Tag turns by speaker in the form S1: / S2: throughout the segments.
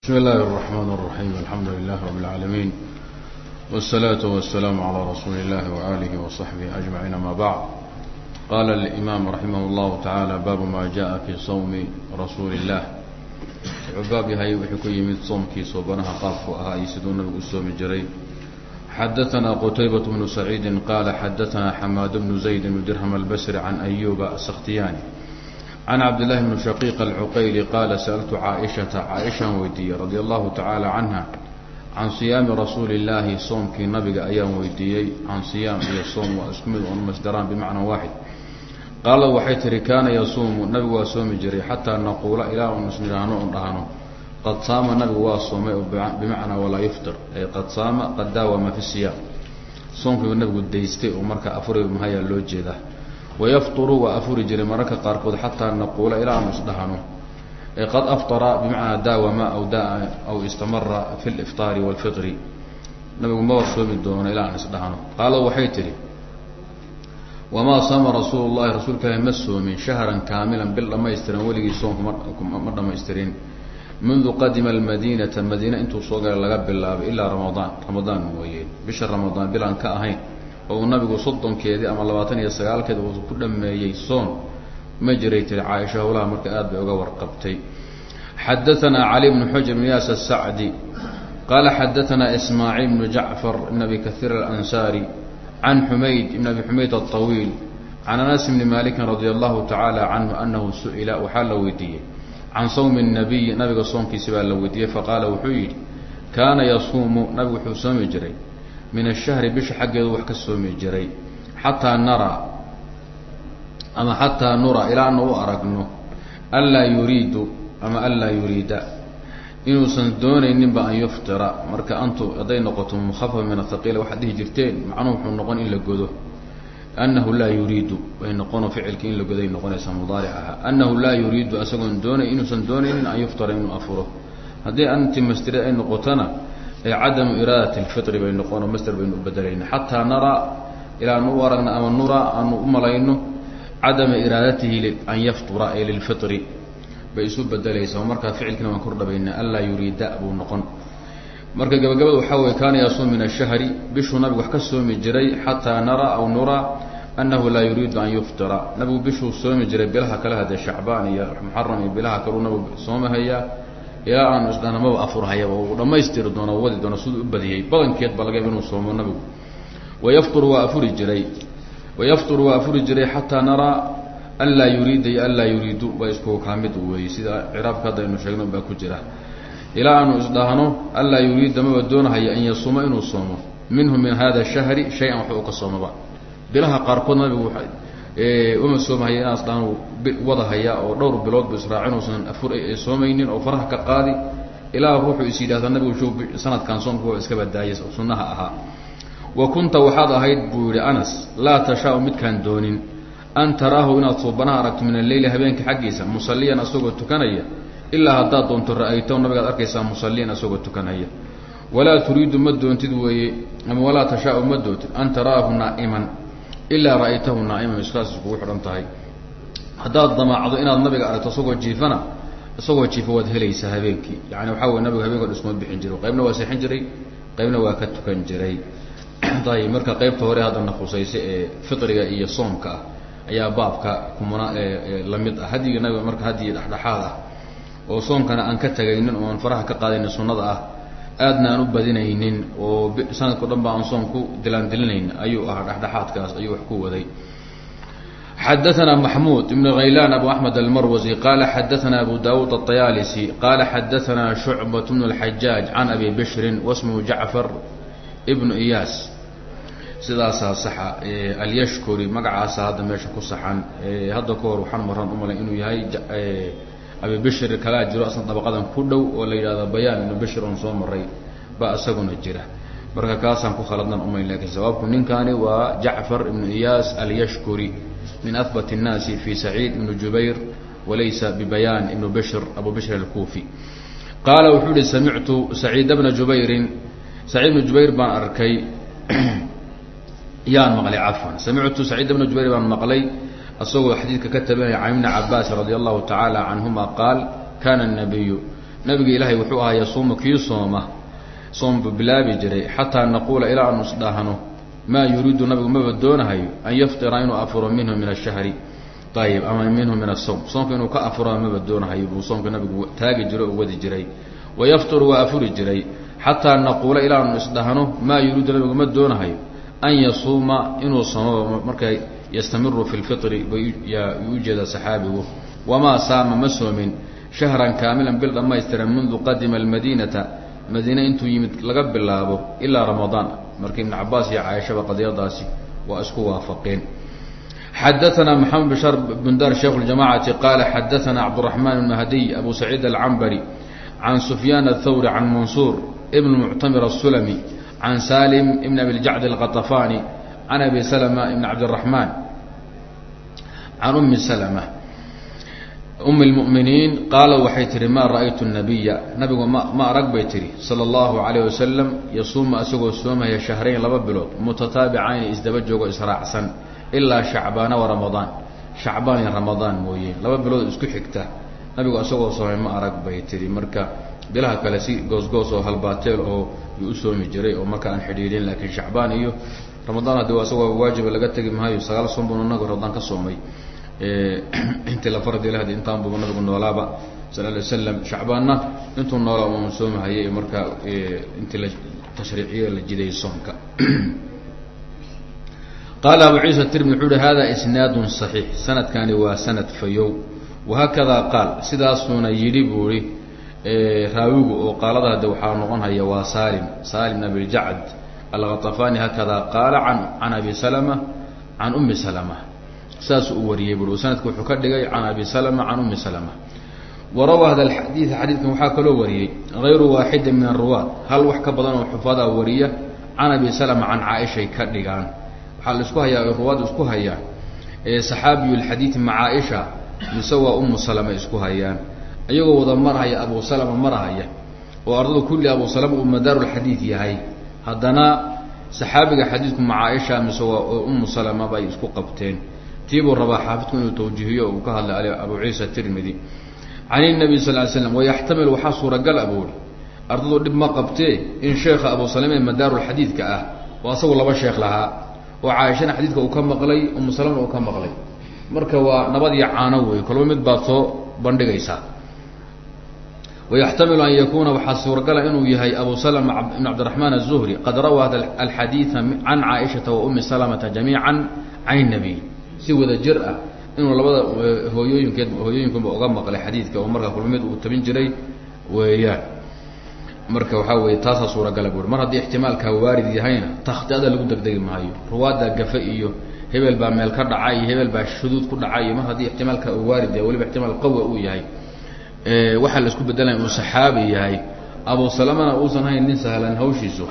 S1: بسم الله الرحمن الرحيم الحمد لله رب العالمين والصلاة والسلام على رسول الله وآله وصحبه أجمعين ما بعد قال الإمام رحمه الله تعالى باب ما جاء في صوم رسول الله baab yahay wuxuu ku yimid soomkiisa oo banaha qaabku ahaa iyo siduu nabigu u soomi jiray xadaثna qتaybaة بن سacيidi qala xadaثna xamaad بن زayd بن dirhم الbsri عan أyuba السkhtiyani can cabdillaahi bni shaqiiq alcuqayli qaala sa'altu caaishata caaishaan weydiiyey radia allahu tacaala canha can siyaami rasuuli illaahi soomkii nabiga ayaan weydiiyey can siyaam iyo soom waa isku mid oon masdaraan bimacnaa waaxid qaala waxay tihi kaana yasuumu nabigu waa soomi jiray xataa naquula ilaa un isnidhaahno un dhahno qad saama nabigu waa soomay oo bimacnaa walaa yuftir ay qad saama qad daawama fi siyaam soomkiibu nabigu daystay oo marka afuri mahayaa loo jeedaa wayfturu waa afuri jiray mararka qaarkood xataa naquula ilaa aanu isdhahano qad aftara bimacnaa daawama aw daa aw istamara fi lifطaari wاlfiqri nabigu ma warsoomi doono ilaa aan isdhahno qaalo waxay tihi wamaa sama rasuul lahi rasuulka ma soomin shahran kaamilan bil dhamaystiran weligii soomka ma mundu qadima lmadiinata madiina intuu soo galay laga bilaabay ilaa ramadaan ramadaan mooyeen bisha ramadaan bilaan ka ahayn oo nabigu soddonkeedii ama labaatan iyo sagaalkeed uu ku dhameeyey soon ma jiray tiri caaisha howlaha marka aad bay uga warqabtay. Xadaanaa cali bnu xujr yaas asacdi qaala xadaanaa ismaaciil bnu jacfar ibn abi kahiir alansaari can xumayd ibn abi xumayd aطawiil can anas bni malikin radia allahu tacaala canhu anahu su'ila waxaa la weydiiyey can sawmi nabiyi nabiga soonkiisi baa la weydiiyey faqaala wuxuu yidhi kaana yasuumu nabigu wuxuu soomi jiray min ashahri bisha xaggeedu wax ka soomi jiray. Xataa nara ama xataa nura ilaa anu u aragno anlaa yuriidu ama anlaa yuriida. Inuusan doonayninba an yuftira. Marka antu hadday noqoto mukhafafa min athaqiila waxaad dhihi jirteen macnuhu wuxuu noqon in la godo. Anahu laa yuriidu way noqono ficilkii in la goday noqonaysaa mudaaric ahaa anahu laa yuriidu isagoon doonay inuusan doonaynin an yuftira inuu afuro. Haddii anti mastire ay noqotona cadamu iraadat lfitri bay noqono master baynu u bedelayna xataa naraa ilaa anu u aragna ama nura aanu u malayno cadama iraadatihi an yaftura ay lilfitri bay isu bedelaysaa markaa ficilkiina waan kordhabaynaa anlaa yuriida buu noqon. Marka gabagabada waxaa weye kaana yasuum min ashahri bishuu nabigu wax ka soomi jiray xataa naraa aw nuraa anahu laa yuriidu an yuftira. Nabigu bishuu soomi jiray bilaha kale hadee shacbaan iyo muxaram iyo bilaha kaleu nabigu soomahayaa ilaa aanu isdhana maba afurhayaba uu dhammaystiri doono wadi doono siduu u badiyey badankeed ba laga yaba inuu soomo nabigu. Wayafطuru waa afuri jiray. Wayafturu waa afuri jiray xataa naraa an laa yuriida iyo an laa yuriidu ba isku kaa mid weeye sida ciraabka hadda aynu sheegno baa ku jira. Ilaa aanu isdhahno an laa yuriida maba doonahaya an yasuuma inuu soomo. Minhu min hada shahri shay-an wax uu ka soomaba. Bilaha qaarkood nabigu uma soomahaya inaas dhaan wadahaya oo dhowr bilood bu israacin uusan afur soomaynin oo faraha ka qaadi. Ilaa ruuxuu is yidhahda nabigu shuu sanadkan soomka waa iska badaayay sunnaha ahaa. Wa kunta waxaad ahayd buu yihi anas laa tashaau midkaan doonin. An taraahu inaad suubanaha aragto min alleyli habeenka xaggiisa musalliyan asagoo tukanaya ilaa haddaad doonto ra'aytahu nabigaad arkaysaa musalliyan asagoo tukanaya. Walaa turiidu ma doontid weeye ama walaa tashaau ma doontid. An taraahu naa'iman ilaa ra'aytahu naa'iman iskaas iskugu xidhan tahay haddaad damaacdo inaad nabiga aragto isagoo jiifana isagoo jiifa waad helaysaa habeenkii yani waxaa wey nabigu habeenka isma bixin jiro qaybna waa seexin jiray qaybna waa ka tukan jiray ayb marka qaybta hore haddana khusaysa ee fitriga iyo soomka ah ayaa baabka kumuna la mid ah hadyigi nabiga marka hadyi dhexdhexaad ah oo soomkana aan ka tegaynin oo aan faraha ka qaadaynin sunnada ah aadna aan u badinaynin oo sanadkao dhan ba aan soom ku dilaandilinayn ayuu ahaa dhexdhexaadkaas ayuu wax ku waday xadaثna maxmud ibn haylan abu axmed almarwasi qala xadaثna abu dawud aلطayaalisi qala xadaثna shucbaة bn اlxajaaj can abi bishrin wasmhu jacfar ibnu iyaas sidaasaa saxa alyashkuri magacaasa hadda meesha ku saxan hadda ka hor waxaan maran umalay inuu yahay abi kalaa jiro asna dabaqadan ku dhow oo la yidhahdo bayaan ibnu bishir oon soo maray baa isaguna jira. Marka kaasaan ku khaladnan umayn laakiin sabaabku ninkaani waa jacfar ibnu iyaas alyashkuri min ahbat الnaasi fi saciid ibnu jubayr walaysa bibayaan ibnu bishr abu alkufi qaala wuxuu ihi samictu saciida bna jubayrin. Saciid bna jubayr baan arkay. Yaan maqlay cafan samictu saciid bna jubayr baan maqlay isagoo xadiidka ka tabinaya can ibni cabaas radi allahu tacaala canhuma qaal kana الnabiyu nabiga ilaahay wuxuu ahaa yasuumu kii sooma soom buu bilaabi jiray xataa naquula ilaa aanu isdhaahno maa yuriidu nabigu maba doonahayo an yaftira inuu afuro minhu min ashahri ayib ama minhu min asawm soomka inuu ka afuro maba doonahayo buu soomka nabigu taagi jiray oo wadi jiray. Wayafturu waa afuri jiray xataa naquula ilaa aanu isdhahno maa yuriidu nabigu ma doonahayo an yasuuma inuu somo marka yastamiru fi lfiri bayuu u jeedaa saxaabigu wamaa saama ma soomin. Shahran kaamilan bil dhammaystiran mundu qadima almadiinata. Madiine intuu yimid laga bilaabo ilaa ramadaan marka ibnu cabaas iyo caaishaba qadiyadaasi waa isku waafaqeen. Xadaana maxamed bishaar bundar sheikhu ljamacati qaala xadaana cabdiraxmaan ibnu hadiy abu saciid alcambari can sufyaan athawri can mansuur ibn muctamir asulami can salim ibn abi ljacd alqatafaani can abi slma ibn cabdالraxman can umi slma um اlmuminiin qaala waxay tihi maa ra'aytu الnabiya nabigu ma ma arag bay tihi salى اllahu alayh wasalam yasuuma isagoo soomaya shahrayn laba bilood mutataabicayni isdaba joogo israacsan ilaa shacbaana wa ramadaan shacbaan iyo ramadaan mooye laba bilood isku xigta nabigu isagoo soomay ma arag bay tihi marka bilaha kale si goosgoos oo halbaateel oo yuu u soomi jiray oo marka aan xidhiidhin laakiin shacbaan iyo ramadaan haddi waa isagoo waajiba laga tegi maayo sagaal soon buu nabigu ramadaan ka soomay. Intii la fardi lahad intaan buu nabigu noolaaba sal alay waslam shacbaanna intuu noolaa uun soomahayay markaa intii la tashriiciye la jiday soonka qaala abu ciisa tirmidi wuxuu uhi hada isnaadun صaxiix sanadkani waa sanad fayow. Wahaakadaa qaal sidaasuuna yidhi buu ihi raawigu oo qaalada hade waxaa noqon waa salim salim bn alkhaطafani haakadaa qaala an can abi salma can umi salma saasuu u wariyey bui sanadka wuxuu ka dhigay can abi salma can umi salma warawa hada xadiid xadiidkan waxaa kaloo wariyey hayru waaxidin min aruwaad hal wax ka badan oo xufaadaa wariya can abi salma can caaishay ka dhigaan. Waxaa la hayaa ruwaadda isku hayaan saxaabiyu lxadiidi ma caaisha mise waa umu salama isku hayaan. Iyagoo wada marhaya abu salama marahaya oo ardada kulli abu salama uu madaarulxadiid yahay haddana saxaabiga xadiidku ma caaisha mise waa umu salama bay isku qabteen. Tiibuu rabaa xaafidku inuu tawjiihiyo uu ka hadlay abu ciisa tirmidi can inabiy sal ly slam wayaxtamil waxaa suuragal abuuri ardadu dhib ma qabtee in sheekha abu salama ee madaarulxadiidka ah oo asagu laba sheekh lahaa oo caaishana xadiidka uu ka maqlay umu salamna uu ka maqlay. Marka waa nabad iyo caano wey kolba mid baad soo bandhigaysaa wayaxtamilu an yakuuna waxaa suuragala inuu yahay abu salma ibn cabdiraxmaan aلzuhri qad rawaa alxadiida can caaishata wa umi salamata jamiica can الnabiy si wada jir ah inuu labada hooyooyinkeed hooyooyinkunba uga maqlay xadiidka oo markaa kulba mid uu tabin jiray weeyaan marka waxaa weye taasaa suuragala buuri mar haddii ixtimaalkaa waarid yahayna takhtiada lagu degdegi maayo ruwaadda gafe iyo hebel baa meel ka dhacay iyo hebel baa shuduud ku dhacay iyo mar haddii ixtimaalka uu waarid yahay waliba ixtimaal qawa uu yahay waxaa la isku bedelaya uu saxaabi yahay. Abusalamana uusan hayn nin sahlan hawshiisu.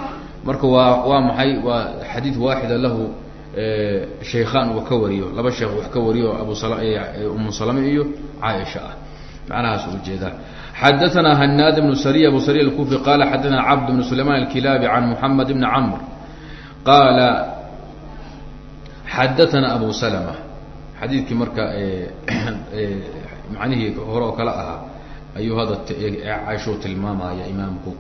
S1: Marka waa waa maxay? Waa xadiid waaxida lahu shaykhaan uu ka wariyo. Laba sheekh wax ka wariyo abuumu salame iyo caaisha ah. Macnahaas u jeedaa xadaanaa hanaad ibnu sariy abu sariy alkufi qaala xadaanaa cabd bnu sulaymaan alkilaabi can muxamed ibni camr. Qaala xadaanaa abu salama xadiidkii marka manihii hore oo kale ahaa ayuu hada caisha tilmaamaya imaamku.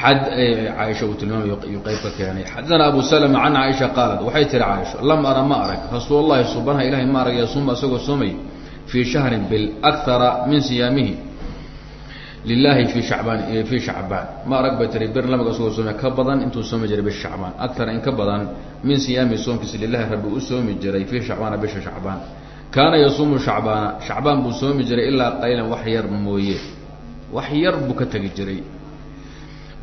S1: Caisha uu tilmaamayo qeybka keenay. Xadana abu slm an caaisha qaalat waxay tihi caaisha lam ara ma arag. Rasuul lahi subanaha ilahay ma arag yasuma isagoo somay fii shahrin bil akara min siyaamihi lilahi fi habaan fii shacbaan. Ma arag bay tihi bir nabiga isagoo sooma ka badan intuu soomi jiray bishacbaan akara in ka badan min siyaamihi soomkiisa lilahi rabbi u soomi jiray fii shacbaana bisha shacbaan kaana yasuumu shacbaana shacbaan buu soomi jiray ilaa qaylan wax yar mooye. Wax yar buu ka tegi jiray.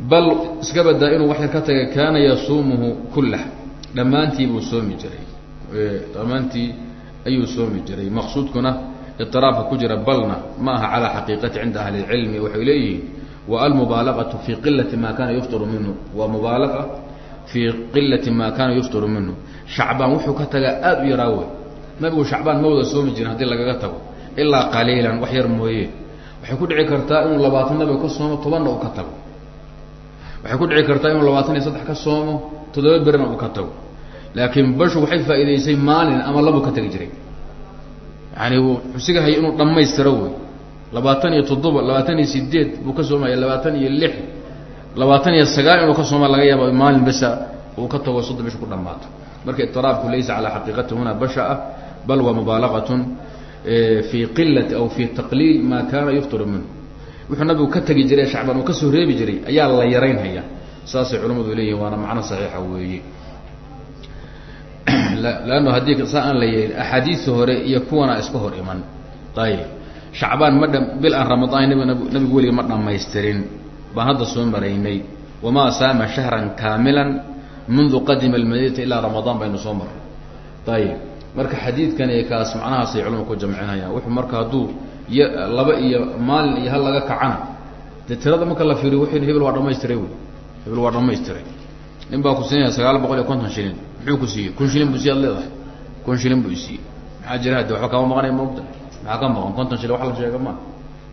S1: Bal iska badaa inuu wax yar ka taga kaana yasuumuhu kullah. Dhammaantii buu soomi jiray. Dhammaantii ayuu soomi jiray. Maqsuudkuna iiraabka ku jira balna ma aha calaa xaqiiqati cinda ahli اcilmi waxay leeyihiin wa almubaalaqatu fii qilati maa kaana yuftiru minhu. Waa mubaalaqa fii qilati maa kaana yuftiru minhu. Shacbaan wuxuu ka tagaa aada u yaraawe nabigu shacbaan ma wada soomi jirin haddii lagaga tago ilaa qaliilan wax yar mooye. Waxay ku dhici kartaa inuu labaatan nabiga ka soomo tobanna uu ka tago. Waxay ku dhici kartaa inuu labaatan iyo saddex ka soomo toddoba berina uu ka tago. Laakiin bashu waxay faa'iidaysay maalin ama labu ka tegi jiray. Yani xusiga hay inuu dhammaystiro wey labaatan iyo toddoba labaatan iyo sideed buu ka soomaya labaatan iyo lix labaatan iyo sagaal inuu ka sooma laga yaaba maalin besa uu ka tago soddon bisha ku dhamaato marka itiraafku laysa calaa xaqiiqati huna basha ah bal waa mubaalaqatun fi qilati aw fi taqliil maa kaana yuftiru minhu wuxuu nabigu ka tegi jiray shacbaan uu ka soo reebi jiray ayaa la yaraynhaya saasay culamadu leeyihiin waana macno saxiixa weeye leanno haddii saa aan la yeelin axaadiista hore iyo kuwana iska hor iman ayib shacbaan ma dha bil aan ramadaan nab nabigu weliga ma dhamaystirin baan hadda soo maraynay wamaa saama shahran kaamilan mundu qadima almadinata ilaa ramadaan baynu soo marray ayib marka xadiidkan iyo kaas macnahaasay culama ku jamcinayaan. Wuxuu marka hadduu laba iyo maalin iyo hal laga kacana dee tirada marka la fiiriyo wuxu hebel waa dhamaystiray wy hebel waa dhamaystiray nin baa ku siinaya sagaal boqol iyo konton shilin muxuu ku siiyey? Kun shilin bu si ad leedahay. Kun shilin buu isiiyey maxaa jira hade waxba kama maqanaya maogta maxaa ka maqan? Konton shilin wax la sheega ma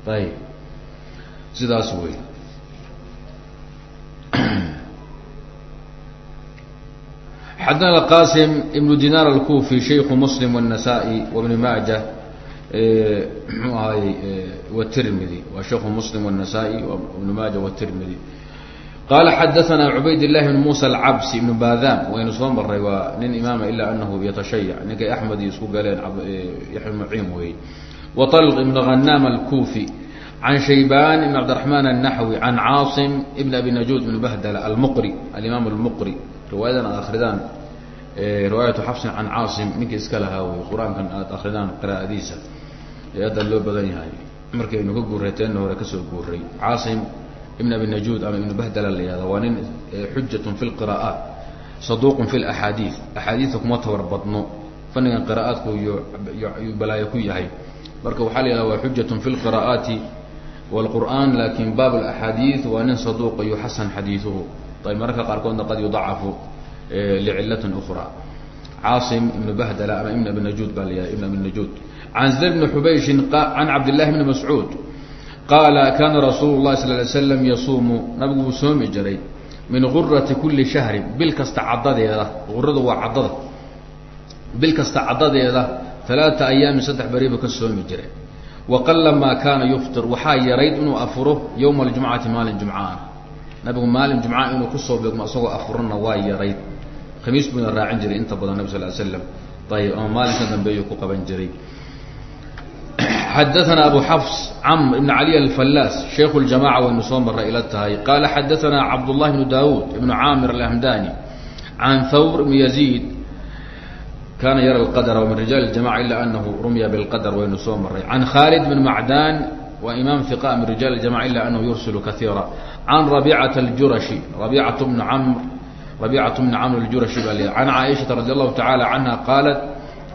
S1: ayib sidaas wey xadana qasim ibnu dinar alkufi shayku muslim wالnasa'i wbn maaja mxuu ahaayey wtirmidi waa sheiku muslim wالnasa'i ibnu maaja wtirmidi qala xadaana cubayd llahi bn musa alcabsi ibnu badan waynu soo maray waa nin imaama ila anahu yatashayac ninkay axmed iyo isku galeen yaxya muciim wey waطalq ibn hanam alkufi can shayban ibn cabdiraحman الnaxwi can caasim ibn abi najud ibn bahdl almuqri alimaam اlmuqri riwaayadan aad akridaan riwaayatu xafsin can caasim ninkii iska lahaa wey qur'aankan aad akridaan qiraa'adiisa ee hadda loo badan yahay. Markaynu ka guuray teenna hore ka soo guuray caasim ibn abi najuud ama ibnu bahdala la yihahda waa nin xujatun fi lqira'aat saduuqun fi laxaadiid axaadiidta kuma tabar badno fannigan qira'aadku iyo balaayo ku yahay. Marka waxaa la yihahda waa xujatun fi lqira'aati wاlqur'an laakiin baab اlaxaadiid waa nin saduuqa yuxasan xadiiduhu ayb mararka qaarkoodna qad yudacafu licilatin ukra caasim ibnu bahdala ama ibn abi najuud baa la yihahda ibn abi najuud can zayd bni xubayshin can cabdillahi bni mascuud qaala kaana rasuulu llahi sal ly slam yasuumu nabigu wuu soomi jiray min gurati kuli shahrin bil kasta caddadeeda guradu waa caddada bil kasta caddadeeda alaata ayaamin saddex beriba ka soomi jiray wa qala maa kaana yuftir waxaa yarayd inuu afuro yowma aljumcati maalin jumcaana nabigu maalin jumca inuu ku soo beegmo isagoo afurana waa yarayd khamiis buuna raacin jiray inta badan nabig sal slam ayib ama maalinka dambeeyuu ku qaban jiray. Xadaana abu xafs camr ibn cali alfallaas sheiku ljamaca waynu soo maray ila tahay. Qaala xadaana cabdullahi bnu daawuud ibnu caamir alhamdani can thawr ibn yaziid. Kana yara lqadra min rijaal jamaca ila anahu rumya bilqadr waynu soo maray can khaalid bn macdan waa imaam iqa min rijaal jamaca ila anahu yursilu kaiira can rabiicata ljurashi rabiicatu bni camr rabiicatu bni camr aljurashi baa la can caaishata radi allahu tacaala canha qaalat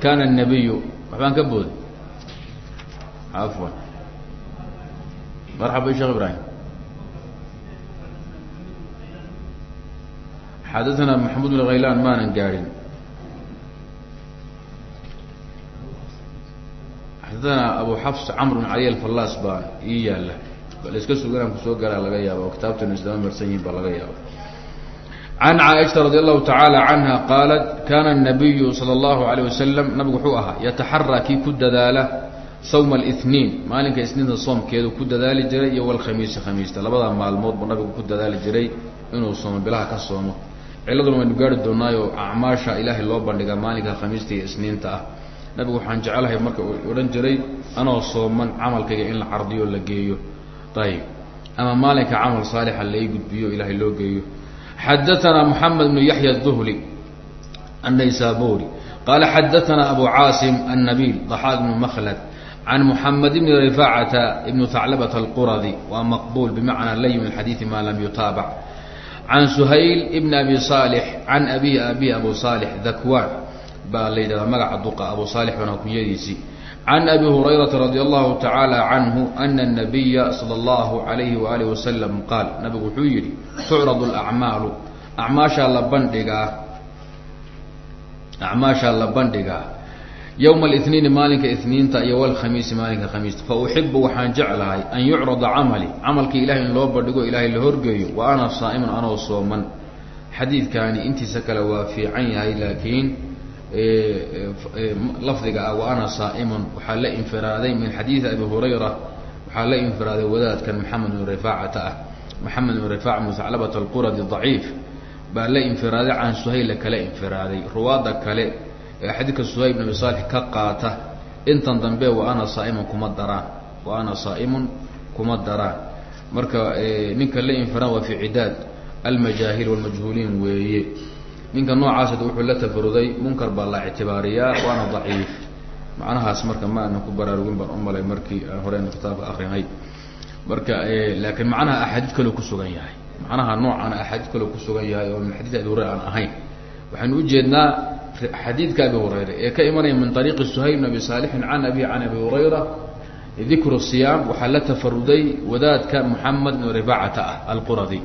S1: kana الnabiyu waxbaan ka booday afwan marxaba sheekh ibrahim xadaana maxamud bn haylan maanan gaadhin xadaana abu xafs camr bn cali alfallaas baa ii yaalla balaiska suganaan ku soo galaa laga yaaba kitaabtuna isdama marsan yihiin baa laga yaaba can caaisha radi allahu tacaala canha qaalat kaana anabiyu sala allahu alayh wasalam nabigu wuxuu ahaa yataxara kii ku dadaala sawma aliniin maalinka isniinta soomkeedu ku dadaali jiray iyo walkhamiisa khamiista. Labada maalmood nabigu ku dadaali jiray inuu soomo bilaha ka soomo. Ciladuna waynu gaari doonaayo acmaasha ilaahay loo bandhiga maalinka khamiista iyo isniinta ah. Nabigu waxaan jecelahay marka odhan jiray anoo sooman camalkayga in la cardiyo la geeyo ayib ama maalinka camal saalixa lai gudbiyo ilaahay loo geeyo. Xadaana moxamed bnu yaxya duhli annaysaburi qaala xadaana abu caasim annabiil daxaaq bnu makhlad can muxamed bni rifacata ibnu haclabata alquradi. Waa maqbuul bimacnaa layin xadiidi maa lam yutaabac. Can suhayl ibni abi saalix can abihi abihi abu saalix dakwaan baa la yidhahdaa magaca duqa abu saalix bana kunyadiisii can abi hurayrata radi allahu tacaala canhu ana الnabiya salى اllahu alayhi waaalih wasalam qaal nabigu wuxuu yidhi tucradu alacmaalu acmaashaa la bandhigaa acmaashaa la bandhigaa yowma alithniini maalinka ithniinta iyo walkhamiisi maalinka khamiista fa uxibu waxaan jeclahay an yucrada camali camalkii ilahay in loo bandhigo ilaahay la horgeeyo wa ana saa'imun anoo sooman xadiidkaani intiisa kale waa fiican yahay laakiin lafdiga ah wa ana saa'imun waxaa la infiraaday min xadiidi abi hurayra. Waxaa la infiraaday wadaadkan maxamed bn rifaacata ah. Maxamed bn rifaac bn saclabat alquradi daciif. Baa la infiraaday can suhayla kala infiraaday. Ruwaadda kale ee xadiidka suhayl bn abi saalix ka qaata intan dambe wa ana saaimun kuma daraan. Wa ana saa'imun kuma daraan. Marka ninka la infiraad waa fi cidaad almajaahil walmajhuuliin weeye ninka noocaas wuxuu la tafaruday munkar baa la ictibaariyaa waana daciif. Macnahaas marka ma ana ku baraarugin baan u malay markii aan horeyna kitaabka akrinay. Marka laakiin macnaha axaadiid kaloo kusugan yahay. Macnaha noocaana axaadiid kaloo kusugan yahay oo min xadiid abi hurayra aan ahayn. Waxaynu ujeednaa xadiidka abi hurayra ee ka imanaya min ariiqi suhayl bn abi saalixin can abi can abi hurayra dikru siyaam waxaa la tafaruday wadaadka moxamed bn rifacata ah alquradi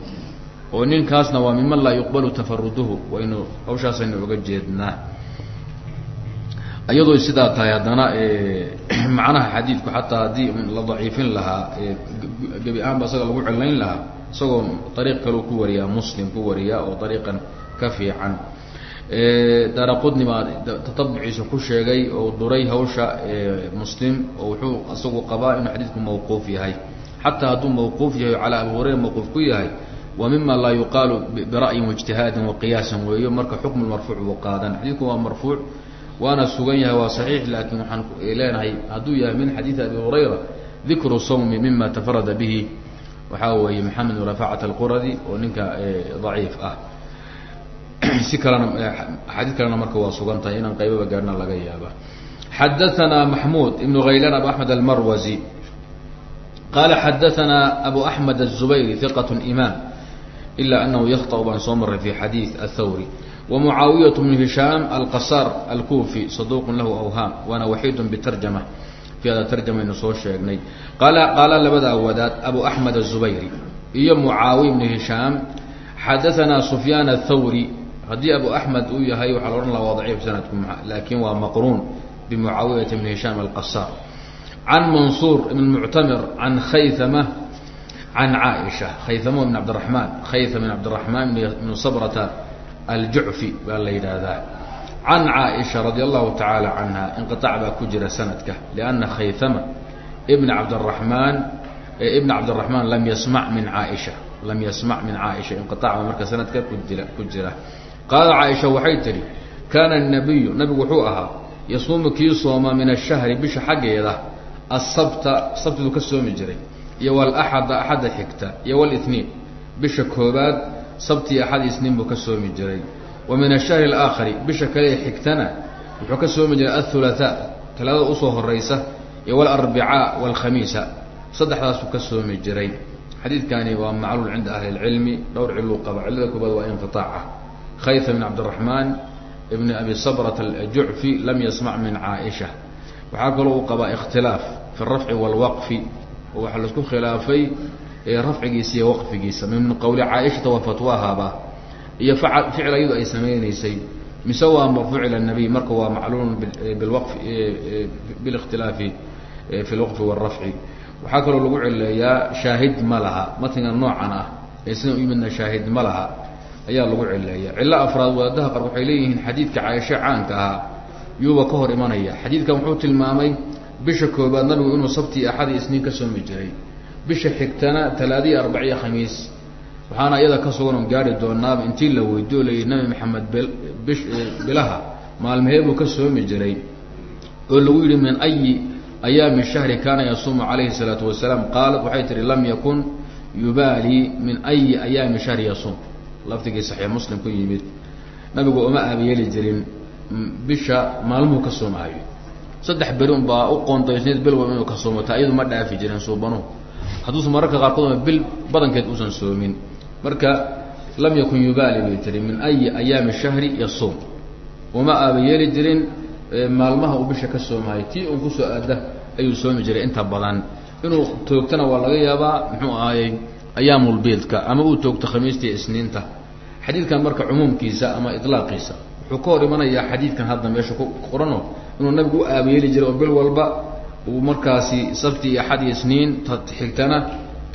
S1: oo ninkaasna waa miman laa yuqbalu tafaruduhu waynu hawshaasaynu oga jeednaa. Iyadoo sidaa tahay haddana macnaha xadiidku xataa haddii la daciifin lahaa gebi ahaanba isaga lagu celayn lahaa isagoo ariiq kaleu ku wariyaa muslim ku wariyaa oo ariiqan ka fiican. Daara baa tatabuciisa ku sheegay oo duray hawsha muslim oo wuxuu isagu qabaa inuu xadiidku mawquuf yahay. Xataa hadduu mawquuf yahay calaa abi hurayra mawquuf ku yahay wa mima laa yuqaalu bira'yin waijtihaadin waqiyaasan weeyo marka xukmu marfuuc buu qaadan. Xadiidku waa marfuuc waana sugan yahay waa saxiix laakiin waxaan leenahay hadduu yahay min xadiidi abi hurayra dikru sawmi mima tafarada bihi. Waxaa weeye maxamed bn rafaacat alquradi oo ninka daciif ah. Si kalena axaadiid kalena marka waa sugan tahay inaan qaybaba gaarhna laga yaaba. Xadaanaa maxmuud ibnu haylan abu axmed almarwazi. Qaala xadaanaa abu axmed aلzubayri iqat imaam ila anahu yakطأ baan soo maray fi xadiid athawri ومعaaوiyaة بن هiشhاaم الqصاr الكوفي صدوq lahu أwhاam waana waحيid bتrjمة في ada trjamaynu soo sheegnay qaala labadaa wadaad أbu أحmed الزubayri iyo معaawiya بن هiشhاaم xadaثnaa سفyاn الthawrي haddii abu أحmed uu yahay waxaa la odhan laha waa ضaciif sanadku lakin waa maqrun بمعaawiyaة بن هiشhاaم الqصاr عan maنصوr بن معتmر عan khayثmة an caaisha khayamo bn cabdiramaan khayam bn cabdiramaan bn sabrata aljucfi baa la yidhaahdaa can caaisha radi allahu tacaala canha inqiaac baa ku jira sanadka lana khayama ibn cabdiramaan ibn cabdiraxmaan lam yasmac min caaisha lam yasmac min caaisha inqiaac baa marka sanadka kujira ku jira qaala caaisha waxay tidhi kaana nabiyu nabigu wuxuu ahaa yasuumu kii sooma min ashahri bisha xaggeeda asabta sabtiduu ka soomi jiray iyo walaxada axadda xigta iyo walitniin bisha koobaad sabtii axad isniin buu ka soomi jiray. Wa min ashahri alaakhari bisha kale ee xigtana wuxuu ka soomi jiray althulahaa talaadada u soo horaysa iyo walarbicaa walkhamiisa saddexdaasuu ka soomi jiray. Xadiidkani waa macluul cinda ahli lcilmi dhowr ciluu qaba. Cillada koobaad waa inqiaaca khayfa bin cabdiraxmaan ibn abi sabrat aljucfi lam yasmac min caaisha waxaa kaloo uu qabaa ikhtilaaf fi arafci waalwaqfi oo waxaa la isku khilaafay rafcigiisa iyo waqfigiisa. Min qowli caaishata wa fatwaahaba iyo ficil ayadu ay samaynaysay. Mise waa marfuuc nabiy marka waa macluulun biwaqfi bilikhtilaafi fi lwaqfi wاrafci waxaa kaloo lagu cileeyaa shaahid ma laha matniga noocan ah ee u yimidna shaahid ma laha ayaa lagu cileeya cillo afraad wadaadaha qaar waxay leeyihiin xadiidka caaisho caanka ahaa yuuba ka hor imanaya. Xadiidkan wuxuu tilmaamay bisha koobaad nabigu inuu sabti axad iyo isniin ka soomi jiray bisha xigtana talaadiya arbaciya khamiis. Waxaana iyada ka sugan oon gaari doonaaba intii la weydiyo o layihi nabi maxamed bish bilaha maalmahee buu ka soomi jiray oo lagu yidhi min ayi ayaami shahri kaana yasuumu calayhi salaatu wasalaam? Qaalat waxay tihi lam yakun yubaali min ayi ayaami shahri yasuum. Lafdigii saxiix muslim ku yimid. Nabigu uma aabayeeli jirin bisha maalmuhu ka soomaayo saddex beri un baa u qoontaysneed bil walba inuu ka soomata iyadu ma dhaafi jirin suubanuhu hadduusa mararka qaarkood bil badankeed uusan soomin. Marka lam yakun yubaali bay tiri min ayi ayaami shahri yasuum uma aaba yeeli jirin maalmaha uu bisha ka soomahay tii un ku soo aada ayuu soomi jiray inta badan. Inuu toogtana waa laga yaabaa muxuu ahaayey ayaamulbiidka ama uu toogto khamiista isniinta. Xadiidkan marka cumuumkiisa ama ilaaqiisa wuxuu ka hor imanayaa xadiidkan hadda meesha ku qorano inuu nabigu u aabayeeli jiray oo bil walba uu markaasi sabti iyo axad iyo isniin xigtana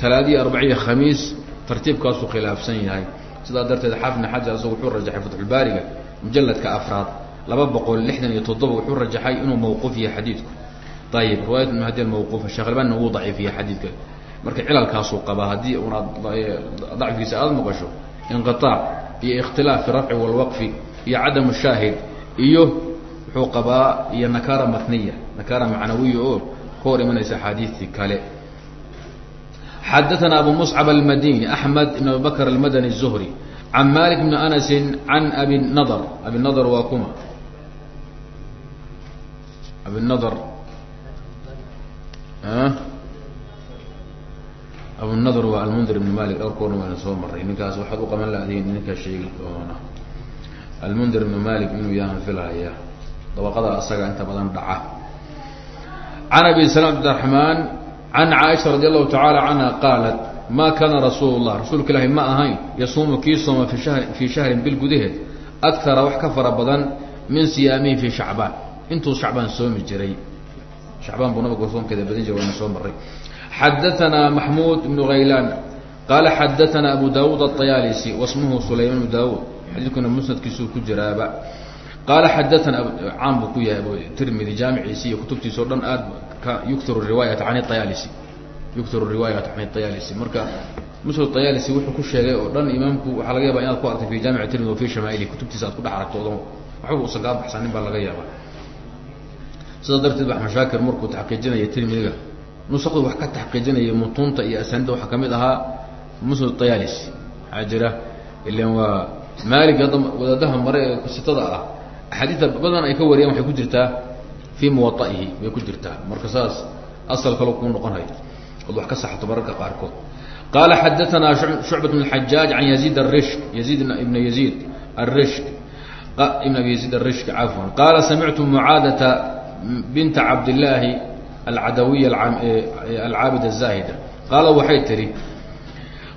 S1: talaadiya arbaciya khamiis tartiibkaasuu khilaafsan yahay. Sidaa darteed xaafidna xajar isagu wuxuu rajaxay fatxulbaariga mujalladka afraad laba boqol lixdan iyo toddoba wuxuu rajaxay inuu mawquuf yahay xadiidku. Ayib riwaayat ibn hadi mawquufa sheekh albanina wuu daciifiya xadiidka. Marka cilalkaasuu qabaa haddii unaad dacfigiisa aada maqasho inqiaac iyo ikhtilaaf fi rafci walwaqfi iyo cadam shaahid iyo wuxuu qabaa iyo nakara matniya nakara macnawiya oo ka hor imanaysa axaadiistii kale xadaثna abu mصcab almadini axmed ibn abi bakr almadani الzuhri can malik bni anasi can abi nadr abi nadr waa kuma abi nadr abunadr waa almundir ibn malik dhowr koorna wayna soo maray ninkaas waxaad u qaban lahdiin ninkaa sheegi doona almundir ibn malik inuu yahan filhaya dabaqada asaga inta badan dhaca. Can abi salm cabdiraxmaan can caaisha radi allahu tacaala canha qaalat ma kaana rasuul lah rasuulka ilaahi ma ahayn yasuumu kii sooma fiha fii shahrin bil gudaheed akara wax ka fara badan min siyaamihi fii shacbaan. Intuu shacbaan soomi jiray shacbaan buu nabigu soomkeeda badan jiray waana soo maray xadaanaa maxmuud ibnu haylaan qaala xadaanaa abu daawuud aطayaalisi wasmuhu sulayman ibnu daawuud. Xadiidkuna musnadkiisuu ku jiraaba qaala xadaثna caan buu ku yahay tirmidi jaamiciisi iyo kutubtiisa o dhan aad ka yuktiru riwaayata can ayaalisi yuktiru riwaayata can ayaalisi marka musnad ayaalisi wuxuu ku sheegay oo dhan imaamku waxaa laga yaaba inaad ku artay fi jaamic tirmidi wa fi shamaaili kutubtiisa aad ku dhex aragto odan waxba usan kaa baxsanin baa laga yaaba sidaa darteed ba axmed shaakir markuu taxqiijinaya tirmidiga nusakdu wax ka taxqiijinaya mutuunta iyo asaanida waxaa ka mid ahaa musnad ayaalisi maxaa jira ilan waa maalik hadda wadaadaha mare ee sitada ah axaadiidta badan ay ka wariyaan waxay ku jirtaa fii muwaaihi bay ku jirtaa. Marka saas asal kalo kuu noqon ood wax ka saxto mararka qaarkood. Qaala xadaanaa shucbat bn xajaaj an yaziid arishk yaziid ibn yaziid arishk ibn abi yaziid arishk cafwan. Qaala samictu mucaadata binta cabdillaahi alcadawiya eh, alcaabid azaahida qaala waxay tihi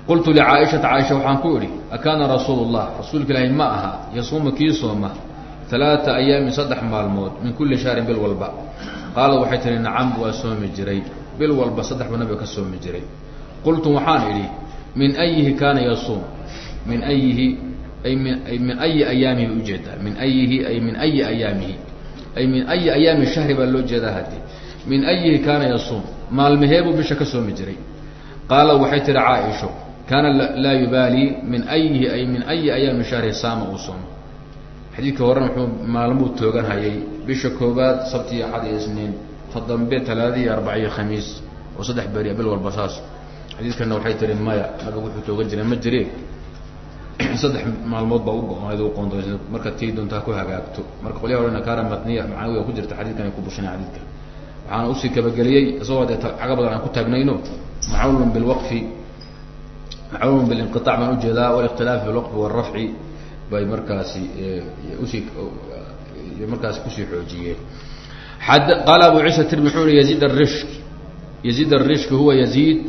S1: qultu licaaishata caaisha waxaan ku idhi akaana rasuul اllah rasuulka ilaahi ma aha yasuuma kii sooma talaata ayaamin saddex maalmood min kuli shahrin bil walba. Qaala waxay tihi nacam waa soomi jiray. Bil walba saddex ba nabiga ka soomi jiray. Qultu waxaan idhi min ayihi kaana yasuum? Min ayihi ay min min ayi ayaamihi u jeedaa min ayihi ay min ayi ayaamihi. Ay min ayi ayaami shahri baa loo jeedaa haddi min ayihi kaana yasuum. Maalmaheebuu bisha ka soomi jiray. Qaala waxay tihi caaisho kaana laa yubaali min ayihi ay min ayi ayaami shahri saama uu soomo xadiidka horena wuxuu maalmuu toogan hayay bisha koobaad sabti iyo axad iyo isniin ta talaada iyo arbaca iyo khamiis oo saddex beriya bil walba saas. Xadiidkana waxay tihi maya nabigu wuxuu toogan jiray ma jire saddex maalmood baa u go-nayd u qoonto marka tii doontaa ku hagaagto. Marka qolyaha horena kaara matniya macnawiga ku jirta xadiidkan ay ku bushina xadiidka waxaana u sii kabageliyey isagoo dee caga badan aan ku taagnayno macluulun bilwaqfi macluulun bilinqiaac baan u jeedaa walikhtilaafi bilwaqfi waalrafci bay markaasi u sii markaasi ku sii xoojiyeen. Qaala abu ciisa tirmi wuxuu i yaziid arishk yaziid arishki huwa yaziid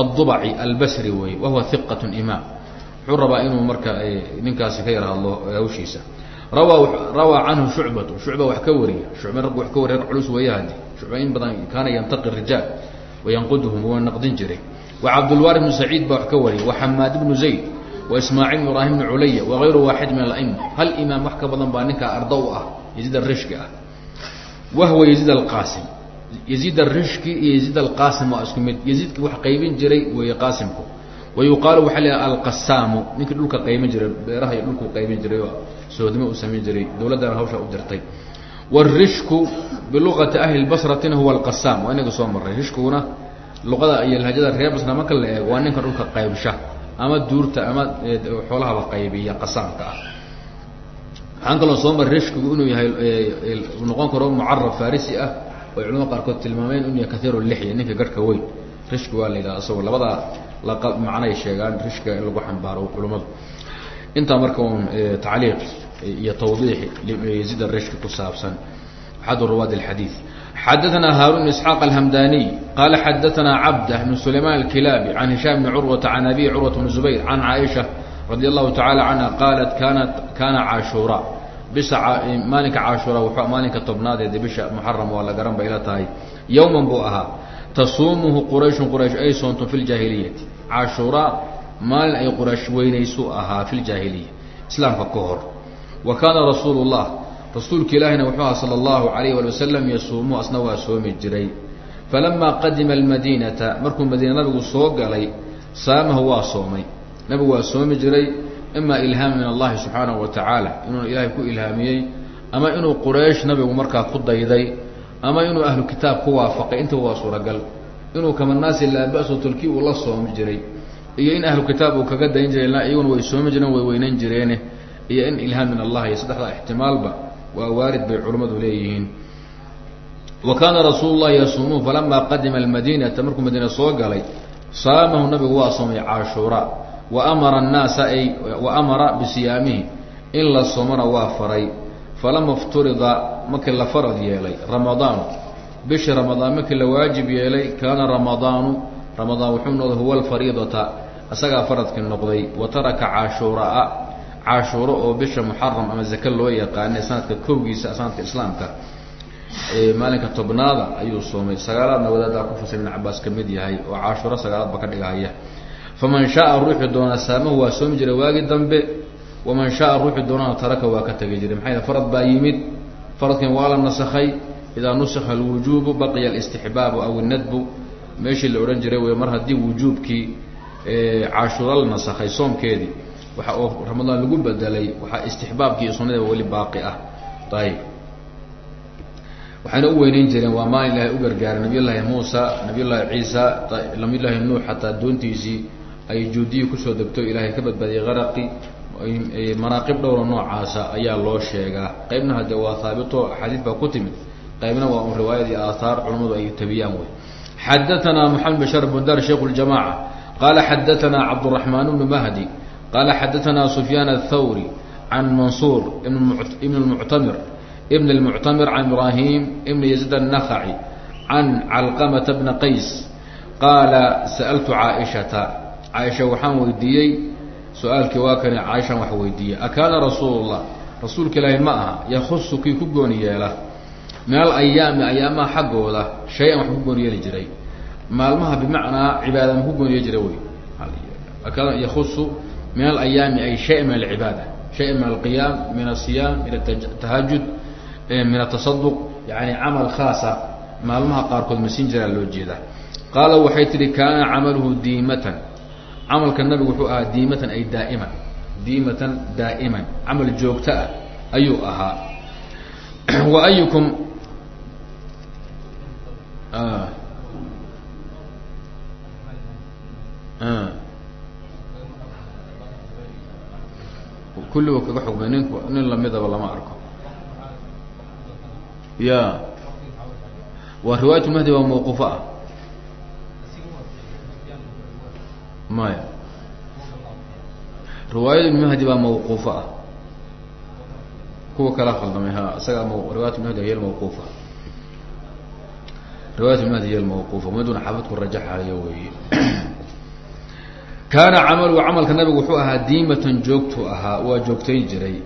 S1: addubaci albasri wey wahuwa hiqat imaam. Wuxuu rabaa inuu marka ninkaasi ka yar hadlo hawshiisa. Rawa rawaa canhu shucbatu shucba wax ka wariya shucba raggu wax ka wariya rag culus weeya hadi shucba in badan kaana yantaqi rijaal wayanquduhum waa naqdin jiray. Wa cabdulwaari bnu saciid baa wax ka wariya wa xamaad bnu zayd bn ibrahim bn culaya wagayru waaxid min alaima hal imaam wax ka badan baa ninkaa arda u ah yaziid arishki ah. Wahwa yaziid alqaasim. Yaziid arishki iyo yaziid alqaasim waa isku mid. Yaziidki wax qaybin jiray weeye qaasimku. Wa yuqaalu waxaa la alqasaamu. Ninkii dhulka qaybin jiray beeraha iyo dhulkuu qaybin jiray oo soodimo u samayn jiray. Dowladdana hawshaa u dirtay. Wاrishku biluqati ahli basratina huwa alqasaam. Waa inaga soo maray rishkuguna luqada iyo lahjada reer basra marka la eego waa ninka dhulka qaybsha ama duurta ama xoolahaba qaybiya qasaamka ah. Waxaan kaloo soo maray rishkigu inuu yahay noqon karo mucarab farisi ah oo culamada qaarkood tilmaameen inuu yahay kaiir lixya ninka garhka weyn. Rishki waa la yidhaha isagoo labadaa macnay sheegaan rishkiga in lagu xambaaro culamadu intaa marka un tacliiq iyo twdiix yaziid arishki ku saabsan axad ruwaad اxadiiث xadaثna haarun بn isxaaq alhamdaniy qala xadaثna cabdah bn sulayman alkilaabi can hishaam bni curwata can abi curwata bn zubayr can caaisha radi allahu taعala canha qaalat kanat kana caashuura bisha maalinka caashuura wuxuu maalinka tobnaadeed bisha muxaram waa la garan bay la tahay yowman buu ahaa tasuumuhu qurayshun quraysh ay soonto fi ljaahiliyati caashuura maalin ay quraysh weynaysu ahaa fi ljaahiliya islaamka ka hor wa kaana rasuulu llah rasuulka ilaahina wuxuu aha sala allahu alayh wali wasalam yasuumu asna waa soomi jiray. Falamaa qadima almadiinata markuu madiina nabigu soo galay saamahu waa soomay. Nabigu waa soomi jiray ima ilhaam min allahi subxaanahu wa tacaala inuu ilaahay ku ilhaamiyey ama inuu quraysh nabigu markaa ku dayday ama inuu ahlu kitaab ku waafaqay inta waa suuragal. Inuu kamanaasi laa ba-su tulki uu la soomi jiray iyo in ahlu kitaab uu kaga dayn jiray iyaguna way soomi jireen way weynan jireene iyo in ilhaam min allah iyo saddexda ixtimaalba waa waarid bay culimmadu leeyihiin. Wa kaana rasuulu llahi yasuumuhu falamaa qadima almadiinata markuu madiina soo galay saamahu nabigu waa soomay caashuura wa amara annaasa ay wa amara bisiyaamihi in la soomona waa faray. Falama ifturida markii la farad yeelay ramadaanu bishii ramadaan markii la waajib yeelay kaana ramadaanu ramadaan wuxuu noqday huwa alfariidata isagaa faradkii noqday wa taraka caashuuraa caashuuro oo bisha muxaram ama zake loo yaqaanay sanadka kowgiisa sanadka islaamka maalinka tobnaada ayuu soomay. Sagaalaadna wadaaddaa ku fasir ibn cabaas ka mid yahay oo caashuuro sagaalaadba ka dhigahaya faman shaaa ruuxii doonaa saamahu waa soomi jiray waagi dambe. Waman shaaa ruuxii doonana taraka waa ka tegi jiray. Maxaa farad baa yimid. Faradkan waa la nasakhay. Idaa nusika alwujuubu baqiya alistixbaabu aw inadbu meeshii la odhan jiray wey mar haddii wujuubkii caashuuro la nasakhay soomkeedii waxa oo ramadaan lagu bedelay waxaa istixbaabkii iyo sunnadaba weli baaqi ah. Ayib waxayna u weyneyn jireen waa maalin ilaahay u gargaaray nabiy muusa nabiy ciisa nabiy nuux xataa doontiisii ay juudiyi ku soo degto ilaahay ka badbaadiyey qaraqi manaaqib dhowra noocaasa ayaa loo sheegaa. Qeybna hadee waa haabito axaadiid baa ku timid. Qaybna waa un riwaayad iyo aathaar culammadu ay tabiyaan wey xadatanaa moxamed bashar bundar sheikhu ljamaca qaala xadatanaa cabduraxmaan bnu mahdi qaala xadatanaa sufyaan athawri can mansuur ibn lmuctamir ibn اlmuctamir can ibrahim ibn yaziid الnakhaci can calqamata bna qays qaala sa'altu caaishata caaisha waxaan weydiiyey su-aalkii waa kani caaishaan wax weydiiyey akaana rasuul اllah rasuulka ilaahi ma aha yakusu kii ku gooni yeela min alayaami ayaamaha xaggooda shay-an wax ku gooni yeeli jiray maalmaha bimacnaa cibaada ma ku gooni yeeli jiray wey akaana yakusu min alayaami ay shaya min alcibaada shaya min alqiyaam min asiyaam min atahajud min atasaduq yani camal khaasa maalmaha qaarkood masin jiraa loo jeedaa qaala waxay tihi kaana camaluhu diimatan camalka nabigu wuxuu ahaa diimatan ay daa'iman diimatan daa'iman camal joogto ah ayuu ahaa wa ayukum kulligu kaga xugmay nin nin lamidaba lama arko. Ya. Waa riwaayat mahdi waa mawquufo ah. Maya. Riwaayad mahdi baa mawquufo ah. Kuwa kala khaldamay ha isagaa m riwayat mahdi hiy mawquufa. Riwayat mahdi hiy mawquufa maduna xaafidku rajaxayo weeye kaana camalu camalka nabigu wuxuu ahaa diimatan joogtu ahaa waa joogtayn jiray.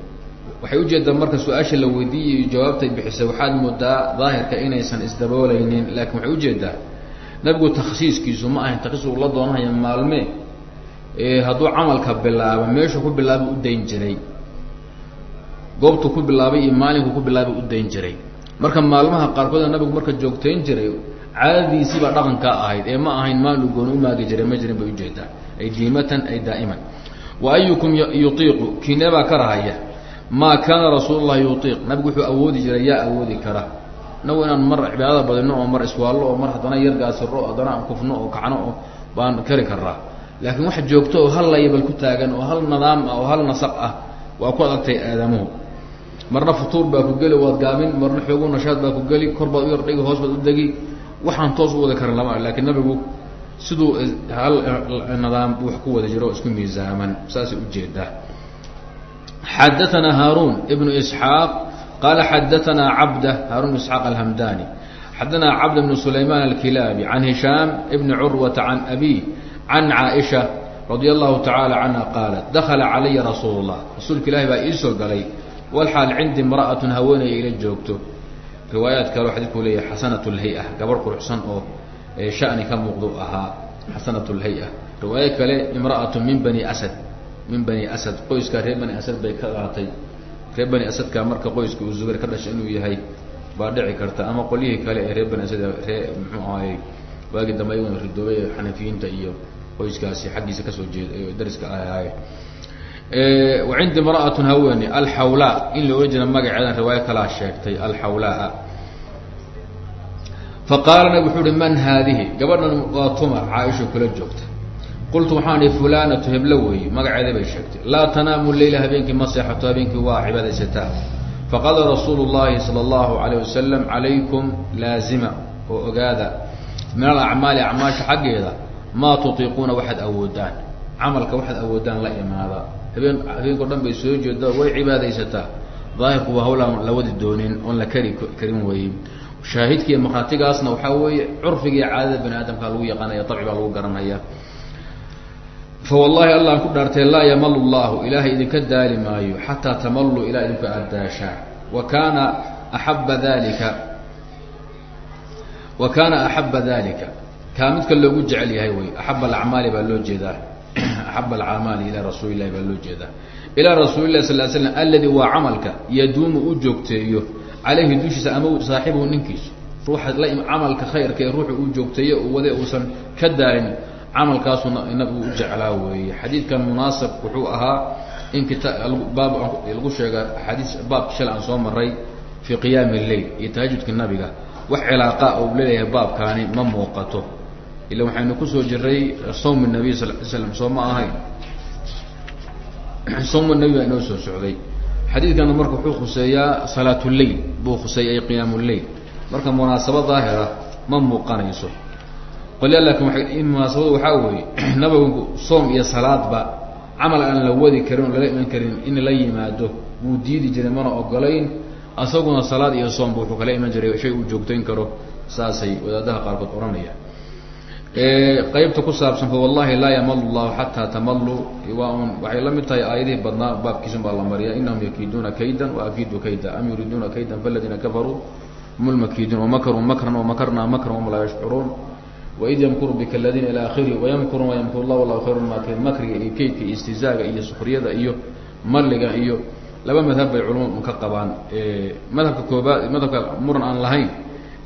S1: Waxay u jeedaa marka su'aasha la weydiiyay jawaabtay bixisay waxaad moodaa daahirka inaysan isdaboolaynin laakiin waxay u jeedaa nabigu takhsiiskiisu ma ahayn takhsiis uu la doonahaya maalme hadduu camalka bilaabo meeshuu ku bilaabay u dayn jiray. Goobtuu ku bilaabay iyo maalinkuu ku bilaabay u dayn jiray. Marka maalmaha qaarkood nabigu marka joogtayn jiray caadadiisiibaa dhaqankaa ahayd ee ma ahayn maalin uu gooni umaagi jiray ma jirin bay u jeedaa ay diimatan ay daa'iman. Wa ayukum yutiiqu kiinebaa ka rahaya maa kaana rasuul llahi yutiiq. Nabigu wuxuu awoodi jiray yaa awoodi kara. Inagu inaan mar cibaadada badino oo mar iswaallo oo mar haddana yargaasiro haddana aan kufno oo kacno oo baan kari karaa laakiin wax joogto oo hal layabal ku taagan oo hal nidaam ah oo hal nasaq ah waa ku adagtay aadamuhu marna futuur baa ku geli waad gaabin marna xoogu nashaad baa ku geli kor baad u yar dhigi hoos baad u degi. Waxaan toos u wada karin lama laakiin nabigu siduu hal eh, nidaam wax ku wada jiro isku miisaaman saasay u jeedaa xadaanaa haarun ibnu isxaaq qaala xadaanaa cabda haarun ibnu isxaaq alhamdani xadaanaa cabd bnu sulayman alkilaabi can hishaam ibni curwata can abiih can caaisha radia allahu tacaala canha qaalat dakala calaya rasuul اllah rasuulka ilaahi baa iisoo galay walxaal cindi imra'atun haweenaya ila joogto. Riwaayaad kale oo xadiidku leeyahay xasanat lhay-a gabar quruxsan oo shani ka muuqdu ahaa xasanat lhay-a riwaayo kale imra'atu min bani asad. Min bani asad. Qoyskaa reer bani asad bay ka qaatay. Reer bani asadka marka qoyska uu zubayr ka dhashay inuu yahay baa dhici karta. Ama qolyihii kale ee reer bani asad ree muxuu ahaayey waagii dambe ayaguna ridoobay xanafiyiinta iyo qoyskaasi xaggiisa ka soo jeeda dariska ahaaye wacindi imra'atun haweeni alxawlaa in la ohan jira magaceedan riwaayo kalaa sheegtay alxawlaa faqaala nabig wuxuu uhi man haadihi gabadhan waa tuma caaisha kula joogta qultu waxaan ihi fulanatu heblo weeye magaceeda bay sheegtay laa tanaamu leyla habeenkii ma seexato habeenkii waa cibaadaysataa faqaala rasuulu llahi sala allahu alayh wasalam calaykum laazima oo ogaada min alacmaali acmaasha xaggeeda maa tutiiquuna waxaad awoodaan camalka waxaad awoodaan la imaada habeen habeenkao dhan bay soo jeeda way cibaadaysataa daahirku waa hawlaan la wadi doonin oon la kari karin weeye shaahidka iyo maqaatigaasna waxaa weeye curfiga iyo caadada bani aadamka lagu yaqaanaya dabci baa lagu garanaya. Fa wallahi allah aan ku dhaartay laa yamalu llahu ilaahay idinka daali maayo xataa tamaluu ilaa idinku aadaashaan wa kaana axaba dalika wa kaana axaba dalika kaa midka loogu jecel yahay wey axaba alacmaali baa loo jeedaa. Axaba alacmaali ilaa rasuuli baa loo jeedaa. Ilaa rasuuli sal l slam aladi waa camalka yaduumu u joogteeyo calayhi dushiisa ama saaxibuhu ninkiisu ruuxa camalka khayrka ee ruuxu uu joogteeyo u wade uusan ka daalin camalkaasuna inagu u jeclaa weeye. Xadiidkan munaasab wuxuu ahaa in kita baab lagu sheega axaadiis baabki shalay aan soo maray fii qiyaami lleil iyo tahajudka nabiga. Wax cilaaqa uu leeyahay baabkaani ma muuqato. Ila waxaynu ku soo jiray sawm nabiy sal l slam soo ma ahayn. Sawm nabi baa inoo soo socday xadiidkana marka wuxuu khuseeyaa salaat lleil buu khuseeyay qiyaam lleil marka munaasaba daahira ma muuqanayso. Qolya laakin waay munaasabadu waxaa weeye nabigu soom iyo salaadba camal aan la wadi karin oo lala iman karin in la yimaado wuu diidi jiray mana ogolayn asaguna salaad iyo soomba wuxuu kala iman jiray shay uu joogtayn karo saasay wadaadaha qaarkood odhanaya qeybta ku saabsan fa wallahi laa yamalu llahu xataa tamaluu waa un waxay la mid tahay aayadihii badnaa baabkiisun baa la mariya inahum yakiiduuna kaydan waakiidu kayda. Am yuriiduuna kaydan faladiina kafaruu hum lmakiiduun wamakaruu makran wamakarnaa makran wama laa yashcuruun waid yamkuru bika aladiina ila akhirihi wayamkuruun wayamkuru llah wallahu khayru lmakirin makriga iyo keydka iyo istihzaaga iyo sukriyada iyo malliga iyo laba madhab bay culamadu ka qabaan. Madhabka koobaad madhabka muran aan lahayn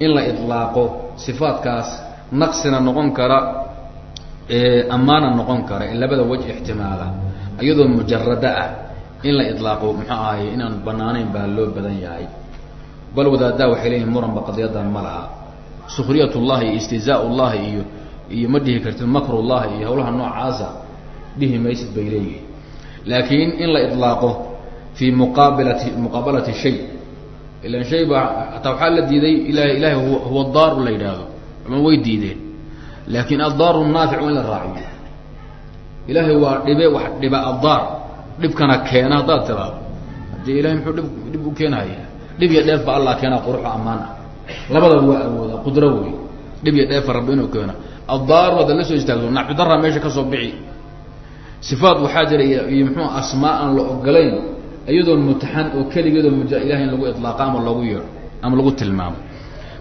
S1: in la idlaaqo sifaatkaas naqsina noqon kara ammaana noqon kara ee labada wej ixtimaala iyadoo mujarada ah in la idlaaqo muxuu ahaye inaan banaanayn baa loo badan yahay. Bal wadaadaa waxay leeyihiin muranba qadiyadan ma laha. Sukriyat llahi iyo istihzaa llahi iyo iyo ma dhihi kartid makrullahi iyo hawlaha noocaasa dhihi maysid bay leeyihiin laakiin in la idlaaqo fii muqaabilati muqaabalati shay ilan shay baa hataa waxaa la diiday ilahay ilahay huwa daaru la yidhaahdo ama way diideen. Laakiin addaaru naaficu in la raaciyo. Ilaahay waa dhibe wax dhiba addaar. Dhibkana keena haddaad tiraado haddii ilahay muxuu dhib dhib u keenhaya dhib iyo dheef allah keenaa quruxo ammaan ah. Labadaba waa awooda qudro wey dhib iyo dheefa rabbi inuu keeno addaaru hadda la soo istaagto nacbidara meesha ka soo bixi. Sifaat waxaa jira iyo muxuu asmaa aan la ogolayn iyadoon mutaxan oo keligeedoo muja ilahay in lagu iطlaaqa ama loogu yeedho ama lagu tilmaamo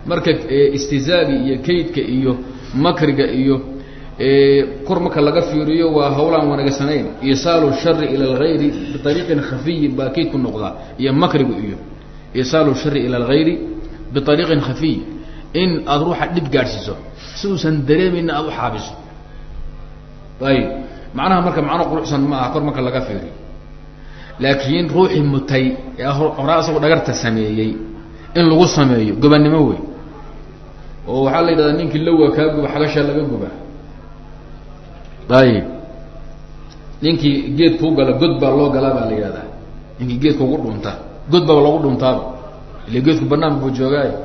S1: marka istizaagi iyo kaydka iyo makriga iyo kor marka laga fiiriyo waa hawlaan wanaagsanayn isaalu shari ila اlgayri biariiqin khafiyi baa kaydku noqdaa iyo makrigu iyo isaalu shari ila اlgayri biariiqin khafiy. In aada ruuxa dhib gaadhsiiso si uusan dareemayna aada u xaabiso. Ayib. Macnaha marka macno quruxsan ma aha kor marka laga fiiriyo. Laakiin ruuxii mutay ee horaa isagoo dhagarta sameeyey in lagu sameeyo gobannimo wey oo waxaa la yidhahdaa ninkii lawa kaa guba xagashaa laga guba ayib ninkii geed kuu gala god baa loo galaa baa la yidhahdaa. Ninkii geedka ugu dhunta god baa loogu dhuntaaba. Ile geedku banaan buu joogaayo.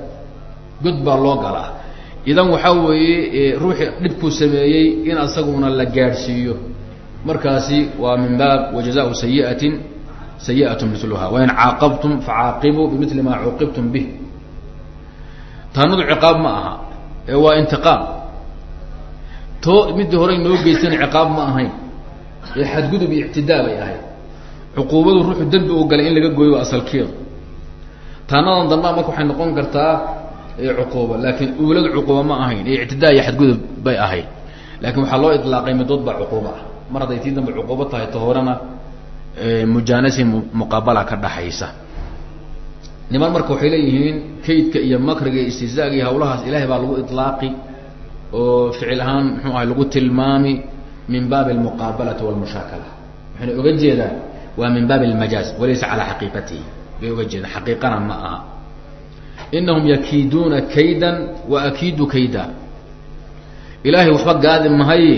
S1: God baa loo galaa idan waxaa weeye ruuxii dhibkuu sameeyey in asaguna la gaadhsiiyo. Markaasi waa min baab wajazaau sayiatin sayiat miluha wain caaqabtum facaaqibuu bimili maa cuuqibtum bih taanadu ciqaab ma aha. Ee waa intiqaam. To midii horey noo geystana ciqaab ma ahayn. Ee xadgudub iyo ictidaa bay ahayd. Cuquubadu ruuxu dembi uu galay in laga gooyo waa asalkeedu taanadan dambaa marka waxay noqon kartaa cuquuba laakiin uuladu cuquuba ma ahayn. Ee ictidaa iyo xadgudub bay ahayd. Laakiin waxaa loo ilaaqay midood baa cuquuba ah. Mar hadday tii dambe cuquubo tahay ta horena mujaanasi muqaabala ka dhaxaysa niman marka waxay leeyihiin kaydka iyo makriga iyo istihzaaga iyo hawlahaas ilahay baa lagu ilaaqi oo ficil ahaan muxuu ahay lagu tilmaami min baabi almuqaabalati walmushaakala waxayna oga jeedaan waa min baabi almajaaz walaysa calaa xaqiiqatihi. Bay oga jeedaan xaqiiqana ma aha. Inahum yakiiduuna kaydan wa akiidu kayda. Ilaahay waxba gaadi mahaye.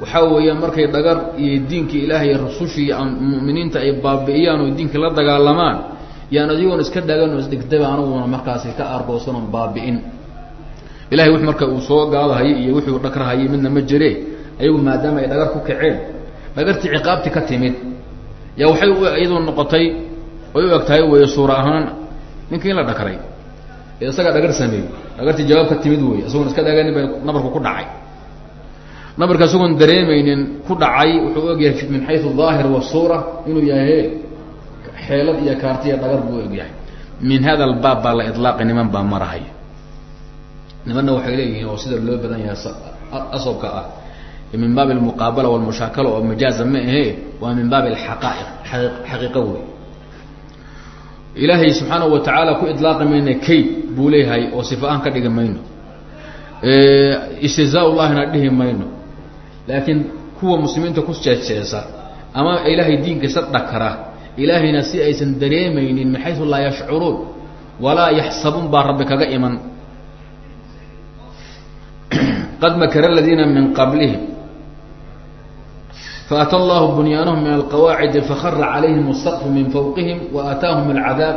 S1: Waxaa weeya markay dhagar iyo diinka ilaahay iyo muminiinta ay baabi'iyaan oo diinka la dagaalamaan yaan adigoon iska dhagan oo isdhigtaba aniguna markaasi ka argoosan oon baabi'in. Ilahay wix marka uu soo gaadahayay iyo wixii u dhagrahayay midna ma jire ayagu maadaama ay dhagar ku kaceen dhagartii ciqaabti ka timid. Yaa waxay iyadoo noqotay ay u eg tahay weeye suura ahaan ninkii in la dhakray ee isagaa dhagar sameeyey dhagartii jawaab ka timid wey isagoon iska dhaganin ba nabarku ku dhacay. Nabarka isagoon dareemaynin ku dhacay wuxuu ogyahay min xayu daahir wasuura inuu yahay xeelad iyo kaartiya dhagar buu ogyahay min hada albaab baa la ilaaqi niman baa marahaya nimanna waxay leeyihiin oo sida loo badan yahay asobka ah min baabi almuqaabala walmushaakala oo majaaza ma ahe waa min baabi alxaqaa'iq xaqiiqo wey ilaahay subxaanahu wa tacaala ku ilaaqi mayna kayd buu leeyahay oo sifa ahaan ka dhigi mayno. Istihzaa dhihi mayno. Laakiin kuwa muslimiinta ku jeejeesa ama ilaahay diinkiisa dhakara ilaahayna si aysan dareemaynin min xaysu laa yashcuruun walaa yaxsabuun baa rabbi kaga iman qad makara aladiina min qablihim faata allahu bunyaanahum min alqawaacidi fakara calayhim الsaqfu min fawqihim waataahum alcadaab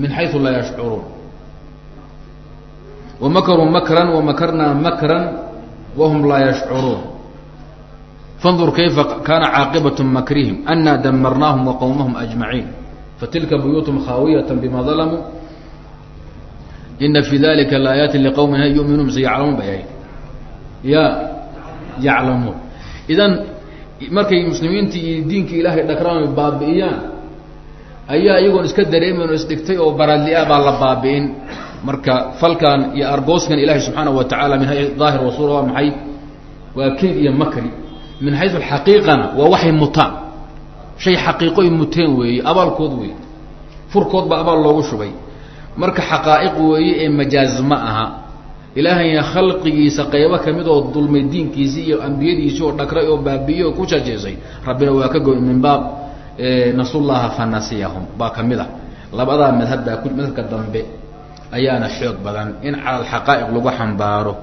S1: min xaysu laa yashcuruun wmakruu makran wamakarnaa makran wahum laa yashcuruun fandur kayfa kaana caaqibaة makrihim anaa damarnaahum waqowmahum ajmaciin fatilka buyuutum khaawiyata bima dalamuu ina fi dalika laaayaati liqowmin yuminuun mise yaclamuun bay ahayd ya yaclamuun idan markay muslimiintii iyo diinkii ilaahay dhakraan baabi'iyaan ayaa iyagoon iska dareemen oo isdhigtay oo baradli-a baa la baabi'in marka falkan iyo argooskan ilaahay subxaanahu wa tacaala min daahir wasuura waa maxay waa keyd iyo makri min xayu xaqiiqana waa waxay mutaan. Shay xaqiiqoy muteen weeye abaalkood weeye furkood baa abaal loogu shubay. Marka xaqaa'iq weeye ee majaaz ma aha. Ilaahayna khalqigiisa qaybo ka mid oo dulmay diinkiisii iyo ambiyadiisii oo dhagray oo baabi'iyey oo ku jajeesay rabbina waa ka goy min baab nasullaha fanasiyahum baa ka mid a labadaa madhab baa madhabka dambe ayaana xoog badan in cala lagu xambaaro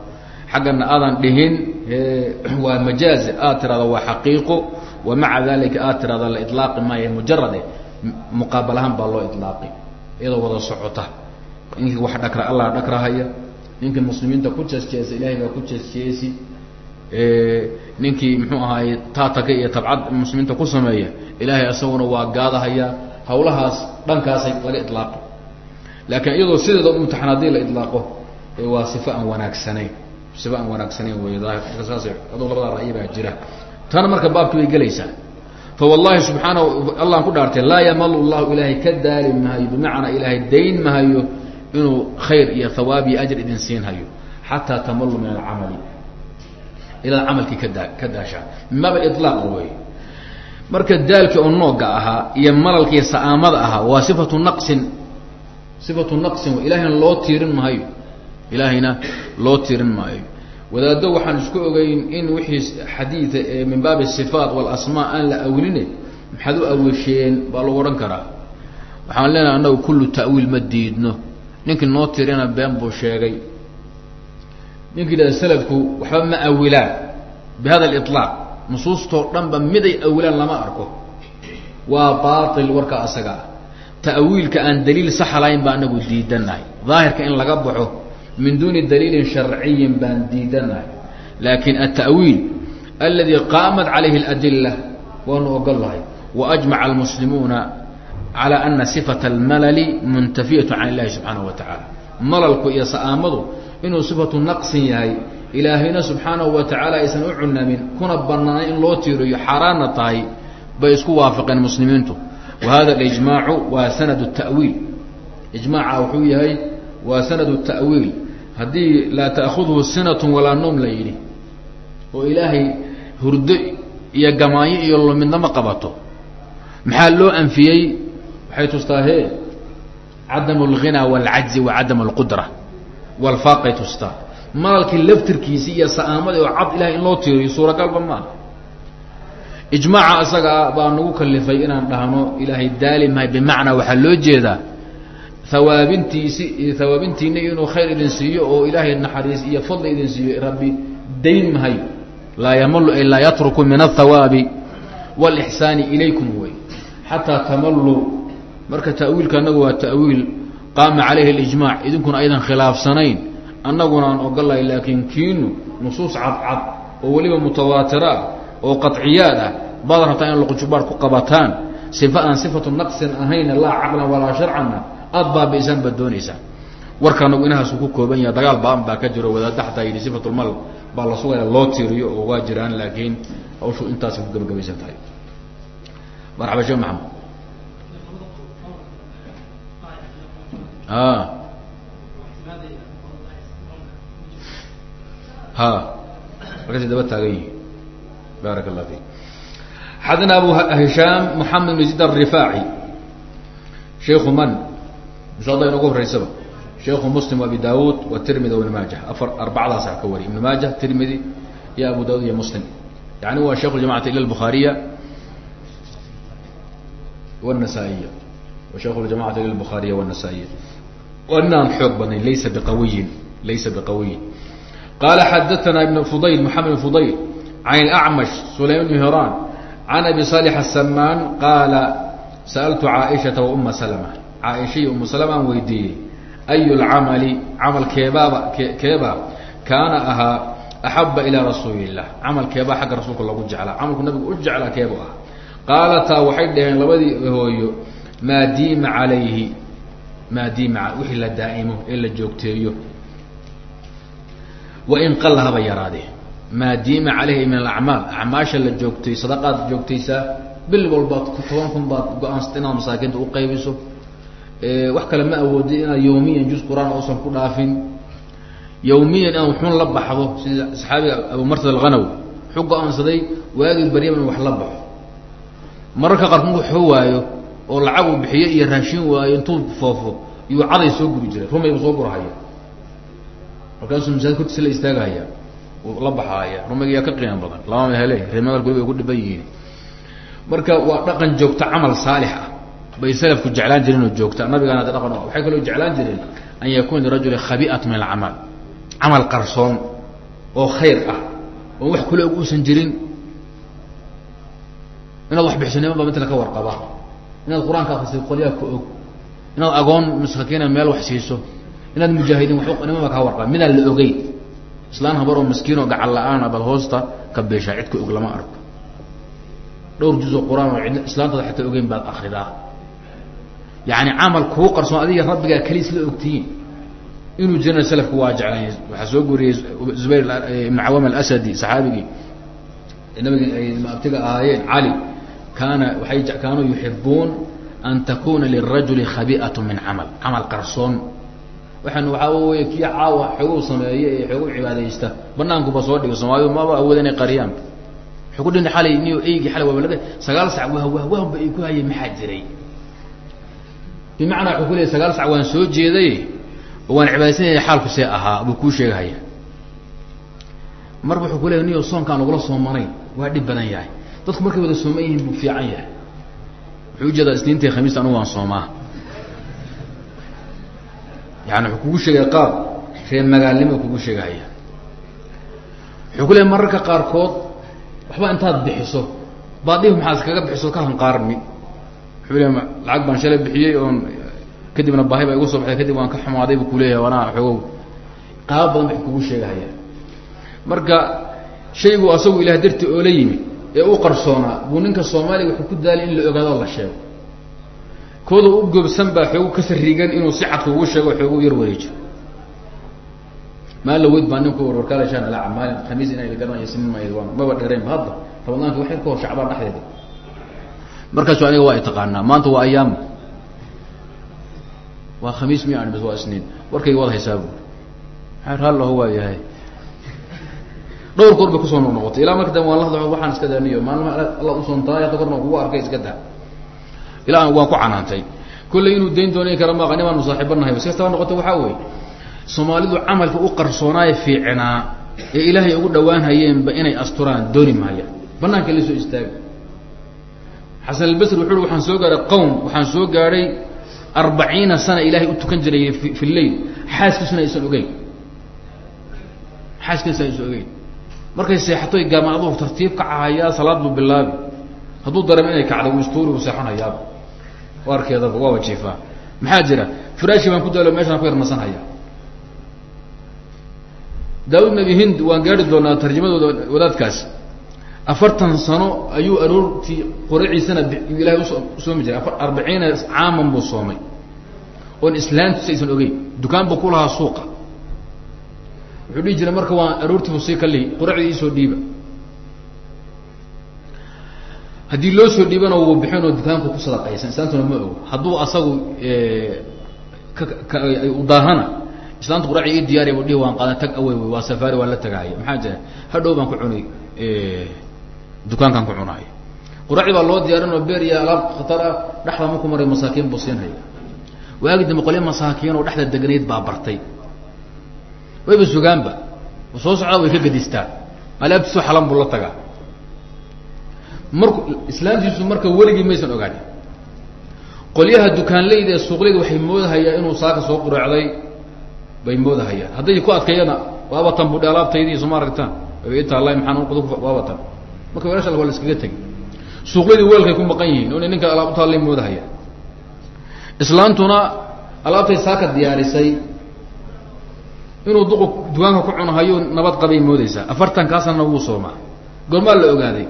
S1: xaggana aadan dhihin waa majaazi aad tirahda waa xaqiiqo wa maca dalika aad tirahda la ilaaqi maayo mujarade muqaabal ahaan baa loo ilaaqi iyadoo wada socota. Ninkii wax dhakra allah dhakrahaya ninkii muslimiinta ku jeesjeesa ilahay baa ku jeesjeesi ninkii muxuu ahaaye taataka iyo tabcad muslimiinta ku sameeya ilaahay isaguna waa gaadahaya hawlahaas dhankaasay laga ilaaqi laakiin iyadoo sideeda umtaxan haddii la ilaaqo waa sifa aan wanaagsanayn sifa aan wanaagsanayn wey daahirka saas adoo labadaa ra'yi baa jira. Tana marka baabkii bay gelaysaa. Fa wallahi subxaanahu allaan ku dhaartay laa yamalu llahu ilaahay ka daali mahayo bimacnaa ilaahay dayn mahayo inuu khayr iyo hawaab iyo ajr idin siin xataa tamalu min alcamali. Ilaa camalkii kadaa ka daashaa. Min baab alilaaq wey marka daalkii oo nooga ahaa iyo malalkii sa'aamada ahaa waa sifatu naqsin sifatu naqsin ilaahayna loo tiirin maayo ilaahayna loo tiirin maayo wadaaddo waxaan isku ogeyn in wixii xadiida min baabi sifaat walasmaa aan la awline maxaad u awisheen baa lagu odhan karaa. Waxaan leenahay annagu kullu ta'wiil ma diidno. Ninkii noo tirina been buu sheegay. Ninkii dhahda salafku waxba ma awilaan bi hada aliطlaaq nusuustoo dhanba miday awilaan lama arko. Waa baatil warka asaga. Ta'wiilka aan daliil saxa lahayn baa anagu diidanahay daahirka in laga baxo min duuni daliilin sharciyin baan diidanahay. Laakin alta'wiil aladi qaamat calayhi اladila waanu ogolahay waajmaca almuslimuuna calى ana sifata almalali muntafiyatu can illahi subxaanahu wa tacaala malalku iyo sa'aamadu inuu sifatu naqsin yahay ilaahayna subxaanahu wa tacaala aysan u cunamin kuna banaanay in loo tiiriyo xaaraanna tahay bay isku waafaqeen muslimiintu. Wa hada alijmaacu waa sanad tawiil ijmaaca wuxuu yahay waa sanad ta'wiil haddii laa ta'khudhu sinat walaa noom la yidhi oo ilaahay hurdo iyo gamaayo iyo lumidnama qabato maxaa loo anfiyey waxay tustaa he cadam اlghinaa wاlcajzi wa cadam اlqudra wاlfaaqay tustaa madalkii laftirkiisi iyo sa'aamadii oo cad ilahay in loo tiiriyo suuragalba maaha ijmaaca isagaa baa nagu kalifay inaan dhahno ilaahay daali mahay bimacnaa waxaa loo jeedaa hawaabintiisi hawaabintiina inuu khayr idin siiyo oo ilaahay naxariis iyo fadli idin siiyo rabbi dayn mahay laa yamalu ay laa yatruku min aلthawaabi wاlإxsaani ilaykum wey xataa tamaluu marka ta'wiilka anagu waa ta'wiil qaama calayhi اlijmac idinkuna aydan khilaafsanayn annaguna aan ogolahay laakiin kiinu nusuus cadcad oo weliba mutawaatira ah oo qaطciyaad ah baad rabtaa in luqjubaar ku qabataan sifa aan sifatu naqsin ahayna laa caqlan walaa sharcanna aada baabi'isaan baad doonaysaa. Warka anagu inahaasu ku kooban yaha dagaal baan baa ka jiro wadaadda xataa yidhi sifatulmal baa la sugaya loo tiiriyo oo waa jiraan laakiin hawshu intaasay ku gebagabaysan tahay. Marxaba sheekh maxamed. A ha markaasay daba taagan yihiin baarak allah fik xadna abu hishaam moxamed bn zid الrifaaci sheiku man inshaalla inogu horeysaba sheiku muslim abi daawud watirmidi ibn maaja afar arbacadaasa ka wariy ibn maaja tirmidi iyo abu daawud iyo muslim yani waa sheikh jamacati ila bukhaariya wالنasaa'iya wa sheikh jamacati ila bukhaariya wالنasaa'iya waa nin aan xoog badnayn laysa biqawiyin laysa biqawiyin qala xadaثna ibn fudayl moxamed bn fudayl can اlأcmash sulaym bn hiraan can abi صالح الsamaan qaala sa'altu caaئiشhaةa وuma slmة caaisha iyo umusalmaan weydiiyey ayu lcamali? Camal keebaaba keeba kaana ahaa axaba ilaa rasuulilah camal keebaa xagga rasuulka lagu jeclaa. Camalku nabigu u jeclaa keebu ah. Qaalataa waxay dhaheen labadii hooyo maa diima alayhi maa diima wixii la daaimo ee la joogteeyo. Wain qalla haba yaraade maa diima calayhi min alacmaal. Acmaasha la joogtay sadaqaad joogtaysaa bil walbaad toban kun baad go'aansata inaad masaakiinta uqaybiso wax kale ma awoodid inaad yawmiyan juz qur'aan uusan ku dhaafin. Yawmiyan inaad wuxuun la baxdo sida saxaabiga abu martad alghanawi wuxuu go'aansaday waagii baryaba in wax la baxo. Mararka qaarkood wuxuu waayo oo lacag uu bixiyo iyo raashin waayo intuu foofo iyuu caday soo guri jiray rumaybu soo gurahaya. Markaasuu masaajid kortiisa la istaagahaya la baxaaya rumayga yaa ka qiimo badan lama hele reemagal guriga ay ku dhiban yihiin. Marka waa dhaqan joogta camal saalix ah bay salafku jeclaan jireen oo joogta. Nabigaana ada dhaqan waxay kaloo jeclaan jireen an yakuna lirajuli khabi'at min alcamal camal qarsoon oo khayr ah oon wax kule og jirin. Inaad wax bixisonima ba mitla ka warqaba inaad qur'aanka akrisid qolyaha ka og. Inaad agoon masakiina meel wax siiso. Inaad mujaahidiin nimaba kaa warqaba midaan la ogeyn. Islaan habaroo maskiin oo gacan la'aan bad hoosta ka beeshaa cid ka og lama arko. Dhowr juzoo qur'aan oo cidna islaantada xataa ogeyn baad akridaa yani camal kuu qarsoon adiga rabbigaa keliis la ogtihiin inuu jirana salafku waa jeclay waxaa soo guuriyey zubayr ibn cawam alasadi saxaabigii nabiga ay maabtiga ahaayeen cali kaana waay kaanuu yuxibuun an takuna lirajuli khabi'at min camal camal qarsoon waxaan waxaa wey kii caawa xooguu sameeye ee xoogu cibaadaysta banaankuba soo dhigo soomaalidu maba awooda inay qariyaan wuxuu ku dhinta alay niyo eygii alay waaba laga sagaal sac wahwahwahba ay ku hayeen maxaa jiray bimacnaa wuxuu ku leeyay sagaal sac waan soo jeeday oo waan cibaadaysanaya xaalku see ahaa buu kuu sheegahaya. Marba wuxuu ku leeya niyo soonkaan lagula soomanayn waa dhib badan yahay. Dadku markay wada sooman yihiin buu fiican yahay. Wuxuu u jeedaa isniintai khamiista anugu waan soomaa. Yani wuxuu kugu sheegaya qaab reer magaalnimo kugu sheegahaya. Wuxuu ku leeya mararka qaarkood waxba intaad bixiso baadhihi maxaa iskaga bixiso ka hanqaarmi wuxuu leeya lacag baan shalay bixiyey oon kadibna baahi baa igu soo baxday kadib waan ka xumaaday buu kuleeyahay anaa xoogow qaaba badan ba kugu sheegahaya marka shaygu asagu ilaah darti oo la yimid ee u qarsoonaa buu ninka soomaaliga wuxuu ku daalay in la ogaado la sheego. Kooda u goobsan baa xoogu ka sariigan inuu si cadka ugu sheego xoogu yar wareejo maal laweyd baa ninku warkalashaan ala maalin khamiis inay garanaya sinin ma maba dheereen ba hadda ramadaanka waxay ka hor shacbaan dhexdeeda markaasu aniga waa i taqaanaa maanta waa ayaam. Waa khamiis mi an waa isniin warkayga waad haysaabu maa raallahu waa yahay dhowr koor ku soo noqnoqotay. Ilaa marka dambe waan la hadla waxaan iska daaniyo maalma alla usoontaay hadda korna kugu arkay iska daa. Ilaa waan ku canaantay. Kolley inuu dayn doonay kara maaqa nimaanu saaxiibanahay si kastaba noqota waxaa weeye. Soomaalidu camalka u qarsoonaaye fiicnaa ee ilaahay ugu dhawaan hayeenba inay asturaan dooni maayaan. Banaanka la soo istaaga xasan albasri wuxu waxaan soo gaadhay qowm waxaan soo gaadhay arbaciina sana ilaahay u tukan jiray fi lleil xaaskiisuna aysan ogeyn. Xaaskiisa aysan ogeyn. Markay seexatoy gaamacduhu tartiib ka cahayaa salaad buu bilaabi hadduu dareemo inay kacdo uu istuuri uu seexanayaaba arkeedaba waa wajiifaa. Maxaa jira? Firaashi baan ku daalo meeshaan ku yarnasanhaya daawud nabi hind waan gaari doonaa tarjamadooda wadaadkaas afartan sano ayuu aroortii qoraciisana ilahay usoomi jiray. Arbaciina caaman buu soomay. Oon islaantiisa aysan ogeyn. Dukaan buu ku lahaa suuqa. Wuxuu dhihi jiray marka waan aroortiibu sii ka lihi iisoo dhiiba. Haddii loo soo dhiibana wuu bixin oo dukaanku ku sadaqaysan. Islaantuna ma ogo. Hadduu asagu daahana islaantu quraaci ii diyaariya bu dhihi waan qaadan tag awey wey waa safaari waan la tagaaya maxaa jira? Hadhow baan ku cunay dukaankaan ku cunaay quraaci baa loo diyaarinoo beer iyo alaab khatar ah dhexda marku maray masaakiin buu siinhaya waagi dambe qolya masaakiin oo dhexda degnayd baa bartay. Wayba sugaanba soo socdaa way ka gedistaan alaabtiisu xalan buu la tagaa. Marku islaantiisu marka weligii maysan ogaanin qolyaha dukaanleyda ee suuqleyda waxay moodahayaan inuu saaka soo qureecday bay moodahayaan hadday ku adkeeyana waabatan budhe alaabtaydi soma aragtaan. Taalla maaan waabatan marka welasha waa la iskaga tegi. Suuqladii weelkay ku maqan yihiin o ninka alaab utaallay moodahaya. Islaantuna alaabtay saaka diyaarisay. Inuu duqu dukaanka ku cunahayo nabad qabay moodaysaa afartankaasana wuu soomaa. Goormaa la ogaaday.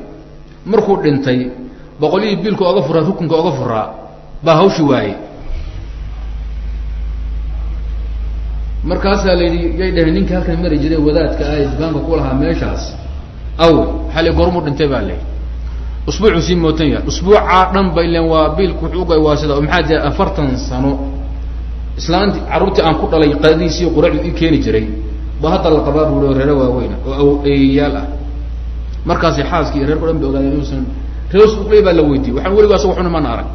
S1: Markuu dhintay boqolyihii biilka oga furaa rukunka oga furaa baa hawshi waayey markaasaa la yidhi yay dhaheen ninka halkan mari jiray wadaadka ah ee dukaanka ku lahaa meeshaas aw xali goormuu dhintay baa layihi usbuucuu sii mootan yahay. Usbuucaa dhan ba ilen waa biilku wuxuu uga waa sida maxaa jira afartan sano. Islaanti carruurtii aan ku dhalay qadiisiiyo quracdu ii keeni jiray. Ba hadda la qabaa buui oo reero waaweyna oo eeyayaal ah. Markaasi xaaskii iyo reerka o dhan ba ogaadeen inuusan reer suuqley baa la weydiiyey. Waxaan weliga asaga xuna mana arag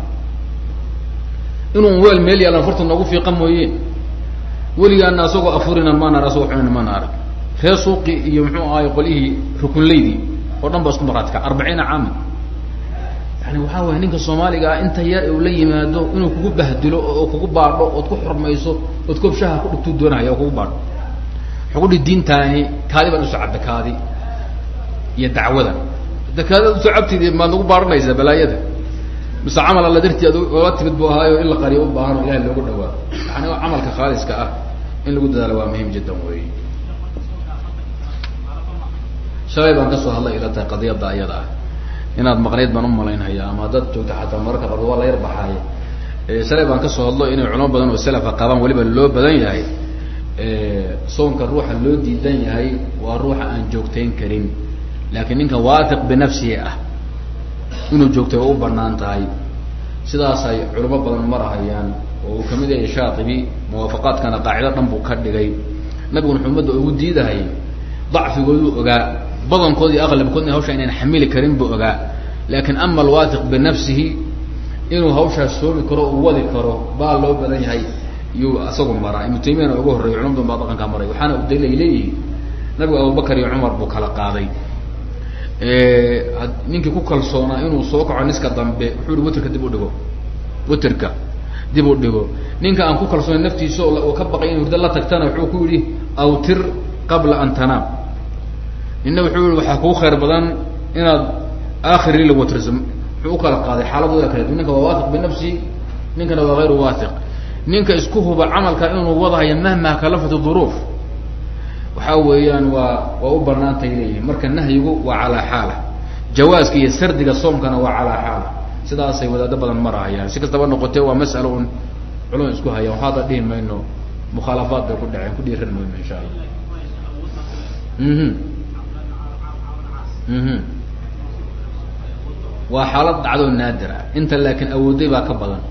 S1: inuu weel meel yaalan farta noogu fiiqa mooyeen. Weligaana asagoo afurina maan arag asagoo xunina maan arag reer suuqii iyo muxuu ahay qolyihii rukunleydii oo dhan ba isku maraadka arbaciina caaman yani waxaa waaya ninka soomaaliga ah inta yar uu la yimaado inuu kugu bahdilo oo kugu baadho ood ku xurmayso ood koobshaha ku dhigtuu doonahaya oo kugu baadho. Wuxuu ku dhi diintaani kaadi baan u soo cabda kaadi iyo dacwada. Da kaadida u soo cabtid maad nagu baadhanaysaa balaayada. Mise camal alla dartii ad ola timid bu ahaayo in la qariyo u baahan oo ilahay loogu dhawaado. Yani camalka khaaliska ah in lagu dadaalo waa muhiim jiddan wey shalay baan ka soo hadlay ila tahay qadiyadda ayada ah. Inaad maqnayd baan umalaynhaya ama haddaad joogta xataa mararka qaarkood waa la yar baxaaye shalay baan ka soo hadlo inay culamo badan oo salafa qabaan weliba loo badan yahay. Soonka ruuxa loo diidan yahay waa ruuxa aan joogtayn karin. Laakiin ninka waatiq binafsihi ah inuu joogtay waa u bannaan tahay sidaasay culamo badan marahayaan oo uu ka mid yahay shaatibi muwaafaqaadkana qaacido dhan buu ka dhigay. Nabiguna wuxuu ummadda ugu diidahay dacfigooduu ogaa badankood iyo aqlabkoodna hawsha inaan xamili karin buu ogaa. Laakiin ama alwaatiq binafsihi inuu hawshaas soomi karo uu wadi karo baa loo badan yahay iyuu isagu maraa. Ibnu taymiyana uga horreeyay culamo badan baa dhaqankaa maray. Waxaana udalay leeyihiin nabigu abubakar iyo cumar buu kala qaaday. Ninkii ku kalsoonaa inuu soo kaco niska dambe wuxuu ihi witerka dib u dhigo witerka dib u dhigo. Ninka aan ku kalsoonay naftiisa oo ka baqay in hurdo la tagtana wuxuu ku yidhi awtir qabla an tanaam nina wuxuu yihi waxaa kuu khayr badan inaad aakhiri la watriso wuxuu u kala qaaday xaaladooda kala ninka waa waatiq binafsihi ninkana waa hayru waatiq ninka isku huba camalka inuu wadahayo mahma kalafat duruuf. Waxaa weeyaan waa waa u banaantay leeyihiin marka nahyigu waa calaa xaala. Jawaaska iyo sardiga soomkana waa calaa xaala. Sidaasay wadaado badan marahayaan si kastaba noqotee waa mas'alo un culum isku hayaan waxaada dhihi mayno mukhaalafaad bay ku dhaceen ku dhiiran mayno insha allah. Mhm waa xaalad dhacdoo naadir ah. Inta laakiin awooday baa ka badan.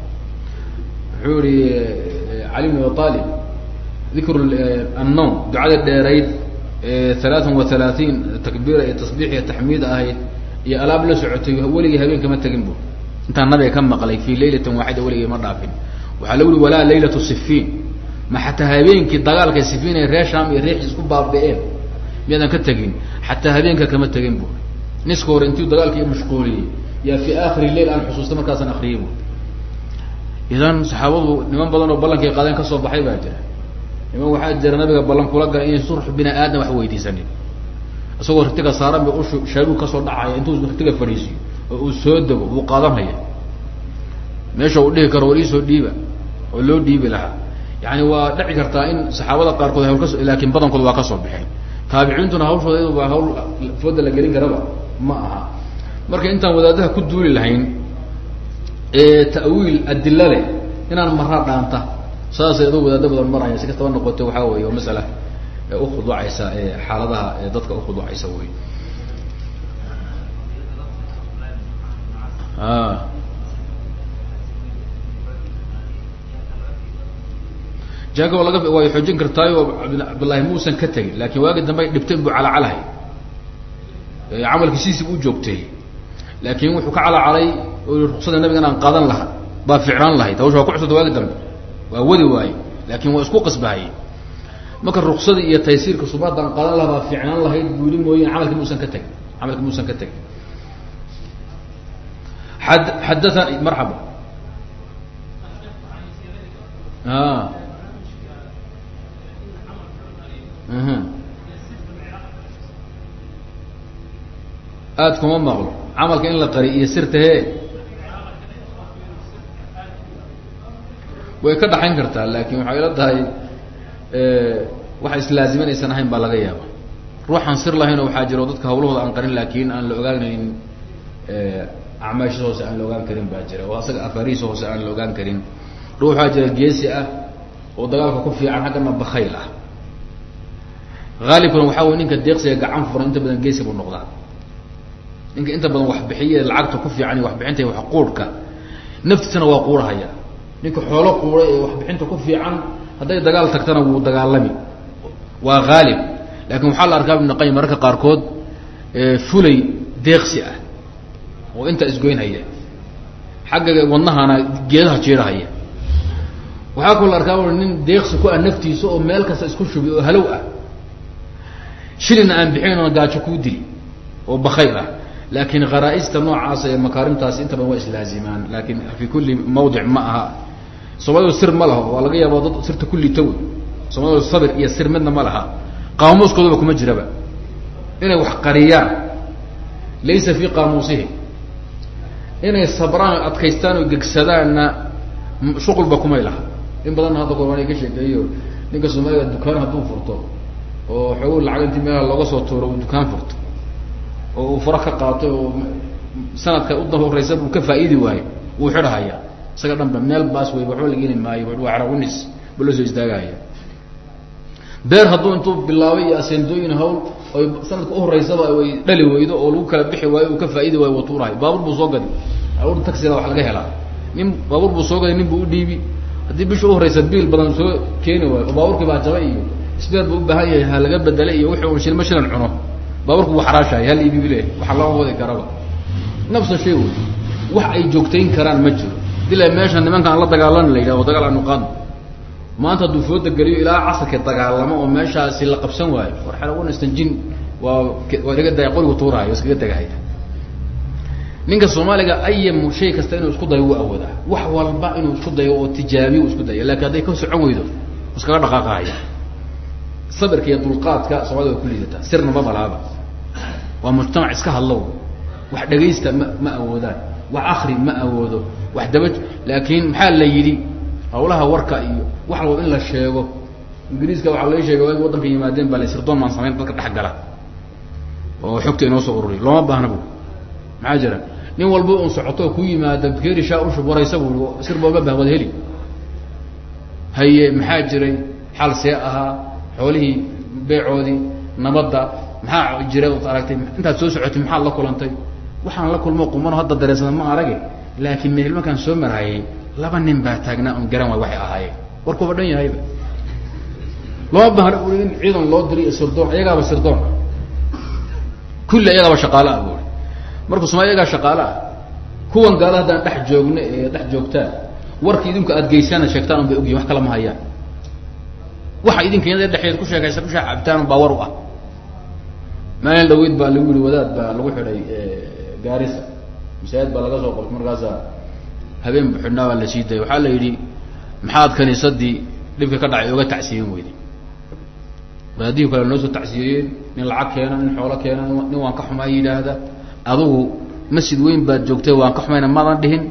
S1: Wuxuu yihi cali bn abi dikru annowm ducada dheerayd halaatan wa halaatiin takbiira iyo tasbiix iyo taxmiid ahayd iyo alaab la socotay weligii habeen kama tegin bu intaan nabiga ka maqlay fii laylatin waaxida weligay ma dhaafin. Waxaa lagu yihi walaa laylatu sifiin. Ma xataa habeenkii dagaalka sifiin ee reer sham iyo reexis isku baabi'een miyaadan ka tegin xataa habeenka kama tegin bu niska hore intuu dagaalkii mashquuliyey yaa fii aakhiri leil aan xusuusta markaasaan akriyay bu idan saxaabadu niman badan oo ballankay qaadeen ka soo baxay baa jira niman waxaa jira nabiga ballan kula galay inay surx bini aadam wax weydiisanin isagoo ritiga saaran ba ushu shaabuu ka soo dhacaya intuu ritiga fadhiisiyo oo uu soo dego wuu qaadanhaya meesha uu dhihi karo war iisoo dhiiba oo loo dhiibi lahaa yani waa dhici kartaa in saxaabada qaarkood hawl kas laakiin badankooda waa ka soo baxeen taabiciintuna hawshooda iyadu baa hawl fooda la gelin karaba ma aha. Marka intaan wadaadaha ku duuli lahayn ta'wiil adila leh inaan maraa dhaanta saasay adoo wadaado badan maraya. Si kastaba noqoto waxaa wey masala ukhuducaysa xaaladaha dadka ukhuducaysa wey jaga laga way xoojin kartaayo cabdullaahi muusan ka tegin laakin waagi dambe ay dhibteen buu calacalahay camalkiisiisi u joogtay. Laakin wuxuu ka calacalay oo ruksada nabiga inaan qaadan laha baa ficnaan lahayd. Hawsha waa ku cusubta waagi dambe. Waa wadi waaye laakin waa isku qasbahaye marka ruksadii iyo taysiirka subaadaan qaadan laha baa ficnaan lahayd buu yili mooye camalki muusan ka tegin camalki muusan ka tegin ad xadaa marxaba aada kuma maqlo. Camalka in la qari iyo sirtahe way ka dhaxayn kartaa laakin waxay ila tahay waxa islaazimanaysan ahayn baa laga yaaba ruuxaan sir lahaynoo waxaa jiro dadka hawlahooda aan qarin laakin aan la ogaanayn acmaashis hoose aan la ogaan karin baa jira. Oo asaga afaarihiisa hoose aan la ogaan karin. Ruux waxaa jira geesi ah oo dagaalka ku fiican haggana bakayl ah haalibkuna waxaa wey ninka deeqsiga gacan furan inta badan geesi buu noqdaa. Ninka inta badan waxbixiye lacagta ku fiican iyo waxbixinta wax quurhka naftiisana waa quurhaya ninka xoolo quura ee waxbixinta ku fiican hadday dagaal tagtana wuu dagaalami. Waa haalib laakin waxaa la arkaa ibn qayim mararka qaarkood fulay deeqsi ah oo inta isgoynhaya. Xagga wadnahana geedaha jiirahaya waxaa kaloo la arkaa nin deeqsi ku ah naftiisa oo meel kasta isku shubi oo halow ah shilina aan bixin oona gaajo kuu dili oo bakayl ah. Laakin kharaaista noocaas ee makaarimtaasi inta badan waa islaazimaan. Laakin fi kulli mawdic ma aha. Soomalidu sir ma laho waa laga yaaba dad sirta kullita wey soomalidu sabir iyo sir midna ma laha. Qaamuuskoodaba kuma jiraba. Inay wax qariyaan. Laysa fi qaamuusihim. Inay sabraan adkaystaan oo gegsadaanna shuqulba kumay laha. In badanna hadda goormaan ka sheekeeyo ninka soomaaliga dukaan hadduu furto oo xoogu lacag intii meelaha looga soo tuuro uu dukaan furto. Oo uu fura ka qaato oo sanadka uda horeysa uu ka faa'iidi waayo wuu xidhahaya. Isaga dhan ba meel baas wey waxba la geli maayo waa caragunis ba loo soo istaagahaya beer hadduu intuu bilaabay iyo asendooyin hawl oy sanadka uhoreysaba ay dhali weydo oo lagu kala bixi waayo uu ka faaidi waayo watuurahay baabuur buu soo gaday. Baabuur taxiga wax laga helaa. Nin baabuur buu soo gaday nin buu udhiibi haddii bisha uhoreysa biil badan soo keeni waayo oo baabuurkii baa jabay iyo sbeer buu ubaahan yahay ha laga bedelay iyo wixii un shilma cuno. Baabuurku wuu xaraashahay hal iibibi le waxa loo wadi karaba. Nafsa shay wey wax ay joogtayn karaan ma jiro. Dila meesha nimankaan la dagaalana la yidhahdo dagaal aanu qaadno. Maanta hadduu fooda geliyo ilaa casarka dagaalamo oo meeshaasi la qabsan waayo. War xalawanastan jin waa waa iga da qorigu tuuraayo iskaga degahaya ninka soomaaliga ayam shay kasta inuu isku dayo wuu awoodaa. Wax walba inuu isku dayo oo tijaabiyo u isku dayo laakiin hadday ka socon weydo iskaga dhaqaaqahaya sabirka iyo dulqaadka soomaalida waa ku liidataa sirna ma balaaba waa mujtamac iska hadlow. Wax dhegaysta ma ma awoodaan. Wax akri ma awoodo. Wax daba laakiin maxaa la yidhi? Hawlaha warka iyo wax walba in la sheego. Ingiriiska waxaa la sheegay waagi waddanka yimaadeen baa la sirdoon maan samayn dadka dhex gala. Oo xogta inoo soo ururiy looma baahna bu maxaa jira? Nin walba un socoto ku yimaada geeri shaa ushub waraysa bu sir booma bah wad heli. Haye maxaa jiray? Xal see ahaa xoolihii beecoodii nabadda maxaa jira od aragtay? Intaad soo socotay maxaad la kulantay? Waxaan la kulmo qumano hadda dareensada ma arage laakiin meel markaan soo marayay laba nin baa taagnaa on garan waay waxay ahaayeen. Warkuba dhan yahayba looma baahna ui in ciidan loo diriy sirdoon iyagaaba sirdoon. Kulli iyagaaba shaqaale ah buui marka somalia iyagaa shaqaale ah kuwan gaala haddaan dhex joogno ee dhex joogtaan warka idinku aad geysaan sheegtaan un bay ogyihiin wax kala ma hayaan waxa idinka yada dhexeed ku sheekaysa ku shaacabtaan baa war u ah. Maalin dhaweyd baa lagu yihi wadaad baa lagu xidhay gaarisa. Masaajid baa laga soo qabtay markaasa habeen bu xidhnaa baa la sii dayay waxaa la yidhi maxaad kaniisadii dhibka ka dhacay oga tacsiyen weyday wadaadihii kale noo soo tacsiyeyeen nin lacag keena nin xoolo keena nin waan ka xumaa yidhaahda. Adugu masjid weyn baad joogtay waan ka xumayna maadan dhihin.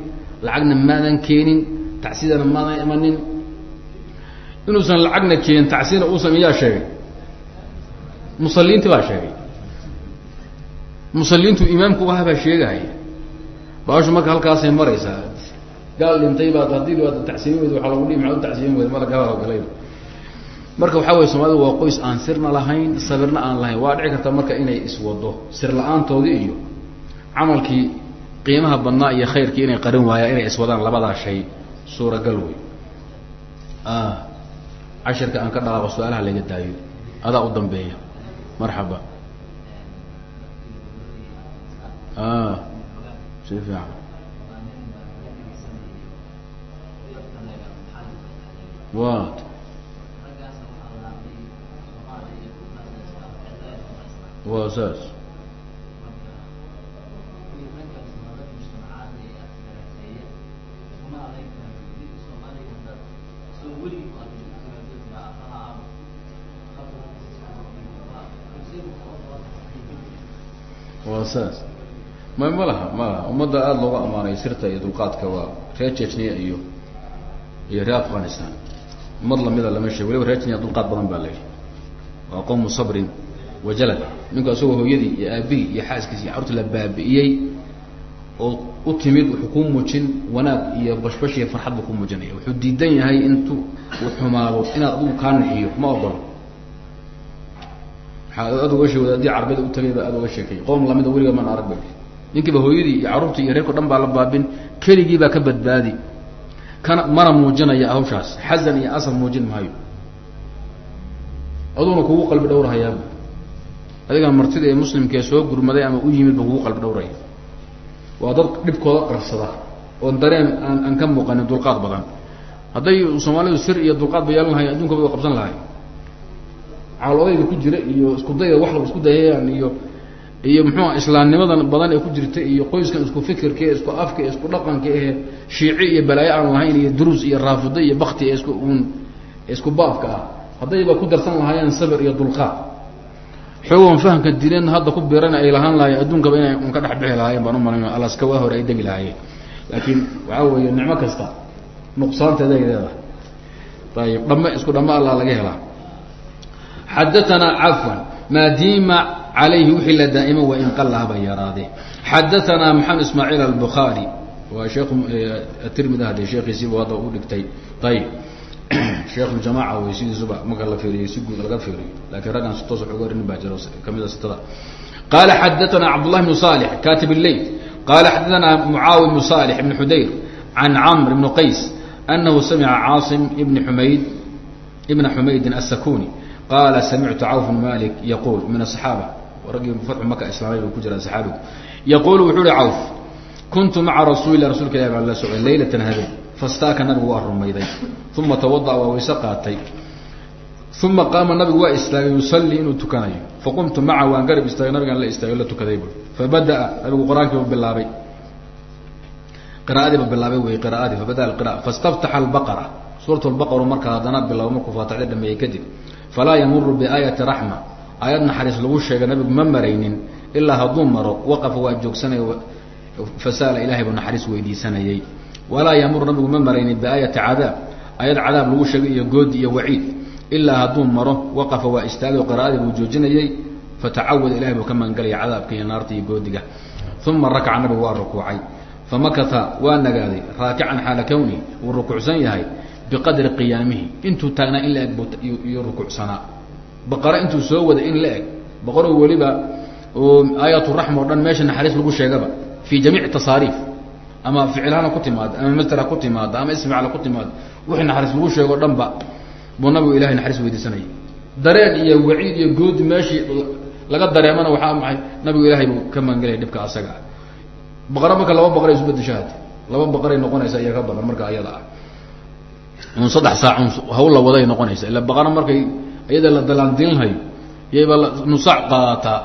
S1: Lacagna maadan keenin tacsiyadana maadan imanin inuusan lacagna keenin tacsiyana uusan iyaa sheegay musaliinti baa sheegay. Musaliintu imaamku ahaa baa sheegahaya baashu marka halkaasay maraysaa gaal dhintay baad haddii waad tacsiyin weyd waaa lagu dhihi maa u tacsiyin weyd? Mala gaal galay. Marka waxaa weye soomaalida waa qoys aan sirna lahayn sabirna aan lahayn. Waa dhici karta marka inay iswado sir la'aantoodii iyo camalkii qiimaha badnaa iyo khayrkii inay qarin waayaan inay iswadaan labadaa shay. Suuragal wey cashirka aan ka dhalaaqo su'aalaha laga daayo. Adaa u dambeeya. Marxaba. Si fiican. Wat wa saas waa saas. Ma ma laha ma laha. Ummadda aada looga amaanay sirta iyo dulqaadka waa reer jechnia iyo iyo reer afghanistan. Ummad lamida lama sheeg waliba reer jechnia dulqaad badan baa la yidhi. Waa qowmu sabrin wajalad ninku asagoo hooyadii iyo aabihii iyo xaaskiisi iyo carurtii la baabi'iyey oo u timid wuxuu ku muujin wanaag iyo bashbash iyo farxad buu ku muujinaya wuxuu diidan yahay intu uu xumaado inaad adigu kaa nixiyo ma ogolo waxaa aad uga sheeg wadaadii carbeed u tagay baa aad uga sheekay. Qoom lamida weliga man arag ba ninkiiba hooyadii iyo carruurtii iyo reerko dhan baa la baabin keligii baa ka badbaadi. Kana mana muujinaya hawshaas. Xasan iyo asar muujin maayo. Aduguna kugu qalbi dhowrahayaa adigaa martida ee muslimkaee soo gurmaday ama u yimid ba kugu qalbi dhowraya. Waa dad dhibkooda qarsada oon dareen aan aan ka muuqanin dulqaad badan. Hadday soomaalidu sir iyo dulqaad ba yeelan lahay addunkaba qabsan lahay caloodayda ku jira iyo isku dayda wax laba isku dayayaan iyo iyo muxuua islaamnimadan badan ee ku jirta iyo qoyskan isku fikirka ee isku afka ee isku dhaqanka ee shiici iyo balaayo aan lahayn iyo duruus iyo raafido iyo bakti ee isku un isku baafka ah. Haddayba ku darsan lahaayeen sabir iyo dulqaad. Xoogan fahamka diinadna hadda ku biirana ay lahaan lahayen adduunkaba inay un ka dhex bixi lahaayeen baan u malayn alaska waa hore ay degi lahaayeen. Laakiin waxaa weeye nicmo kasta nuqsaanteeda ay leedahay. Ayib dhame isku dhame allaa laga helaa xadaanaa cafwan maadiima calayhi wixii la daa'imo waa in qallahaba yaraade xadaanaa maxamed ismaaciil albukaari waa tirmid ahde sheekhiisiibu hadda u dhigtay ayib sheekhu jamaca wey sidiisuba marka la fiiriyo si guud laga fiiriyo lakiin raggan si toos uga warinin baa jiro kamida sitada qaala xadaanaa cabdullahi bnu salix katib leyt qala xadaanaa mucaawi bnu salix xudayr can camr ibn qays anahu samica caasim ibn xumayd ibna xumaydin asakuni qaala samictu cawf malik yaquul min asaxaaba raggii fatxu maka islaamay buu ku jira saxaabigu yaquulu wuxuu uhi cawf kuntu maca rasuuli lah ilahi baan la socday laylatan habeen fastaaka nabigu waa rumayday uma tawada'a waa wayse qaatay uma qaama nabigu waa istaagay yusallii inuu tukanayo faqumtu maca waan garab istaagay nabigaan la istaagay la tukaday bu fabada'a nabigu qur'aankiiba bilaabay qira'adiiba bilaabay wey qira'adii fabada'a alqira'a fastaftaxa albaqara suurat lbaqaru markaa haddana bilaabo markuu faatixda dhameeyey kadib falaa yamuru biaayati raxma. Aayad naxariis lagu sheegay nabigu ma maraynin ilaa hadduu maro waqafa waa joogsanaya fasa'ala ilahay buu naxariis weydiisanayey walaa yamuru nabigu ma maraynin biaayati cadaab. Aayad cadaab lagu sheegay iyo goodi iyo waciid. Ilaa hadduu maro waqafa waa istaagay qira'adii buu joojinayey fatacawada ilahay buu ka magangelaya cadaabka iyo naarta iyo goodiga. Uma rakaca nabigu waa rukuucay. Famakata waa nagaaday. Raakican xaala kawni wuu rukuucsan yahay biqadri qiyaamihi. Intuu taagnaa in la eg iyo rukuucsanaa baqara intuu soo waday in la eg baqaro weliba oo aayat raxma o dhan meesha naxariis lagu sheegaba fi jamiic tasaariif ama ficilhana ku timaada ama masdera ku timaada ama ismicla ku timaada wixii naxariis lagu sheego o buu nabigu ilahay naxariis weydiisanayay. Dareen iyo waciid iyo goodi meeshii laga dareemana waxaa maxay? Nabigu ilahay buu ka magangelaya dhibka asaga. Baqara marka laba baqaray isu bedeshaad laba baqaray noqonaysa iyo ka badan marka ayada ah un saddex saac un hawla waday noqonaysa. Ila baqara markay iyada la dalaandilinhayo yayba nusaac qaadataa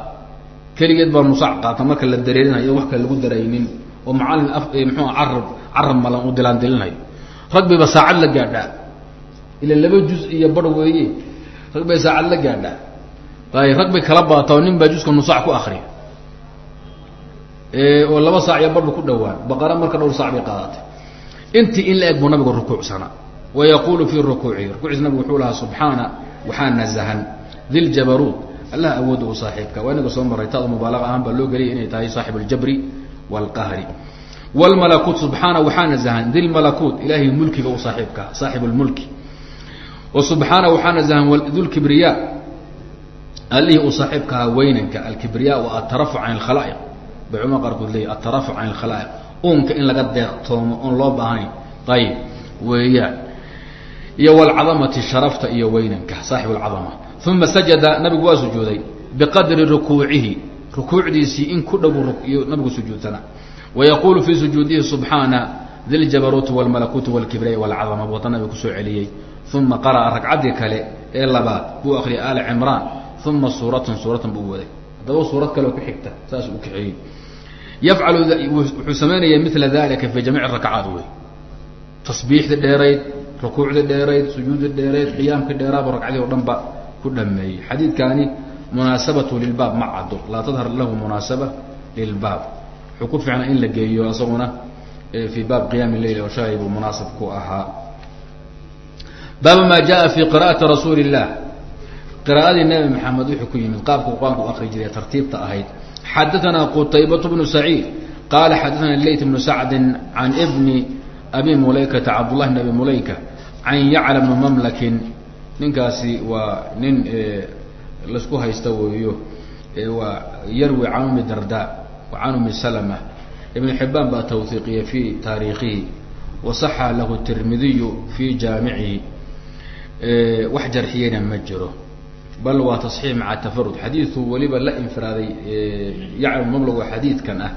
S1: keligeed baa nusaac qaata marka la dareerinayo wax kale lagu daraynin oo macalin af muxua carab carab malan uu dilaandilinhayo rag saacad la gaadhaa. Ila laba juz iyo bar weeye rag saacad la gaadhaa. Ay rag kala baataa oo nin baa juska nusaac ku akriya oo laba saac iyo barba ku dhawaan baqara marka dhowr saac bay qaadatay intii in la eg buu nabigu rukuucsanaa wayaquulu fii rukuucihi rukuuciisa nabigu wuxuu lahaa subxaana waxaa nasahan diljabaruud allah awoodda u saaxiibka waa inaga soo maray tada mubaalaqa ahaan baa loo geliyay inay tahay saaxib aljabri waalqahri wlmalakuut subxaana waxaa nasahan dilmalakuut ilaahay mulkiga u saaxiibka saaxib lmulki wa subxaana waxaa nasahan dulkibriya allihii u saaxiibkahaa weynanka alkibriyaa wa atarafuc can alkhalaa'iq bay cuma qaarkood leeya atarafuc can alkhalaa'iq uunka in laga deeqtoomo oon loo baahnayn ayib weeyaan iyo wlcadamati sharafta iyo weynanka saaxib اlcadama uma sajada nabigu waa sujuuday biqadri rukuucihi rukuucdiisii in ku dhow nabigu sujuudsana wayaqulu fii sujuudihi subxaana diljabaruuti wاlmalakuuti wاlkibriya wاlcadama buu wata nabiga kusoo celiyey uma qara'a ragcaddii kale ee labaad buu akriyay aali cimraan uma suuratan suuratan buu waday haddaba suurad kale ku xigta saas u kaxeeyey yafcalu wuxuu samaynaya mila dalika fi jamiic rakcaat wey tasbiixda dheerayd rukuucda dheerayd sujuudda dheerayd qiyaamka dheeraaba ragcadii o dhan ba ku dhameeyey. Xadiidkaani munaasabatu lilbaab ma caddo. Laa tadhar lahu munaasaba lilbaab wuxuu ku fiicnaa in la geeyo isaguna fii baab qiyaami leyl oo shalay buu munaasab ku ahaa. Baaba ma jaa fi qira'ati rasuuli illah qira'adii nabi maxamed wuxuu ku yimid qaabku qur'aanku akri jiray tartiibta ahayd. Xadaanaa qutaybatu bnu saciid. Qaala xadaana leyt bnu sacdi can bni abi mulaykata cabdullahi bn abi mulayka can yacla mamlakin. Ninkaasi waa nin la isku haysta weeyo waa yarwi can darda wa can umi salma ibn xibaan baa tawhiiqiya fi taariikhihi wasaxa lahu tirmidiyu fi jaamicihi wax jarxiyena ma jiro. Bal waa taصxiix maca tafarud xadiiu weliba la infiraaday yaclam mamlak xadiidkan ah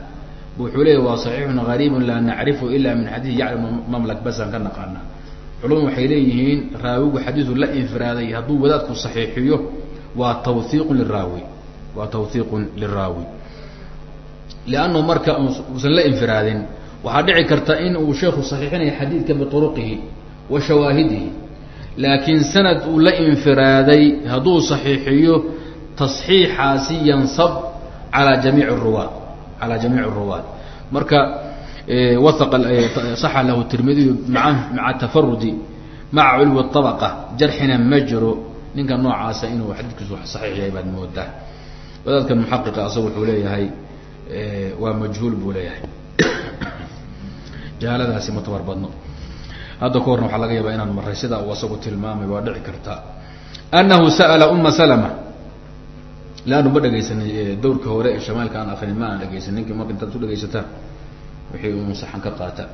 S1: wuxuu leeya waa صaxiixun gariibu laa nacrifu ila min xadiid yaclam mamlak. Basaan ka naqaana culamadu waxay leeyihiin raawigu xadiidu la infiraaday hadduu wadaadku saxiixiyo waa tawhiiqu liraawi. Waa tawhiiqun liraawi. Liannahu marka uusan la infiraadin waxaa dhici karta in uu sheekhu saxiixinaya xadiidka biuruqihi wa shawaahidihi. Laakiin sanad uu la infiraaday hadduu saxiixiyo tasxiixaasi yansab alaa jamiic ruwaad calaa jamiic ruwaad marka saxa lahu tirmidiyu maca tafarudi maca culwi abaqa jarxina ma jiro ninka noocaasa inuu xadiidkiisu saxiix baad moodaa wadaadkan muxaqiqa asaga wuxuu leeyahay waa majhuul buu leeyahay jahaaladaasi ma tabar badno hadda ka horna waxaa laga yaabaa inaan maray sida uu asagu tilmaamay waa dhici karta anahu sa'ala uma salma laanu ma dhegaysanay dawrka hore ee shamaalka aan akrin ma aan dhegaysan ninkii marka intaad ku dhegaysataan wixii uu saxan ka qaata.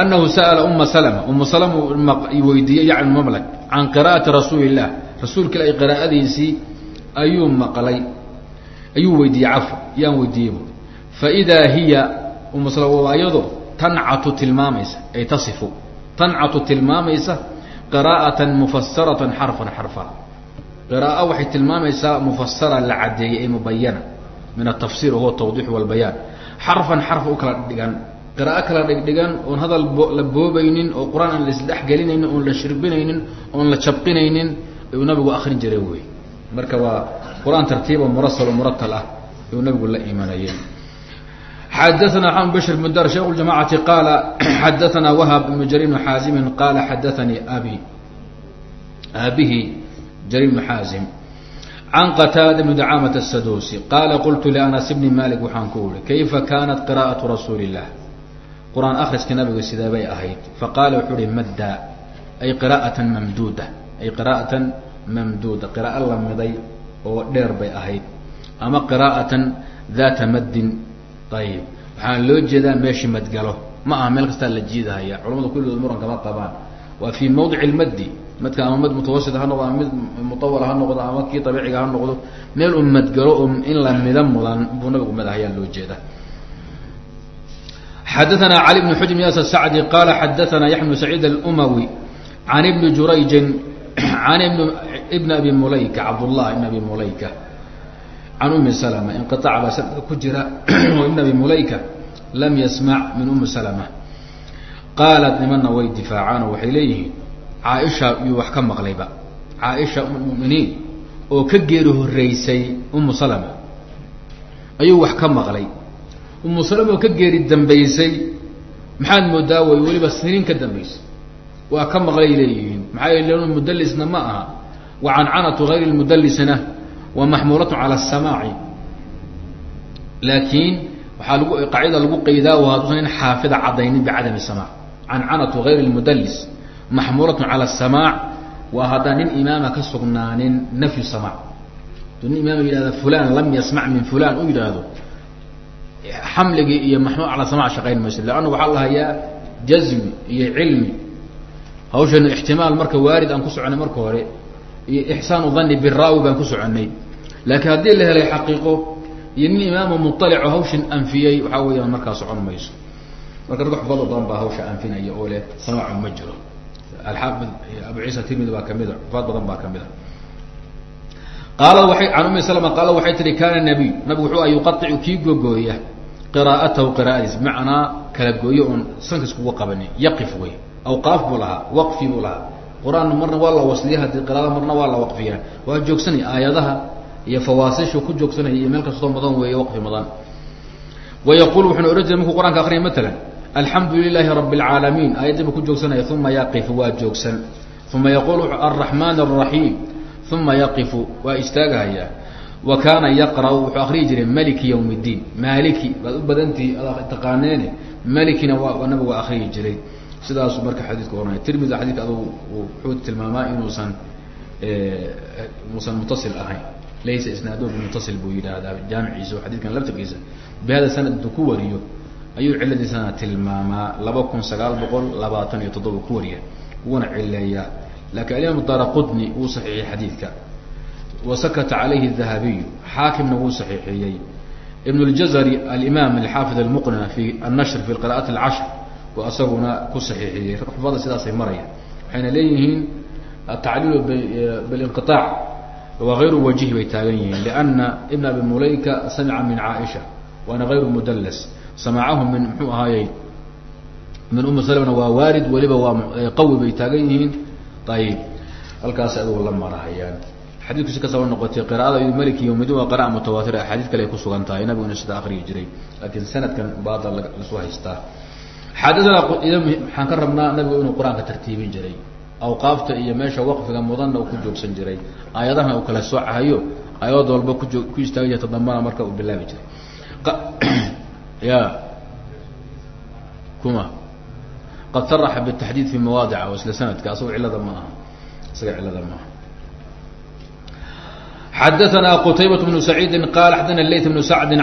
S1: Anahu sa'ala uma salma uma salma weydiiyey yacni mamlak can qira'ati rasuuli illah rasuulka ilahi qiraa'adiisii ayuu maqlay ayuu weydiiyey cafa yaan weydiiyey faidaa hiya uma salma waa iyado tancatu tilmaamaysa ay tasifu. Tancatu tilmaamaysa qiraa'atan mufasaratan xarfan xarfa qiraa'o waxay tilmaamaysaa mufasara la caddeeyey ay mubayana min atafsir wahuwa tawdix walbayaan xarfan xarf u kala dhigan qiraa'o kala dhigdhigan oon hadal la boobaynin oo qur-aan aan laisdhexgelinaynin oon la shirbinaynin oon la jabqinaynin ayuu nabigu akrin jiray wey marka waa qur-aan tartiibo murasal oo muratal ah ayuu nabigu la imanayay xadaثna xamed bشhr بن dar shekh الجamاعaةi qaala xadaثna whb بن jrيr بن xaazimi qaala xadaثanii abi aabihi jrيr بن xaazim can qataada بn dacاamaة الsadusi qaala qultu لأnas bni malik waxaan ku uri kayfa kanat qirاءaة rasuuli الlah qur-aan akriska nabiga sidee bay ahayd faqaala wuxuu uhi madda ay qirاءaة mamduda ay qirاءaة mamduda qirاءo la miday oo dheer bay ahayd ama qirاءaة data maddin ayib waxaan loo jeedaa meeshii madgalo ma aha meel kastaa la jiidahaya culamadu kulligood muran kama qabaan waa fii mawdic lmaddi madka ama mid mutawasit ha noqdo ama mid mutawala ha noqdo ama kii dabiiciga ha noqdo meel u madgalo o in la mida mudan buu nabigu mad ayaa loo jeeda. Xadaana cali bn xujm yas sacdi qaala xadaana yaxya bnu saciid اlmawi an ibni jurayjin an ibn abi mulayka cabdullah ibn abi mulayka can umi slma inqiطac baa sanadka ku jira oo ibn abi mulayka lam yasmac min umi slma qaalat nimana way difaacaan oo waxay leeyihiin caaisha yuu wax ka maqlayba. Caaisha um muminiin oo ka geeri horeysay umu salama. Ayuu wax ka maqlay. Umu salama oo ka geeri dambaysay maxaad moodaa way weliba siniin ka dambaysay. Waa ka maqlay leeyihiin. Maxaa yeele mudalisna ma aha. Wa cancanatu hayri lmudalisna wa maxmuulatun cala asamaaci laakiin waxaa lagu qaacida lagu qaydaa haduusan in xaafida caddaynin bicadami samaac cancanatu hayri lmudalis maxmuulatun cala asamaac waa haddaan nin imaama ka sugnaanin nafyu samaac. Aduu nin imaama yidhahda fulan lam yasmac min fulan u yidhaahdo xamligii iyo maxmuul cala samac shaqayn mayso leanna waxaa la hayaa jazmi iyo cilmi. Hawsheenu ixtimaal marka waarid aan ku soconay marka hore iyo ixsaanu dhanni biraawi baan ku soconay laakiin haddii la helay xaqiiqo iyo nin imaama muطalico hawshan anfiyey waxaa weeyaan markaa socon mayso. Marka rag xufado badan baa hawsha anfinaya oo leh samaacu ma jiro alxaafid abu ciisa tirmidi baa kamida xufaad badan baa ka mid a qaala waay can umi slma qaala waxay tihi kaana nabiy nabigu wuxuu yuqaicu kii gogooya qiraa'atahu qiraa'adiis bimacnaa kala gooyo oon sanka iskuga qabanin yaqif wey awqaaf buu lahaa waqfi buu lahaa qur'aanna marna waa la wasliya haddii qiraada marna waa la waqfiyaa waa joogsanaya aayadaha iyo fawaasishu ku joogsanaya iyo meel kastoo mudan weeye waqfi mudan wa yaqulu wuxuna ohan jiray markuu qur'anka akrinaya matalan alxamdu lilaahi rabi اlcaalamiin aayaddiiba ku joogsanaya uma yaqifu waa joogsan uma yaqulu alraxmaan الraxiim uma yaqifu waa istaagahayaa wa kaana yaqra'u wuxuu akriyi jiray maliki ywm اddiin maaliki baad u badantihi ad taqaaneene malikina waa nabigu waa akriyi jiray sidaasu marka xadiidku ohanaya tirmidi xadidka adugu wuxuu tilmaamaa inuusan inuusan mutasil ahayn laysa isnaado bimutasil buu yidhaahdaa jaamiciisa oo xadidkan laftirkiisa bihada sanad intuu ku wariyo ayuu ciladiisana tilmaamaa laba kun sagaal boqol labaatan iyo toddoba ku wariya wuuna cileeyaa lakin alimaam dara qudni wuu saxiixiyey xadiidka wa sakata calayhi dahabiyu xaakimna wuu saxiixiyey ibn اljazari alimaam alxaafid almuqna fi annashr fi qira'ati اlcashr wa asaguna ku saxiixiyey xufada sidaasay maraya waxayna leeyihiin atacliilu bilinqiطaac waa hayru wajihi bay taagan yihiin lianna ibn abi mulayka samica min caaisha waana hayru mudallas samaacahu min muxuu ahaayey min umi salmna waa waarid weliba waa qawi bay taagan yihiin ayib halkaas adugu la marahayaan xadiidku si kastaba noqotay qira'ada maliki yomidin waa qira'a mutawaatir axaadiid kale ay ku sugan tahay nabiguna sida akriyi jiray laakiin sanadkan baada lasu haystaa xaadadana maxaan ka rabnaa nabigu inuu qur'aanka tartiibin jiray awqaafta iyo meesha waqfiga mudanna uu ku joogsan jiray aayadahana uu kala soocahayo aayad walba kujoog ku istaagi jirta dambana marka uu bilaabi jiray ya kuma qad saraxa bitaxdiid fi mawaadica oo isla sanadka asagoo cilada ma aha isaga cilada ma aha xadaثna qtaybaة بن سacيidi qala xadana layt بن sacdi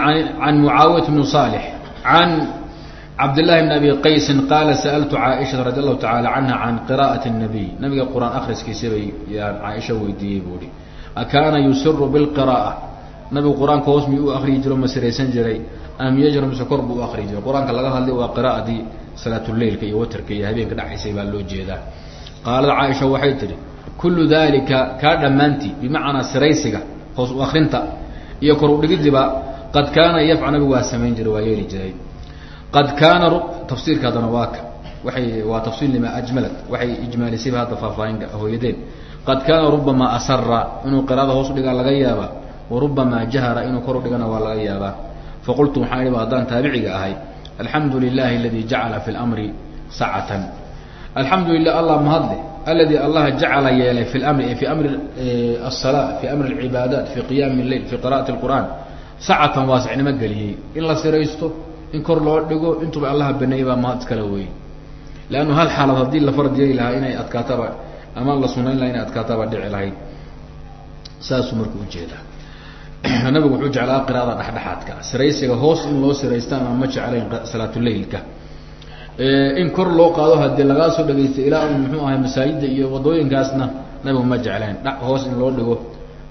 S1: an mucaawiyaة بن صالح عan cabd لlahi بn abi qaysi qaala sأltu caaishaةa radي الlahu taعalى canha can qirاءaة النabiy nabiga qur'aan akriskiisa bay yaan caaisha weydiiyey buu hi akaana yusiru bاlqirاءة nabigu qur-aanka hoos miyuu u akriyi jiro ma siraysan jiray am yajru mise kor buu u jiray qur'aanka laga hadlay waa qira'adii salaatuleilka iyo waterka iyo habeenka dhaxaysay baa loo jeedaa. Qaalad caaisha waxay tidhi kullu dalika kaa dhammaantii bimacnaa siraysiga hoos u akrinta iyo kor udhigidiba qad kaana yafcal nabigu waa samayn jiray waa yeeli jiray. Qad kaana tafsiirka haddana waa ka waay waa tafsiil lima ajmalad waxay ijmaalisayba hadda faahfaahin hooyadeen qad kaana rubamaa asara inuu qiraada hoos udhigaa laga yaaba warubamaa jahara inuu kor udhigana waa laga yaabaa faqultu waxaan ihi haddaan taabiciga ahay alxamdu lilahi aladi jacala fi lmri sacatan alxamdu lilah allah mahadle aladi allah jacala yeelay fi mri fi amri asala fi amri alcibaadaat fi qiyaami lleil fi qira'ati lqur'aan sacatan waasicnimo geliyey in la siraysto in kor loo dhigo intuba allaha baneeyey baa mahad iskale wey leannu hal xaalad haddii la fardiyay lahaa inay adkaataba ama la sunayn laha inay adkaataba dhici lahayd saasuu marka u jeedaa nabigu wuxuu jeclaa qiraada dhexdhexaadka. Siraysiga hoos in loo siraystaan ma jeclayn salaatuleilka in kor loo qaado haddii lagaa soo dhagaystay ilaa un muxuu ahay masaajida iyo wadooyinkaasna nabigu ma jeclayn. Hoos in loo dhigo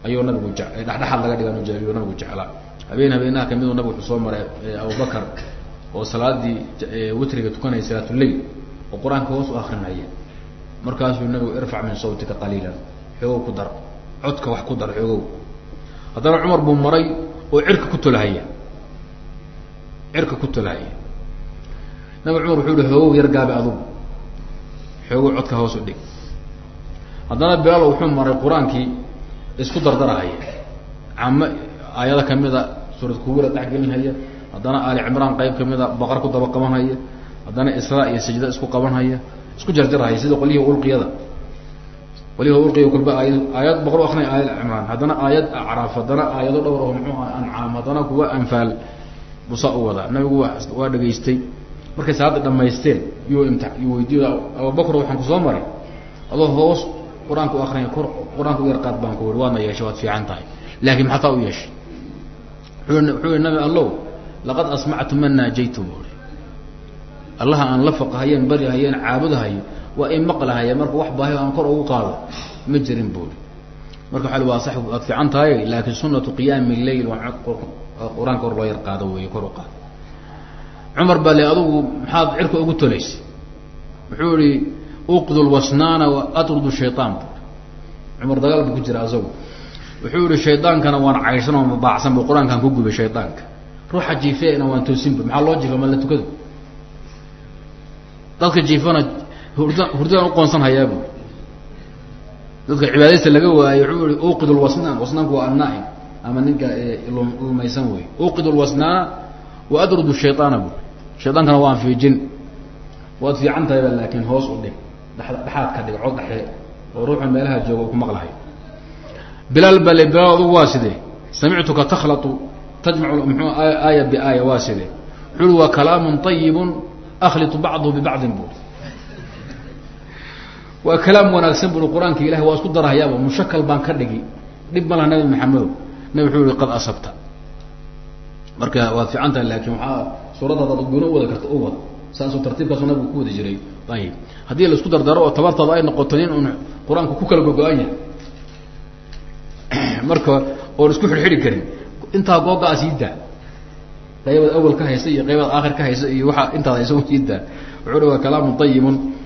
S1: ayuu nabigu dhexdhexaad laga dhiga ayuu nabigu jeclaa. Habeen habeenaha kamiduu nabigu wuxuu soo maray abubakar oo salaadii witriga tukanaya salaatuleyl oo qur'aanka hoos u akrinaya markaasuu nabigu irfac min sawtika qaliilan xoogow ku dar codka wax ku dar xoogow haddana cumar buu maray oo cirka ku tolahaya. Cirka ku tolahaya. Nabi cumar wuxuu yihi xoogow yar gaabi adugu. Xoogow codka hoos u dhig. Haddana bilaal wuxuu maray qur'aankii isku dardarahaya. Camo aayado kamida suurad kuwira dhexgelinhaya haddana aali cimraan qayb kamida baqar ku daba qabanhaya. Haddana israa iyo sajda isku qabanhaya. Isku jarjarhaya sida qolyihii ulqiyada qolyihii ulqiya kulba aayad u akrinaya aayad cimraan haddana aayad acraaf haddana aayado dhowr oo muxuu aha ancaam haddana kuwa anfaal busa u wadaa nabigu waa waa dhegaystay. Markay salaada dhamaysteen yuu imti yuu weydiiy abubakr waxaan ku soo maray. Adoo hoos qur'aanka u akrinaya kor qur'aanka u yar qaad baan ku uri waadna yeeshay waad fiican tahay. Laakiin maxataa u yeeshay? Wuxuu yihi nabi allow laqad asmactu man naajaytu buuri allaha aan la faqahayeen baryahayeen caabudahayo waa in maqlahaya marka wax baahi aan kor ugu qaado ma jirin buuri marka waa waa sax waad fiican tahay laakiin sunatu qiyaami waa qur'aanka kor loo yar qaado wey kor u qaado. Cumar baa le adugu maxaad cirka ugu tolaysay wuxuu yihi uqdu lwasnaana wa atrudu shayaan cumar dagaal bu ku jira asagu. Wuxuu yihi shaydaankana waan caydhsan oo mabaacsan bu qur'aankaan ku gubay shaydaanka ruuxa jiifeena waan toosin bu maxaa loo jiifa ma la tukado? Dadka jiifana hurda hurdadaan uqoonsan hayaa bu dadka cibaadaysta laga waayo wuxuu yihi uqid lwasnaan wasnaanku waa annaaim ama ninka lulmaysan wey uqid lwasnaa wa adrudu shayaana bu shaydaankana waan fiijin. Waad fiican tahayba laakiin hoos u dhig. Dhexaad ka dhig cod dhexe oo ruuxa meelaha jooga ku maqlahay. Bilaal bale bilaal adugu waa sidee samictuka takhlatu tajmacu mxuu aaya biaaya waa sidee wuxuu ui waa kalaamun ayibun akhlitu bacduhu bibacdin bui waa kalaam wanaagsan bui qur'aanka ilahi waa isku darahayaaba mushakal baan ka dhigi dhib ma laha nabi maxamedo nabi wuxuu yihi qad asabta. Marka waad fiican tahay laakiin waxaa suuraddaad gooni wada karta u wad saasuu tartiibkaasu nabigu ku wada jiray. Ayib. Haddii la isku dardaro oo tabartaada ay noqoto nin un qur'aanku ku kala gogo-an yahay marka oon isku xidhxidhi karin intaa googaa sii awal ka haysa iyo qaybaad aakhir ka haysa iyo waaa intaad haysa sii wuxuu hi waa kalaamun ayibun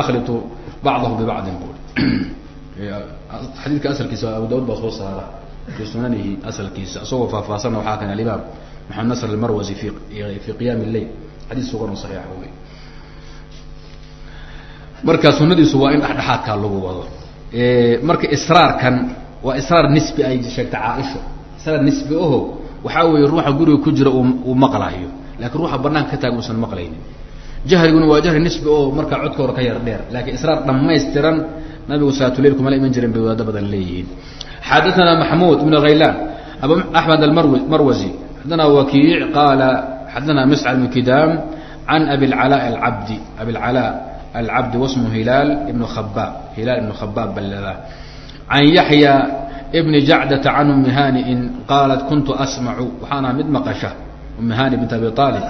S1: akhlitu bacdahu bibacdin xadiidka asalkiisa abu daud baa soo saara fi sunanihi asalkiisa isagoo faahfaahsanna waxaa kan alimaam maxamed nasr almarwasi fi fi qiyaam xadiis sugan oo wey marka sunadiisu waa in dhexdhexaadkaa lagu wado marka israarkan waa israar nisbi ay sheegtay caaisha israar nisbi aho waxaa weeye ruuxa guriga ku jira uu maqlayo laakiin ruuxa banaanka ka taag uusan maqlaynin jahliguna waa jahli nisbi oo markaa codkooda ka yar dheer. Laakiin israar dhamaystiran nabigu salaatuleyl kumala iman jirin bay wadaado badan leeyihiin. Xadaana maxmuud bn haylaan abu axmed amarwazi xadana wakiic qaala xadana miscad bn kidaam can abi lcala acabdi abi lcala alcabdi wasmu hilaal ibnu khabaab hilaal ibnu khabaab balada can yaxya bni jacdata can ummi haniin qaalat kuntu asmacu waxaan aha mid maqasha ummi hani bint abi aalib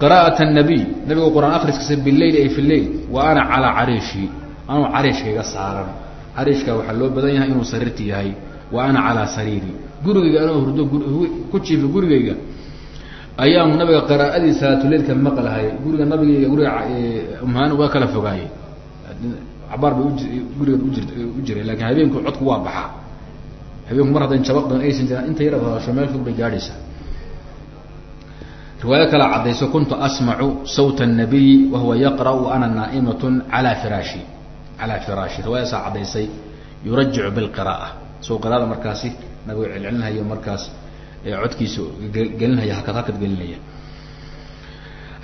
S1: qira'at الnabiy nabiga quraan akriskiisa bileyl ay fi wa ana calaa cariishii anuu cariishkayga saaran. Cariishka waxaa loo badan yahay inuu sariirti yahay wa ana calaa sariiri. Gurigayga anoo hurdo ku jiifa gurigayga. Ayaan nabiga qiraa'adii salaatuleilka maqlahay. Guriga nabigayga guriga umhaan waa kala fogaayey. Cabaar bay guriga u jiray laakiin habeenku codku waa baxaa habeenku mar haddan jabaqdan aysan jiraan inta yar hadasho meel fog bay gaadhaysaa riwaayo kala caddayso kuntu asmacu sawta الnabiyi wahuwa yaqra' ana naa'imat calى firaashi calى firaashi riwaayadaasaa caddaysay yurajicu biاlqira'a soo qiraada markaasi nabiga celcelinhayo markaas codkiisa gelinhaya hakad hakad gelinaya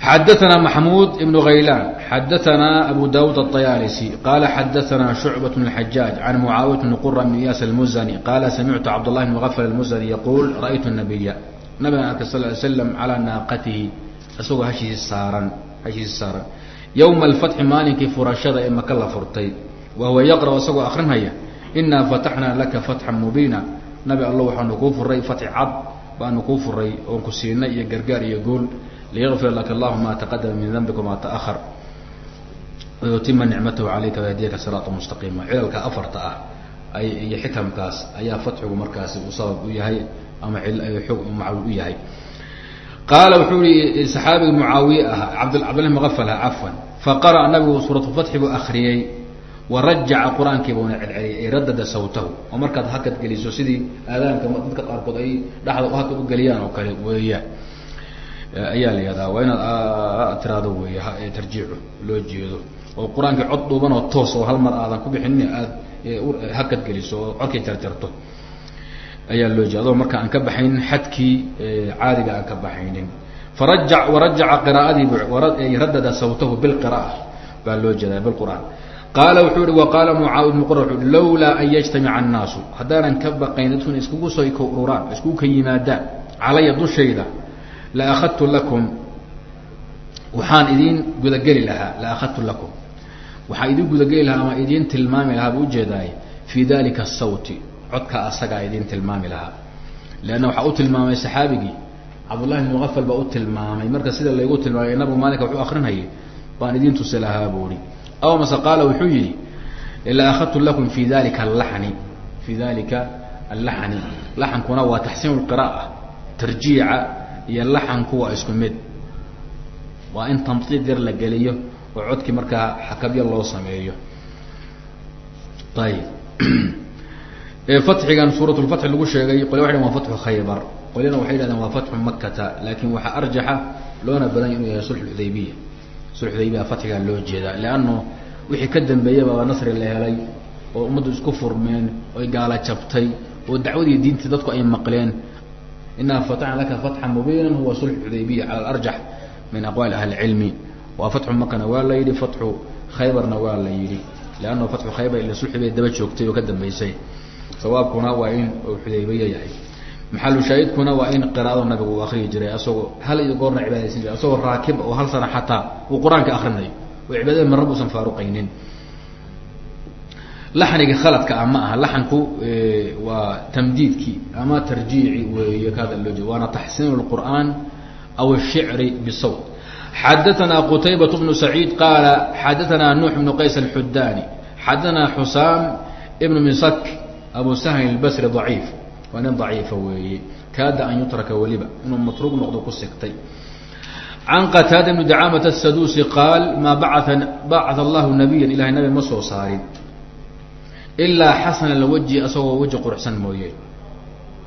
S1: xadaثna maxmud ibn غaylan xadaثna abu dawud الطayaalisi qala xadaثna shucbaة بn الxajaaج can mucaawiyaة bn qura bn iyas اlmuzani qala samictu cabd الlahi bn mغfl اlmuzani yaqul ra'ytu الnabiya nabigan arkay sal slam calaa naaqatihi isagoo hashiisi saaran hashiisi saaran. Yowma alfatxi maalinkii furashada ee maka la furtay wa huwa yaqra' isagoo akrinhaya inaa fataxnaa laka fatxan mubiina. Nabi allo waxaanu kuu furay fatxi cad baanu kuu furay oon ku siinay iyo gargaar iyo gool liyakfir laka allahu ma taqadama min danbika ma taahar wayutima nicmatahu calayka wahdiyaka siraata mustaqiima. Cilalka afarta ah iyo xikamkaas ayaa fatxigu markaasi uu sabab u yahay ama macluul u yahay. Qaala wuxuu ihi saxaabiga mucaawiye ahaa abd cabdillah maqafal ah cafwan faqara'a nabigu suuratulfatxi buu akriyey warajaca qur'aankii buuna celceliyay ay radada sawtahu. Oo markaad hakad geliso sidii aadaanka dadka qaarkood ay dhaxda hakad u geliyaan oo kale weeyaan ayaa la waa inaad tiraado wey tarjiicu loo jeedo. Oo qur'aankii cod dhuuban oo toos oo hal mar aadan ku bixinin aad hakad geliso oo codkii jarjarto ayaa loo jeeda adoo marka aan ka baxaynin xadkii caadiga aan ka baxaynin. Faraja warajaca qiraaadii radada sawtahu bilqira'a baa loo jeedaa bilqur'aan qaala wuxuu ihi waqaala mucaawi bnu qura wuxuu i lawlaa an yajtamica annaasu. Haddaanan ka baqayn dadkuna iskugu soo ka ururaan iskugu ka yimaadaan calaya dushayda la akhadtu lakum waxaan idiin gudageli lahaa la akhadtu lakum. Waxaan idiin gudageli lahaa ama idiin tilmaami lahaa buu ujeedaay fii dalika asawti codka asagaa idiin tilmaami lahaa. Leanna waxaa u tilmaamay saxaabigii. Cabdullahi bn mugafal baa u tilmaamay. Marka sida laygu tilmaamay nabigu maalinka wuxuu akrinayay baan idiin tusi lahaa buuhi aw mase qaala wuxuu yihi la akhadtu lakum fi dalika alani fi dalika allaxni. Laxankuna waa taxsiin lqira'a tarjiica iyo laxanku waa isku mid. Waa in tamdiid yar la geliyo oo codkii markaa xakabya loo sameeyo. Ayib fatxigan suurat lfatxi lagu sheegay qolya waxay waa fatxu khaybar. Qolyana waxay yidhahdeen waa fatxu makata laakin waxaa arjaxa loona badanya inuu yahay sulx xudaybiya. Sulx xudaybiya fatxigaa loo jeedaa leanno wixii ka dambeeyaba nasri la helay oo ummaddu isku furmeen oy gaala jabtay oo dacwadii diintii dadku ay maqleen inaa fatxna laka fatxa mubiinan huwa sulx xudaybiya cala alarjax min aqwaali ahli cilmi. Waa fatxu makana waa la yidhi fatxu khaybarna waa la yidhi. Leanna fatxu khaybar ila sulxi bay daba joogtay oo ka dambeysay sawaabkuna waa in xudaybiye yahay. Maxalu shaahidkuna waa in qiraado nabigu uu akriyi jiray asagoo hal iyo goorna cibaadaysan jiray asagoo raakib oo hal sana xataa uu qur'aanka akrinayo oo cibaadada marnab uusan faaruqaynin. Laxniga khaladka ah ma aha laxanku waa tamdiidkii ama tarjiici weeye kaada loo jeed waana taxsiin lqur'aan aw ashicri bisawt. Xadaanaa qutaybat bnu saciid qaala xadaanaa nuux bnu qays alxudaani xadaanaa xusaam ibnu misak abu sahlin albasri daciif waa nin daciifa weeye. Kaada an yutraka weliba inuu matruug noqdo ku sigtay. Can qataada bni dacaamata asaduusi qaal maa baa bacaa allahu nabiyan ilahay nabi ma soo saarin. Ilaa xasana alwajhi asagoo weji quruxsan mooye.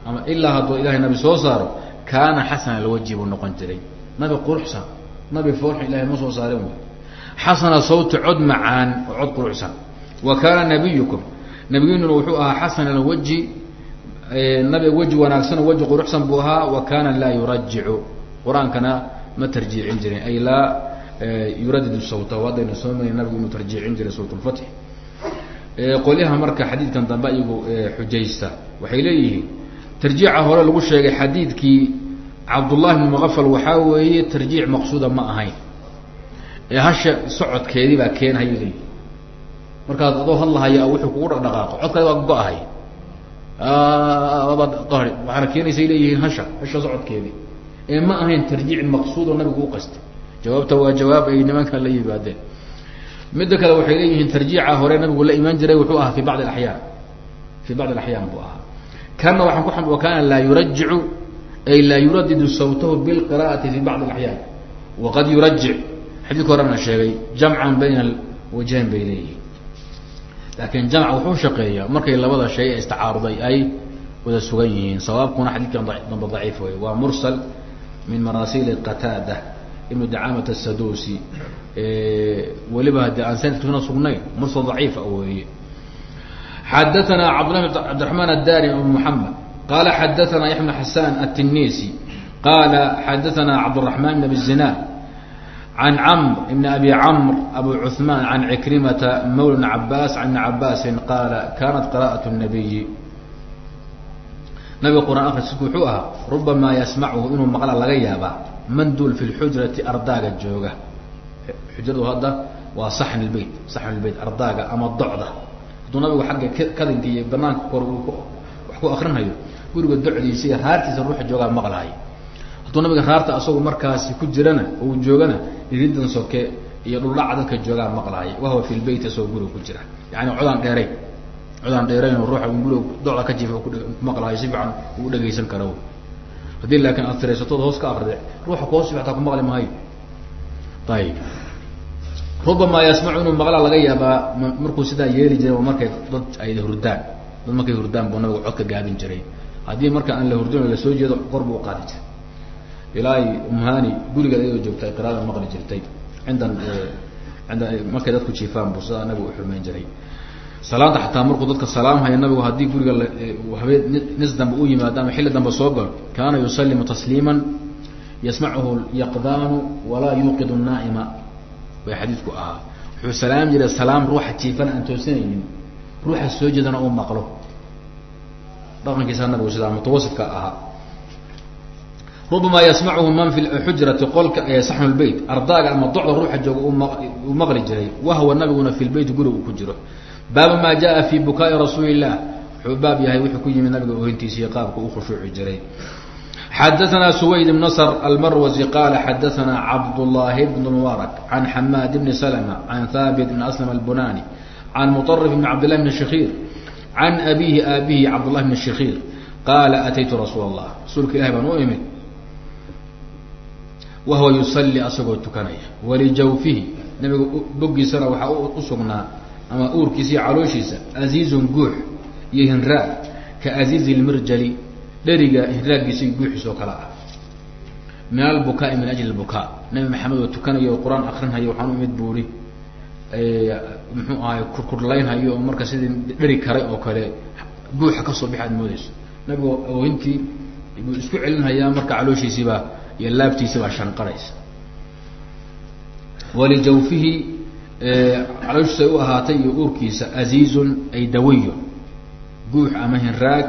S1: Ama ilaa hadduu ilahay nabi soo saaro kaana xasana alwajhi buu noqon jiray. Nabi quruxsan nabi foorxun ilahay ma soo saarin. Xasana sawti cod macaan oo cod quruxsan. Wa kaana nabiyukum nabiyununa wuxuu ahaa xasana alwajhi nabi weji wanaagsan oo weji quruxsan buu ahaa wa kaana laa yurajicu qur'aankana ma tarjiicin jirin ay laa yuradid sawta. Haddayna soo mari nabigu inuu tarjiicin jiray sawt lfatxi qolyaha marka xadiidkan dambe iyagu xujaysta waxay leeyihiin tarjiica hore lagu sheegay xadiidkii cabdullahi bn muqafal waxaa weeye tarjiic maqsuuda ma ahayn. Ee hasha socodkeedii baa keenhay leeyihi markaad adoo hadlahaya wuxuu kugu dhaqdhaqaaqo. Codkaadi waa go-ahay. Waxaana keenaysay leeyihiin hasha hasha socodkeedii ee ma ahayn tarjiic maqsuud oo nabigu u qastay. Jawaabta waa jawaab ay nimanka la yimaadeen. Midda kale waxay leeyihiin tarjiica hore nabigu la imaan jiray wuxuu ahaa fi bacdi alayaan fi bacdi alaxyaan buu ahaa. Kana waxaan ku wa kaana laa yurajicu ay laa yuradidu sawtahu bilqira'ati fi bacdi alaxyaan waqad yurajic xadiidka horena sheegay jamcan bayna alwajhayn bay leeyihiin laakiin jamc wuxuu shaqeeyaa markay labada shay istacaaruday ay wada sugan yihiin. Sawaabkuna xadiidkan dambe daciif wey waa mursal min marasili qataada ibnu dacaamat asadusi weliba haddii aan sanadkiisuna sugnayn mursal daciifa weeye. Xadaanaa cabdulahi cabdiraxmaan addari abu muxamed qaala xadaanaa yaxya bn xasan atinisi qaala xadaanaa cabduraxmaan bn abi zinaad can camr ibn abi camr abu cuثmaan can cikrimata mawla bn cabaas can ibni cabaasin qaala kanat qira'aة الnabiyi nabiga quraan akrisku wuxuu ahaa rubamaa yasmachu inuu maqla laga yaabaa man duul fi lxujrati ardaaga jooga xujradu hadda waa saxn lbeyt saxn lbeyt ardaaga ama docda hadduu nabigu xagga kadinka iyo banaanka kor uu wax ku akrinhayo guriga docdiisa iyo raartiisa ruuxa joogaa maqlahay hadduu nabiga raarta asagu markaasi ku jirana uu joogana iridan soke iyo dhuldhaca dadka joogaa maqlahay wahuwa fi lbeyt asagoo guriga ku jira. Yani codaan dheerayn codaan dheerayn oo ruuxa guriga docda ka jiifa maqlahayo si fiican uu dhegaysan karo. Haddii laakiin aad siraysatood hoos ka akride ruuxa kuhoos ataa ku maqli maayo. Ayib rubamaa yasmacu inuu maqlaa laga yaabaa markuu sidaa yeeli jiray markay dad ay hurdaan. Dad markay hurdaan buu nabigu codka gaabin jiray. Haddii marka aan la hurdin la soo jeedo kor buu jiray ilaahay umhani gurigeed ayadoo joogta ay qiraada maqli jirtay. Cindan inda markay dadku jiifaan buu sidaa nabigu uxurmeyn jiray. Salaada xataa markuu dadka salaamhaya nabigu haddii guriga habeen nis dambe u yimaado ama xilli dambe soo galo kaana yusalimu tasliima yasmacuhu yaqdaanu walaa yuuqidu naa'ima bay xadiidku ahaa. Wuxuu salaam jiray salaam ruuxa jiifana aan toosinaynin. Ruuxa soo jeedana uu maqlo. Dhaqankiisa nabigu sidaa mutawasidka ahaa rubamaa yasmacuhu man fi xujrati qolka saxnu lbeyt ardaaga ama docda ruuxa jooga uu maqli jiray wahwa nabiguna fi lbeyt guriga uu ku jiro. Baaba maa jaa fi bukaai rasuuli illah wuxuu baab yahay wuxuu ku yimid nabiga ohintiisiiy qaabka u khushuuci jiray. Xadaanaa suwayd ibn nasr almarwazi qaala xadaanaa cabdullaahi bn mubaarak can xamaad bni salma can haabit bn aslam albunaani can muarif bn cabdillahi bni shikhiir can abiihi aabihi cabdullahi bni shikhiir qaala ataytu rasuul allah rasuulka ilahi baan u imid wahuwa yusalي asagoo tukanaya walijawfihi nabiga bogiisana waxaa usugnaa ama uurkiisa iyo calooshiisa aziizun guux iyo hinraag ka aziizi اlmirjali dheriga hinraagiisa iyo guuxiis oo kale ah min albukaai min ajli bukaa nabi maxamed oo tukanayo oo qur'aan akrinhayo waxaan u imid buuri muxuu ahay kurkurlaynhayo oo marka sidii dheri karay oo kale guuxa ka soo bixi aad moodeyso nabiga oohintii buu isku celinhayaa marka calooshiisiibaa iyo laabtiisibaa shanqaraysa. Walijawfihi calooshiisa ay u ahaatay iyo uurkiisa aziizun ay dawiyun guux ama hinraag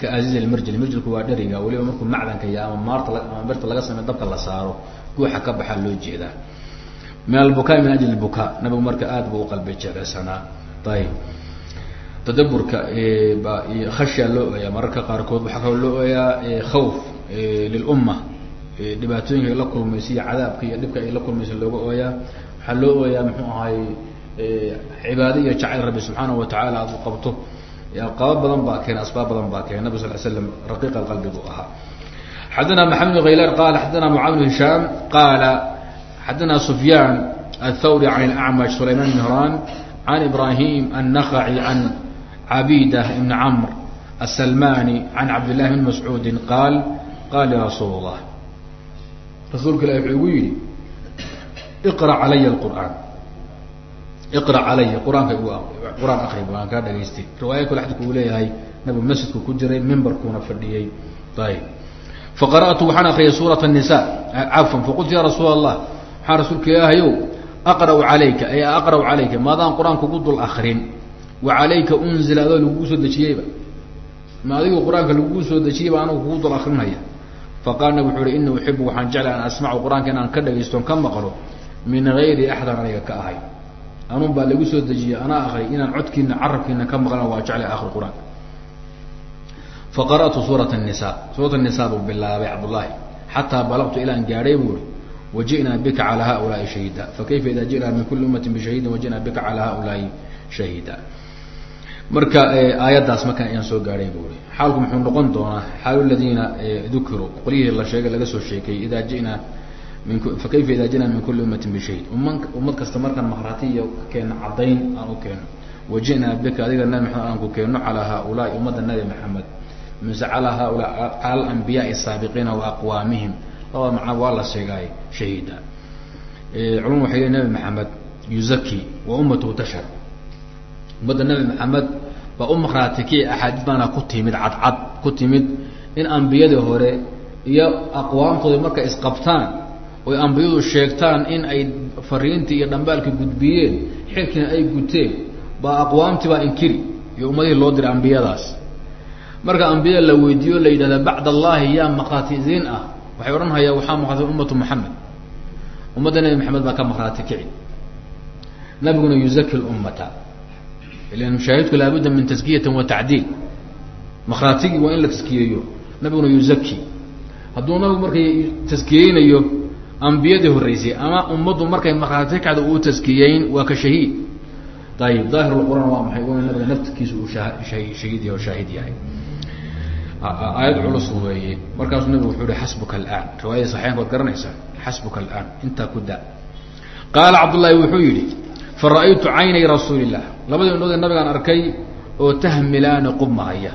S1: ka aziiz almirjal mirjalku waa dheriga waliba markuu macdanka iyo ama maarta ama birta laga samey dabka la saaro guuxa ka baxaa loo jeedaa. Min albukaa min ajli bukaa nabigu marka aad buu uqalbi jeceysanaa ayib tadaburka ba khashyaa loo ooyaa. Mararka qaarkood waxaa kaloo loo ooyaa khawf lilumma dhibaatooyinka ay la kulmayso iyo cadaabka iyo dhibka ay la kulmayso looga ooyaa waxaa loo ooyaa muxuu ahay cibaado iyo jacayl rabbi subxaana watacaala aad u qabto. Qaab badan baa keena asbaab badan baa keena nabg sal l slam raqiiq alqalbi buu ahaa. Xadana maxamed bn khaylaan xadana mucaad hishaam qaala xadana sufyaan athawri can ilacmash sulayman bn huraan can ibrahim annaqaci can cabida ibni camr aلsalmani can cabd bn mascuudi qaal qaala rasuul اllah rasuulka ilahi wuxuu igu yidhi iqra calaya lqur'aan iqra calaya qur'aanka igu qur'aan akri waan kaa dhagaystay riwaaya kale xadidka uu leeyahay nabigu masjidku ku jiray mimbarkuuna fadhiyey. Ayib faqara'tu waxaan akriyay suurat nisa cafan faqultu ya rasuul allah waxaan rasuulka ilaahayow aqra'u calayka ay aqra'u calayka maadaan qur'aan kugu dul akrin wa calayka unzila adoo laguu soo dejiyeyba ma adigo qur'aanka laguu soo dejiyeyba anugu kugu dul akrinhaya faqaal nabig wuxuu ihi ini uxibu waxaan jeclay an asmacu qur'aanka inaan ka dhagayston ka maqlo min gayri axdan aniga ka ahay anun baa lagu soo dejiyey anaa akriy inaan codkiina carabkiina ka maqlana waa jeclay akhri qur'aanka fa suurat nisa suurat nisa buu bilaabay cabdullaahi xataa balagtu ilaan gaadhay buu ihi waji'naa bika calaa haulaai shahiida fakayfa idaa ji'naa min kuli ummatin bishahiidin waji'naa bika calaa haulaai shahiida marka aayaddaas markaan ayaan soo gaadhay buuri xaalku muxuu noqon doonaa xaalu ladiina dukiruu. Qolyihii la sheegay laga soo sheekeeyey idaa ji'naa fakayfa ida jinaa min kuli ummatin bishahid umman ummad kasta markaan makrati iyo keeno caddayn aan u keeno waji'naa bika adiga nabi maxamed aan ku keenno calaa haaulaai ummadda nabi maxamed. Mise calaa haaulaa cala alambiyaai asaabiqiina wa aqwaamihim. Labada macna waa la sheegaay shahiida culum waxay leey nabi maxamed yuzaki wa ummatuhu tashhar ummadda nabi maxamed baa u makraatikii axaadiis baana ku timid cadcad ku timid in ambiyadii hore iyo aqwaamtoodii markay isqabtaan oy ambiyadu sheegtaan in ay fariintii iyo dhambaalkii gudbiyeen xilkiina ay guteen baa aqwaamtii baa inkiri iyo ummadihii loo diray ambiyadaas. Marka ambiyada la weydiiyo la yidhahda bacd allahi yaa makraati idin ah. Waxay odhanhayaa waxaa makraati ummatu maxamed ummadda nebi maxamed baa ka makraati kici nabiguna yuzaki lummata ilan mushaahidku laabudda min taskiyatin wa tacdiil makraatigii waa in la taskiyeeyo nabiguna yuzaki hadduu nabigu markay taskiyeynayo ambiyadii horeysay ama ummaddu markay makraati kacda uu taskiyeyn waa ka shahiid ayib daahir quraan waa maxay waa nabiga naftikiisa uu shahiid yahay oo shaahid yahay aayad culus weeye markaasuu nabigu wuxuu yihi xasbuka alaan riwaayadii saxiixanka waad garanaysaa xasbuka alaan intaa ku da qaala cabdullaahi wuxuu yidhi fa ra'aytu caynay rasuuli illah labadii indhoodee nabigaan arkay oo tahmilaani qubmahaya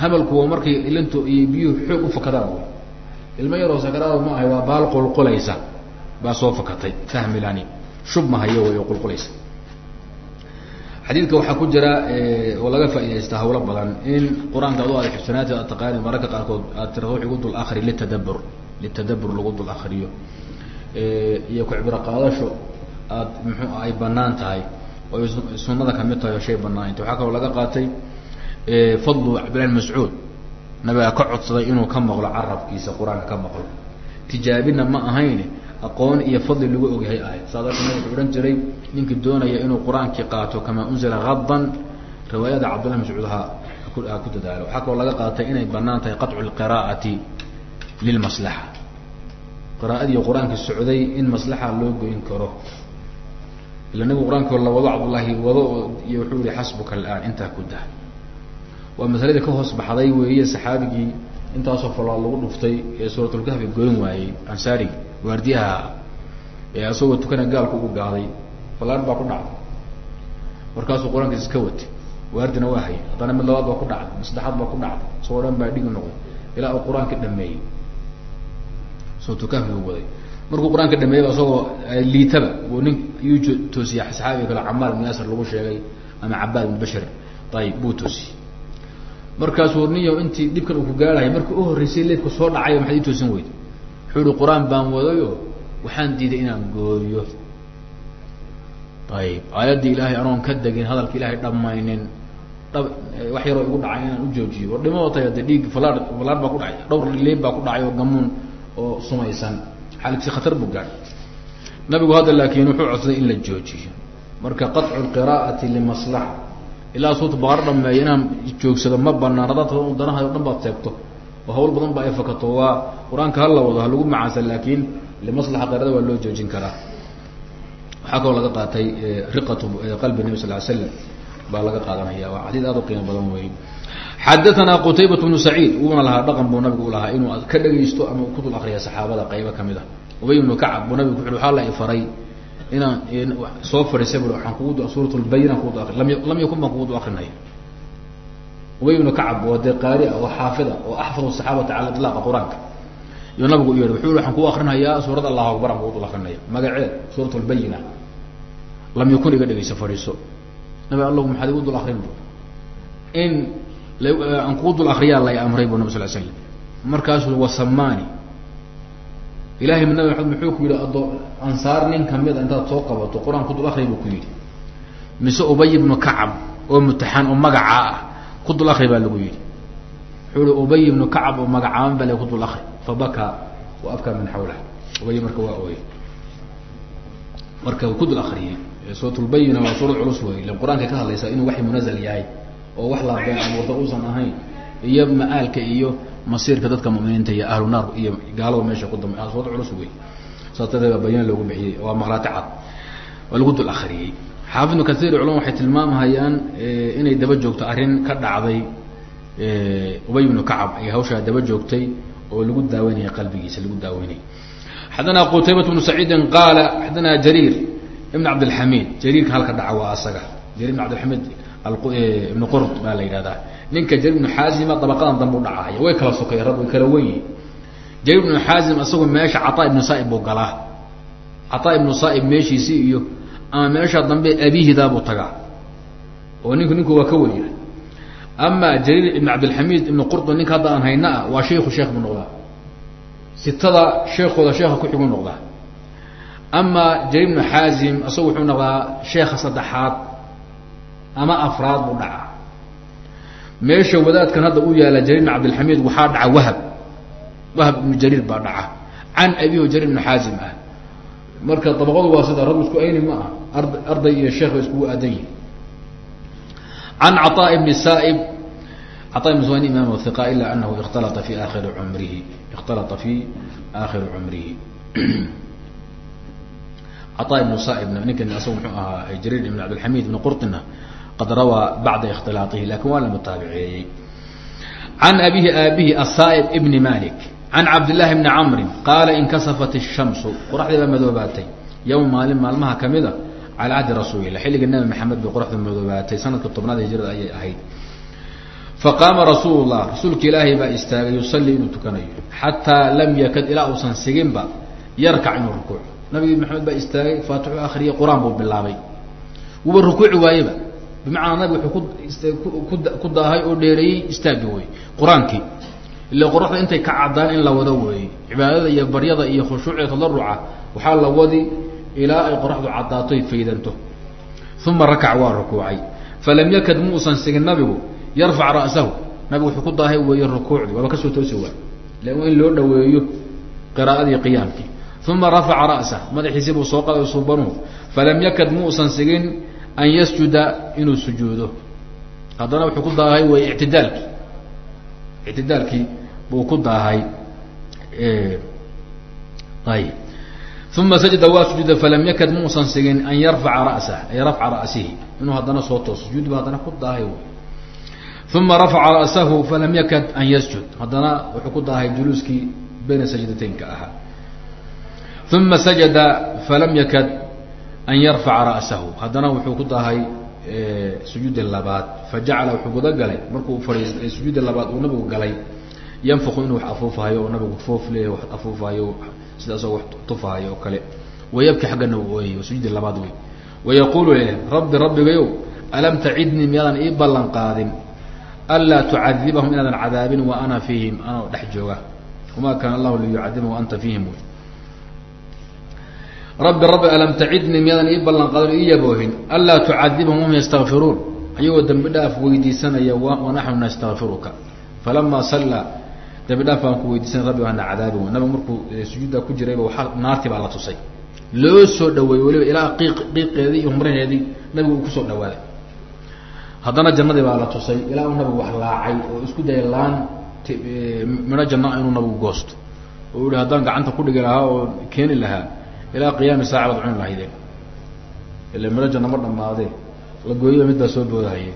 S1: hamalku waa markay ilintu iyo biyuhu xoog u fakadaan. Ilmo yaroo sakaraada ma ahay waa baal qulqulaysa. Baa soo fakatay tahmilaani. Shubmahayo way qulqulaysa. Xadiidka waxaa ku jira oo laga faaidaysta hawlo badan in qur'aanka ad u aad xifsanaati aad taqaanid mararka qaarkood aad tirado wax igu dul akri litadabur litadabur lagu dul akriyo iyo ku-cibro qaadasho aad muxuu ay bannaan tahay oo sunada ka mid tahay oo shay banaanta waxaa kaloo laga qaatay fadlu cabdillahi mascuud. Nabigaa ka codsaday inuu ka maqlo carabkiisa qur'aanka ka maqlo. Tijaabina ma ahayn aqoon iyo fadli lagu ogyahay ahayd saa darteed nabig wuxuu odhan jiray ninkii doonaya inuu qur'aankii qaato kamaa unzila hadan riwaayada cabdullahi mascuud ha ha ku dadaalo. Waxaa kaloo laga qaatay inay bannaan tahay qaطcu lqira'ati lilmaslaxa qiraaadii qur'aanka socday in maslaxa loo goyn karo ila nabigu qur'aanka la wado cabdullaahi wado iyo wuxuu yihi xasbuka alaan intaa ku dah. Waa masaladii ka hoos baxday weeye saxaabigii intaasoo falaad lagu dhuftay ee suuratulkahfi goyn waayey ansaarigi waardiyaha ee asagoo tukana gaalku ugu gaaday. Falaan baa ku dhacday. Markaasuu qur'aankiis iska watay. Waardina waa hayay. Haddana mid labaad baa ku dhacday mid saddexaad baa ku dhacday. Isagoo dhan baa dhigi noqday. Ilaa uu qur'aanka dhameeyey suuratulkahfi u waday markuu qur'aanka dhameeyey isagoo liitaba uu nin yuu toosiya saxaabiga kale camaar ibn yaasir lagu sheegay ama cabaad ibn bashir ayib buu toosiyey. Markaasuu niyo intii dhibkan uu ku gaarhayo markii u horreysay leedku soo dhacayo maxaad ii toosin weyda wuxuu ihi qur'aan baan wadayo waxaan diiday inaan gooyo. Ayib aayaddii ilaahay anoon ka degin hadalka ilaahay dhamaynin dhab wax yaroo igu dhacay inaan u joojiyo. War dhimo tay de dhiig falaad falaad baa ku dhacay dhowr leeb baa ku dhacay oo gamuun oo sumaysan xaaligsi khatar buu gaadhay. Nabigu hadda laakiin wuxuu codsaday in la joojiyo. Marka qaطcu lqira'ati limaslaxa ilaa suuta baqar dhameeya inaan joogsado ma banaan hadaad danaha o dhan baad seegto oo hawl badan ba ay fakato. Waa qur'aanka hala wado ha lagu macaansan laakiin limaslaxa qirada waa loo joojin karaa. Waxaa kaloo laga qaatay riqatu qalbi nabi sal slam baa laga qaadanaya. Waa xadiid aad u qiimo badan wey xadaanaa qutaybat bnu saciid wuuna lahaa dhaqan buu nabigu u lahaa inuu ka dhagaysto ama ku dul akriya saxaabada qaybo ka mid a ubay ibnu kacab buu nabigu wuxu waxaa la ifaray inaan soo fadhiisay bu waxaan kugu suurat lbayinaan kugu dul lam yakun baan kugu dul akrinaya ubay ibnu kacab waa dee qaari ah oo xaafida oo axfadu saxaabata cala ilaaqa qur'aanka. Iyo nabigu u yehi wuxuu yihi waxaan kugu akrinayaa suurad allahu akbar aan kugu akrinaya magaceed suurat lbayina lam yakun iga dhegeysa fadhiiso. Nabi allahu maxaad igu dul akrin bu in aan kugu dul akriyaa lay amray bu nabi sal slam markaasuu wasamaani ilahay nabi maxamed muxuu ku yihi ado ansaar nin kamida intaad soo qabato qur'aan ku dul akri buu ku yidhi. Mise ubay ibnu kacab oo mutaxaan oo magacaa ah ku dul akri baa lagu yidhi. Wuxuu ihi ubay ibnu kacab oo magacaaban baa la ku dul akri fabakaa wa abkaa min xawlah ubay marka waa ooyey. Marka ku dul akriyey suuratulbayina waa suurad culus wey ila qur'aanka ka hadlaysaa inuu waxay munazal yahay oo wax la been uusan ahayn iyo ma-aalka iyo masiirka dadka muminiinta iyo ahlu naar iyo gaalada meesha ku dambe suurad culus wey saas darteed bayina loogu bixiyey. Waa maqlaati cad. Waa lagu dul akriyey xaafid kasiir culama waxay tilmaamhayaan inay daba joogto arrin ka dhacday ubay ibnu kacab. Ay hawshaa daba joogtay oo lagu daaweynaya qalbigiisa lagu daaweynaya xadana qutaybat bnu saciidin qaala xadana jariir ibn cabdilxamiid. Jariirka halka dhaca waa asaga. Jariir ibn cabdilxamiid ibn qurd baa la yidhahdaa ninka jariir ibnu xaazima dabaqadan dambe u dhacahaya way kala sokay rag way kala wenyihin jariir ibnu xaazim asagoo meesha cataa ibnu saaib buu galaa. Cataa ibnu saaib meeshiisii iyo ama meesha dambe abihidaabuu tagaa. Oo ninku ninku waa ka weyna ama jariir ibn cabdilxamiid ibn qurd ninka hadda aan hayna ah waa sheiku sheekh buu noqdaa. Sitada sheekooda sheekha ku xigu noqdaa. Ama jariir ibnu xaazim isagu wuxuu noqdaa sheekha saddexaad ama afraad buu dhacaa meesha wadaadkan hadda u yaalla jariir cabdilxamiid waxaa dhaca wahab. Wahab ibnu jariir baa dhaca. Can abiiho jariir ibnu xaasim ah. Marka dabaqadu waa sida rag isku ayni ma ah arday iyo sheekha iskugu aadan yihi can caaa ibni saaib caaa ibn saaib imam hiqa ila anahu ikhtalaa fi aakhiri cumrihi. Ikhtalaa fi aakhiri cumrihi. Caaa ibnu saaibna ninkan isaga muxuu ahaa jariir ibn cabdilxamiid ibn qurina qad rawaa bacda ikhtilaaihi laakiin waa la mutaabiceeyey can abihi aabihi asaa'ib ibni malik can cabdillaahi bni camrin qaala inkasafat الshamsu qoraxdii baa madoobaatay yowm maalin maalmaha kamida calaa cahdi rasuulillah xilliga nebi maxamed bay qoraxdu madoobaatay sanadka tobnaad hijrada ayay ahayd faqaama rasuulu llah rasuulka ilaahay baa istaagay yusallii inuu tukanayo xataa lam yakad ilaa uusan siginba yarkac inuu rukuuc nabigi maxamed baa istaagay faatixu akriyay qur'aan buu bilaabay wuuba rukuuci waayeba bimacnaa nabiga wuxuu ku daahay oo dheereeyey istaagga wey qur'aankii ila qoraxda intay ka caddaan in la wado weeye cibaadada iyo baryada iyo khushuuciya tadaruca waxaa la wadi ilaa ay qoraxdu caddaato ay faydanto uma rakac waa rukuucay falam yakad muusan sigin nabigu yarfac ra'sahu nabigu wuxuu ku daahay weeye rukuucdii waaba ka soo toosi waay lan in loo dhaweeyo qiraa'adii qiyaamkii uma rafaca ra'sah madaxiisii buu soo qaday suubanuhu falam yakad muusan sigin an yasjuda inuu sujuudo. Haddana wuxuu ku daahay weeye ictidaalkii. Ictidaalkii buu ku daahay. Ayb uma sajada waa sujuuda falam yakad muusan sigin an yarfaca ra'sah ay rafca ra'sihi. Inuu haddana soo tooso sujuud ba haddana ku daahay uma rafaca ra'sahu falam yakad an yasjud. Haddana wuxuu ku daahay juluuskii bayna sajdataynka ahaa. Uma sajada falam yakad an yarfaca ra'sahu. Haddana wuxuu ku daahay sujuudi labaad. Fajacala wuxuu guda galay. Markuu fadhiis sujuudi labaad uu nabigu galay. Yanfuku inuu wax afuufahayo oo nabigu foof leeyahy wax afuufahayo sida asagoo wax tufahayo oo kale. Wayabki xaggana uu ooyay sujuudi labaad wey wayaquulu leh rabbi rabbigayow alam tacidnii miyaadan ii ballan qaadin? Anlaa tucadibahum inaadan cadaabin wa ana fiihim. Anoo dhex jooga. Wamaa kaana allahu liyucadibahum anta fiihim rabbi rabbi alam tacidnii miyaadan ii ballan qaadin ii yaboohin. Anlaa tucadibahum wahum yastakfiruun ayagoo dembi dhaaf weydiisanaya wanaxnu nastakfiruka falamaa sallaa dembi dhaaf baan ku weydiisanay rabbi hana cadaabi nabigu markuu sujuuddaa ku jirayba waaa naartii baa la tusay. Loo soo dhaweeyey waliba ilaa qiiq qiiqeedii iyo humraheedii nabigu uu ku soo dhawaaday haddana jannadii baa la tusay ilaa uu nabigu wax laacay oo isku daya laan midho janna inuu nabigu goosto. Oo yihi haddaan gacanta ku dhigi lahaa oo keeni lahaa ilaa qiyaami saaca baad cuni lahaydeen. Ila midho janna ma dhamaadee la gooyaba mid baa soo boodahaye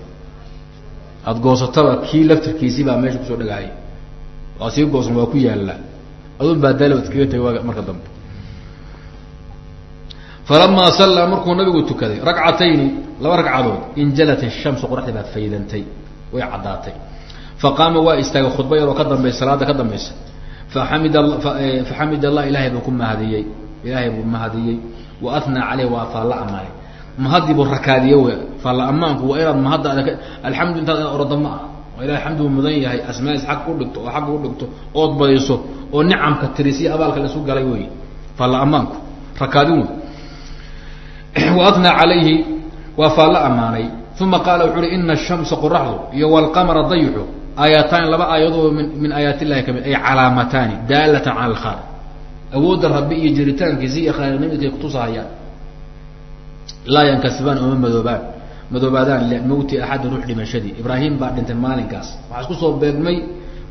S1: aada goosataba kii laftirkiisii baa meesha ku soo dhagahay waa sii goosan waa ku yaalla. Adun baa daala iskaga tegay waa marka dambe. Falamaa sallaa markuu nabigu tukaday ragcatayni laba ragcadood injalat ishamsu qoraxdii baa faydantay. Way caddaatay. Faqaama waa istaagay khudba yaroo ka dambaysa salaada ka dambaysa faamid faxamid allah ilaahay buu ku mahadiyey ilaahay buu mahadiyey wa atnaa caleyh waa faalla amaanay mahadii buu rakaadiye w faalla ammaanku waa inaad mahadda alxamdu intaad orada ma ah waa ilahay xamdu uu mudan yahay. Asmaadiis xag u dhigto oo xagga u dhigto ood badiso oo nicamka tirisiya abaalka laisu galay wey faalla ammaanku. Rakaadin wey wa atnaa calayhi waa faalla ammaanay. Uma qaala wuxu uhi ina ashamsa qoraxdu iyo walqamara dayixu aayataani laba aayadoo min aayaat illahi ka mid ay calaamataani daalatan cala alkhaar awoodda rabbi iyo jiritaankiisi iyo khaalqnimidkay kutusahayaan. Laa yankasibaan oma madoobaan. Madoobaadaan limawti axadi ruux dhimashadii. Ibraahim baa dhintay maalinkaas. Waxaa isku soo beegmay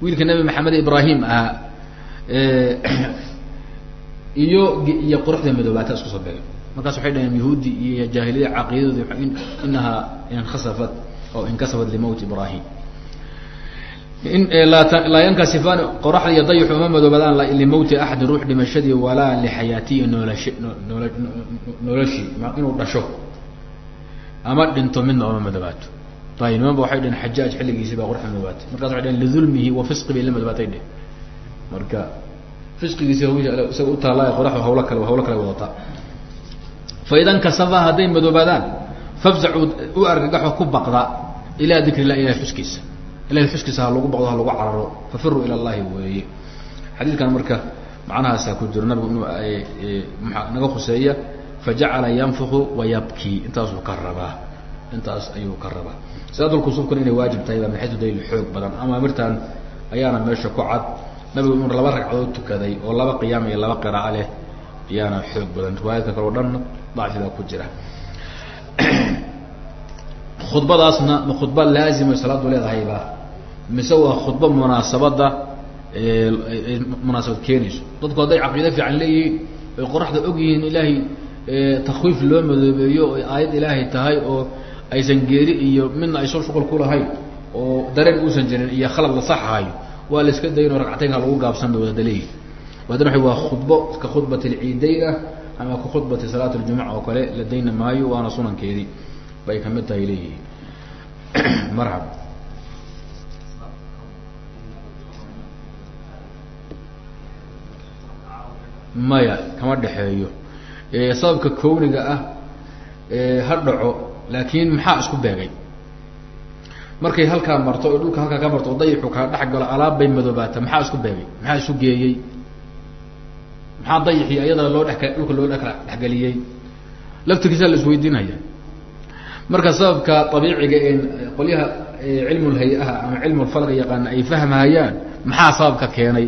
S1: wiilka nabi maxamed ibraahim ahaa. Iyo iyo qoraxda madoobaata isku soo beegay. Markaas waxay dhaheen yahuudi iyo jaahiliyada caqiidadooda inahaa inkasafat oo inkasafat limawti ibraahim laa yankasifaan qoraxda iyo dayixu uma madoobaadaan limawti axadin ruux dhimashadii walaa lixayaatihi noolash inuu dhasho ama dhinto midna oma madobaato ayib nimanba waxay dhaheen xajaaj xilligiisii baa qoraxda madoobaatay markaas waxay dhaheen lidulmihi wa bay la madoobaatay dheh marka fisqigiisi isaga utaallaa qoraxdu hawlo kale hawlo kale wadataa faida nkasafa hadday madoobaadaan fafzacuu u argagaxo ku baqda ilaa dikri illah ilahay xuskiisa ilahay xuskiisa ha lagu baqdo ha lagu cararo. Fafiruu ila llahi weeye. Xadiidkan marka macnahaasaa ku jiro nabigu inuu naga khuseeya fajacala yanfuku wayabkii intaasuu ka rabaa intaas ayuu ka rabaa salaatulkusufkuna inay waajib tahay baa min xaysu daliil xoog badan. Amaamirtan ayaana meesha ku cad. Nabigu inuu laba ragcadood tukaday oo laba qiyaam iyo laba qiraaco leh ayaana xoog badan. Riwaayadka kaleo dhanna dacfidaa ku jira. Khudbadaasna ma khudba laazimay salaadu leedahayba mise waa khudba munaasabadda munaasabad keenayso. Dadku hadday caqiide fiican leeyihiin ay qoraxda og yihiin ilaahay takwiif loo madoobeeyo oy aayad ilaahay tahay oo aysan geeri iyo midna aysan shuqul ku lahayn oo dareen uusan jirin iyo khalad la saxahayo waa la iska daynoo ragcateynka lagu gaabsan bay wada leeyihi waadana waa khudbo ka khudbat alciidayn ama ka khudbati salaat ljumuca oo kale la dayna maayo waana sunankeedii. Bay ka mid tahay leeyihiin. Marhaba maya kama dhexeeyo sababka kowniga ah ha dhaco laakiin maxaa isku beegay? Markay halkaa marto o dhulka halkaa ka marto dayixu kala dhex galo alaab bay madoobaata maxaa isku beegay? Maxaa isu geeyey? Maxaa dayixii iyadana loo dhe dhulka loo dhexgeliyey laftirkiisa la isweydiinaya. Marka sababka abiiciga ee qolyaha cilmulhay-aha ama cilmulfalga yaqaana ay fahmahayaan maxaa sababka keenay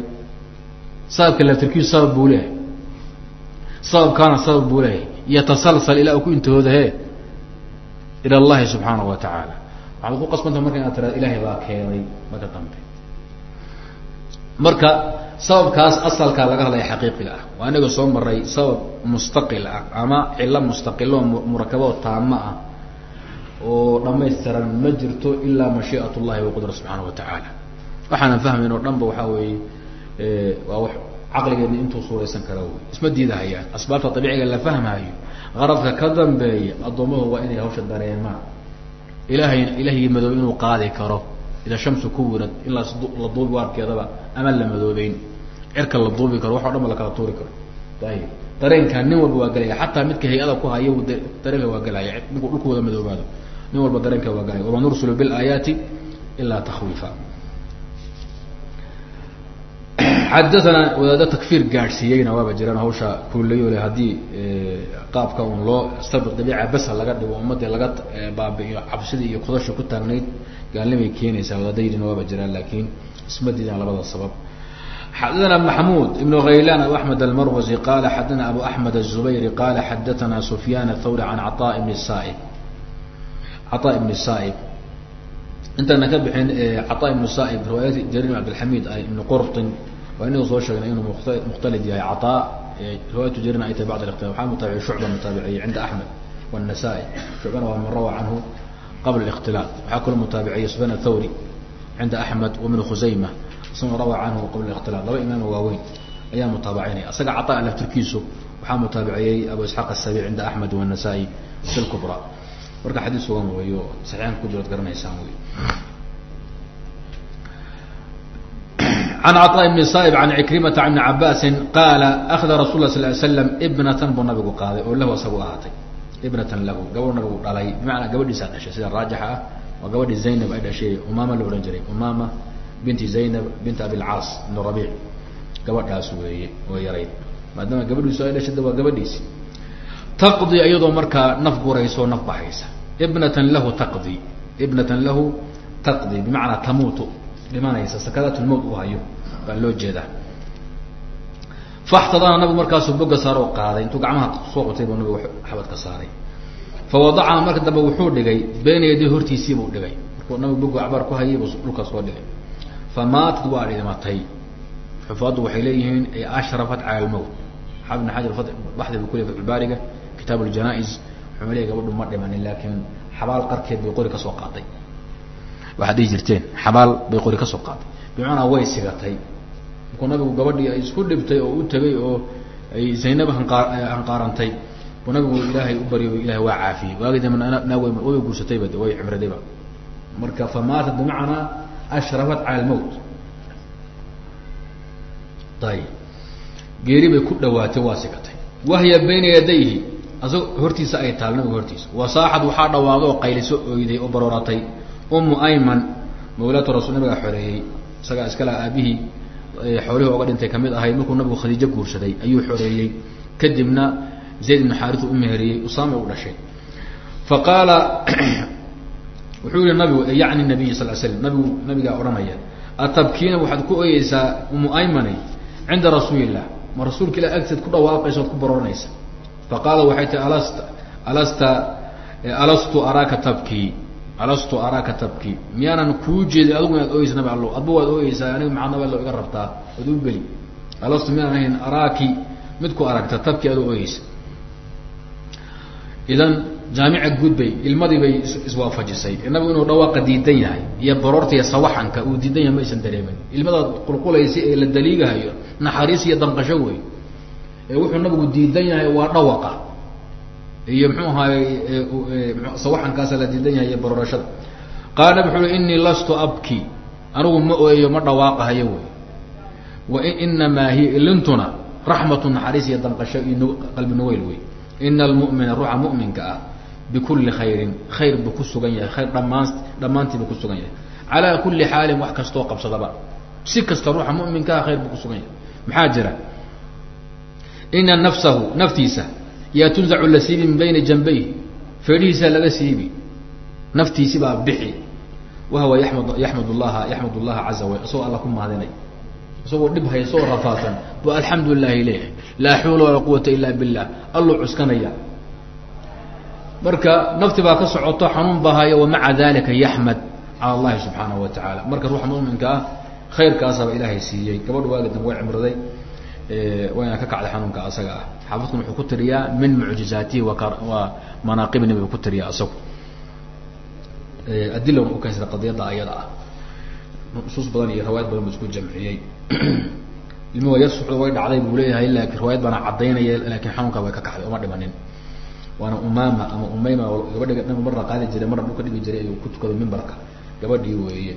S1: sababka laftirkiisu sabab buu leehay sababkaana sabab buu leeyahay. Yatasalsal ilaa ku intahoodahe ila allahi subxaanahu wa tacaala. Waxaad ku qasbanta marka inaad tiraado ilaahay baa keenay marka dambe marka sababkaas asalkaa laga hadlaya xaqiiqiga ah. Waa inaga soo maray sabab mustaqil ah ama cilo mustaqilo murakaboo taamo ah oo dhamaystiran ma jirto ilaa mashiiat llahi waqudra subxaana wa tacaala. Waxaanan fahmayn oo dhan waxaa weeye waa wax caqligeena intuu suuraysan kara isma diidahayaan. Asbaabta abiiciga la fahmaayo. Qaradka ka dambeeya addoommadu waa inay hawsha dareemaan. Ilahay ilaahigii madoobe inuu qaadi karo. Ida shamsu ku wirad in la duubi waarkeedaba ama la madoobeyn cirka la duubi karo wax o dhan lakala tuuri karo. Ayib dareenka nin walba waa gelaya xataa midka hay'ada ku haya dareenka waa gelaya ninkuu dhulku wada madoobaado. Nin walba dareenka waa gelaya wama nursulu bilaayaati ilaa takwiifa xadaana wadaado takfiir gaadhsiiyeyna waaba jiraan hawsha kulayole haddii qaabka un loo sabiq dabiica basa laga dhigo ummadii laga baabi'iyo cabsidii iyo kudasha ku taagnayd gaalnimay keenaysaa wadaadaydina waaba jiraan laakiin isma diidaan labada sabab xadana maxmud ibn haylan abu axmed almarwasi qala xadana abu axmed الzubayri qala xadaana sufyaan athawri can caطa ibn saib caطa ibn saib intana ka bixin caطa ibn saib riwaayat jarir bn abdilxamid ay ibn qurطin waa inagu soo sheegnay inuu mukhtalid yahay caطa riwaayatu jarirna ay tahay bacd اkhtilaf waxaa mutaabicay shucba mutaabiciyey cinda axmed wالnasa'i shucbana waa man rawa canhu qabla ااkhtilaaf waxaa kaloo mutaabiciyey sufyaan athawri cinda axmed wabn khusayma isagoo rawaa canhu qabla ااkhtilaaf laba imaamo waaweyn ayaa mutaabacinaya asaga caطa laftirkiisu waxaa mutaabiciyey abu isxaaq aلsabic cinda axmed wالnasa'i fi اlkubra marka xadiis sugan weeyo saxiixan ku jiraad garanaysaan wey an caطاء بn صaib an cikrimata an ibni cabaasi qaala akada rasul la sal ly slam ibnatan buu nabigu qaaday oo lahu asagu ahaatay ibnatan lahu gabadh nabigu dhalay bimacnaa gabadhiisaa dhashay sida raajixa ah waa gabadhii zaynab ay dhashay umaama la odhan jiray umaama binti zaynab bint abilcaas ibn rabiic gabadhaas weeye oo yarayd maadaama gabadhiisu ay dhashay waa gabadhiisi taqdi iyadoo markaa naf gurayso naf baxaysa ibnatan lahu taqdi ibnatan lahu taqdi bimacnaa tamuutu dhimanaysa sakadaat lmowt u hayo baa loo jeedaa. Faxtadana nabigu markaasuu boga saaroo qaaday intuu gacmaha soo qotay buu nabigu xabadka saaray. Fa marka dambe wuxuu dhigay beyna yaday hortiisii buu dhigay. Markuu nabigu bogu acbaar ku hayay buu dhulka soo dhigay. Fa waa dhimatay. Xufaaddu waxay leeyihiin ay ashrafat cala almowt xaafid ibn xajar baxdi bu kuliy fatxulbaariga kitaab ljanaa-is wuxuu leeyay gabadhu ma dhimanin laakiin xabaal qarkeed bay qori ka soo qaaday waxaad dhihi jirteen xabaal bay qori ka soo qaaday bimacnaa way sigatay. Markuu nabigu gabadhii ay isku dhibtay oo u tegay oo ay zaynab hanqaa hanqaarantay buu nabigu ilaahay u baryo ilahay waa caafiyey. Waagi dambe guursatayba de way cimradayba. Marka fa maatat bimacnaa ashrafat cala almowt ayib geeri bay ku dhawaatay waa sigatay wahya bayna yadayhi. Asag hortiisa ay taal nabiga hortiisa. Wasaaxad waxaa dhawaaqay oo qayliso oyday oo barooratay umu ayman mawlaatu rasul nabigaa xoreeyey. Isagaa iska laha aabihii xoolihii oga dhintay ka mid ahayd markuu nabigu khadiijo guursaday ayuu xoreeyey. Kadibna zayd ibnu xaariu u meheriyey usaama u dhashay. Fa qaala wuxuu yihi nabigu yacni nabiy sal slam nabigu nabigaa odhanaya atabkiina waxaad ku oyeysaa umu aymanay cinda rasuuli illah ma rasuulka ilah agteed ku dhawaaqaysa oad ku barooranaysa fa qaala waxay tihi alasta alasta alastu araaka tabkii alastu araaka tabkii miyaanan kuu jeedin adigu inaad ooyeysa allo adba waad ooyeysaa aniga maxaad nabi allo iga rabtaa. Waad u geli alastu miyaanan ahayn araaki? Mid ku aragta tabkii adoo ooyeysa idan jaamica guud bay ilmadii bay iswaafajisay. Inagu inuu dhawaaqa diidan yahay iyo baroorta iyo sawaxanka uu diidan yahay ma aysan dareemin. Ilmadaad qulqulaysa ee la daliigahayo naxariis iyo danqasho wey. Ee wuxuu nabigu diidan yahay waa dhawaqa iyo mxuu ahaay sawaxankaasa la diidan yahay iyo baroorashada qaala nabig wuxu ui inii lastu abki. Anigu ma ooyayo ma dhawaaqahayo wey. Wa inamaa hiya ilintuna raxmatu naxariis iyo danqasho iyo qalbi nugeyl wey. Ina almu'mina ruuxa mu'minka ah bikulli khayrin khayr buu ku sugan yahay khayr dhamaan dhammaantii buu ku sugan yahay. Calaa kulli xaalin wax kastoo qabsadaba. Si kasta ruuxa mu'minka ah khayr buu ku sugan yahay. Maxaa jira? Ina nafsahu naftiisa yaa tunzacu la siibi min bayni janbayh feedhihiisaa laga siibi. Naftiisi baa bixi. Wahuwa yamd llaha yaxmad llaha caza wa isagoo alla ku mahadinay isagoo dhib hayso oo rafaadsan. Bu alxamdu lilahi leeyahay laa xawla walaa quwata ila billah. Alluu cuskanaya. Marka nafti baa ka socoto xanuun baa haya wamaca dalika yaxmad. Cala allahi subxaanahu wa tacaala. Marka ruuxa muminka ah khayrkaasaba ilaahay siiyey. Gabadhu waagi dambe way cimriday wayna ka kacday xanuunka asaga ah xaafidkuna wuxuu ku tiriyaa min mucjizaatihi waa manaaqib nabiga ku tiriyaa isagu adilana u keensada qadiyadda ayada ah. Nusuus badan iyo riwaayad badan bu isku jamciyey. Ilmi waa yar suxda way dhacday buu leeyahay laakiin riwaayad baana cadaynaya laakiin xanuunka way ka kacday uma dhimanin. Waana umama ama umayma gabadhi nabi marna qaadi jiray marna dhulka dhigi jiray ayuu ku tukado mimbarka gabadhii weeye.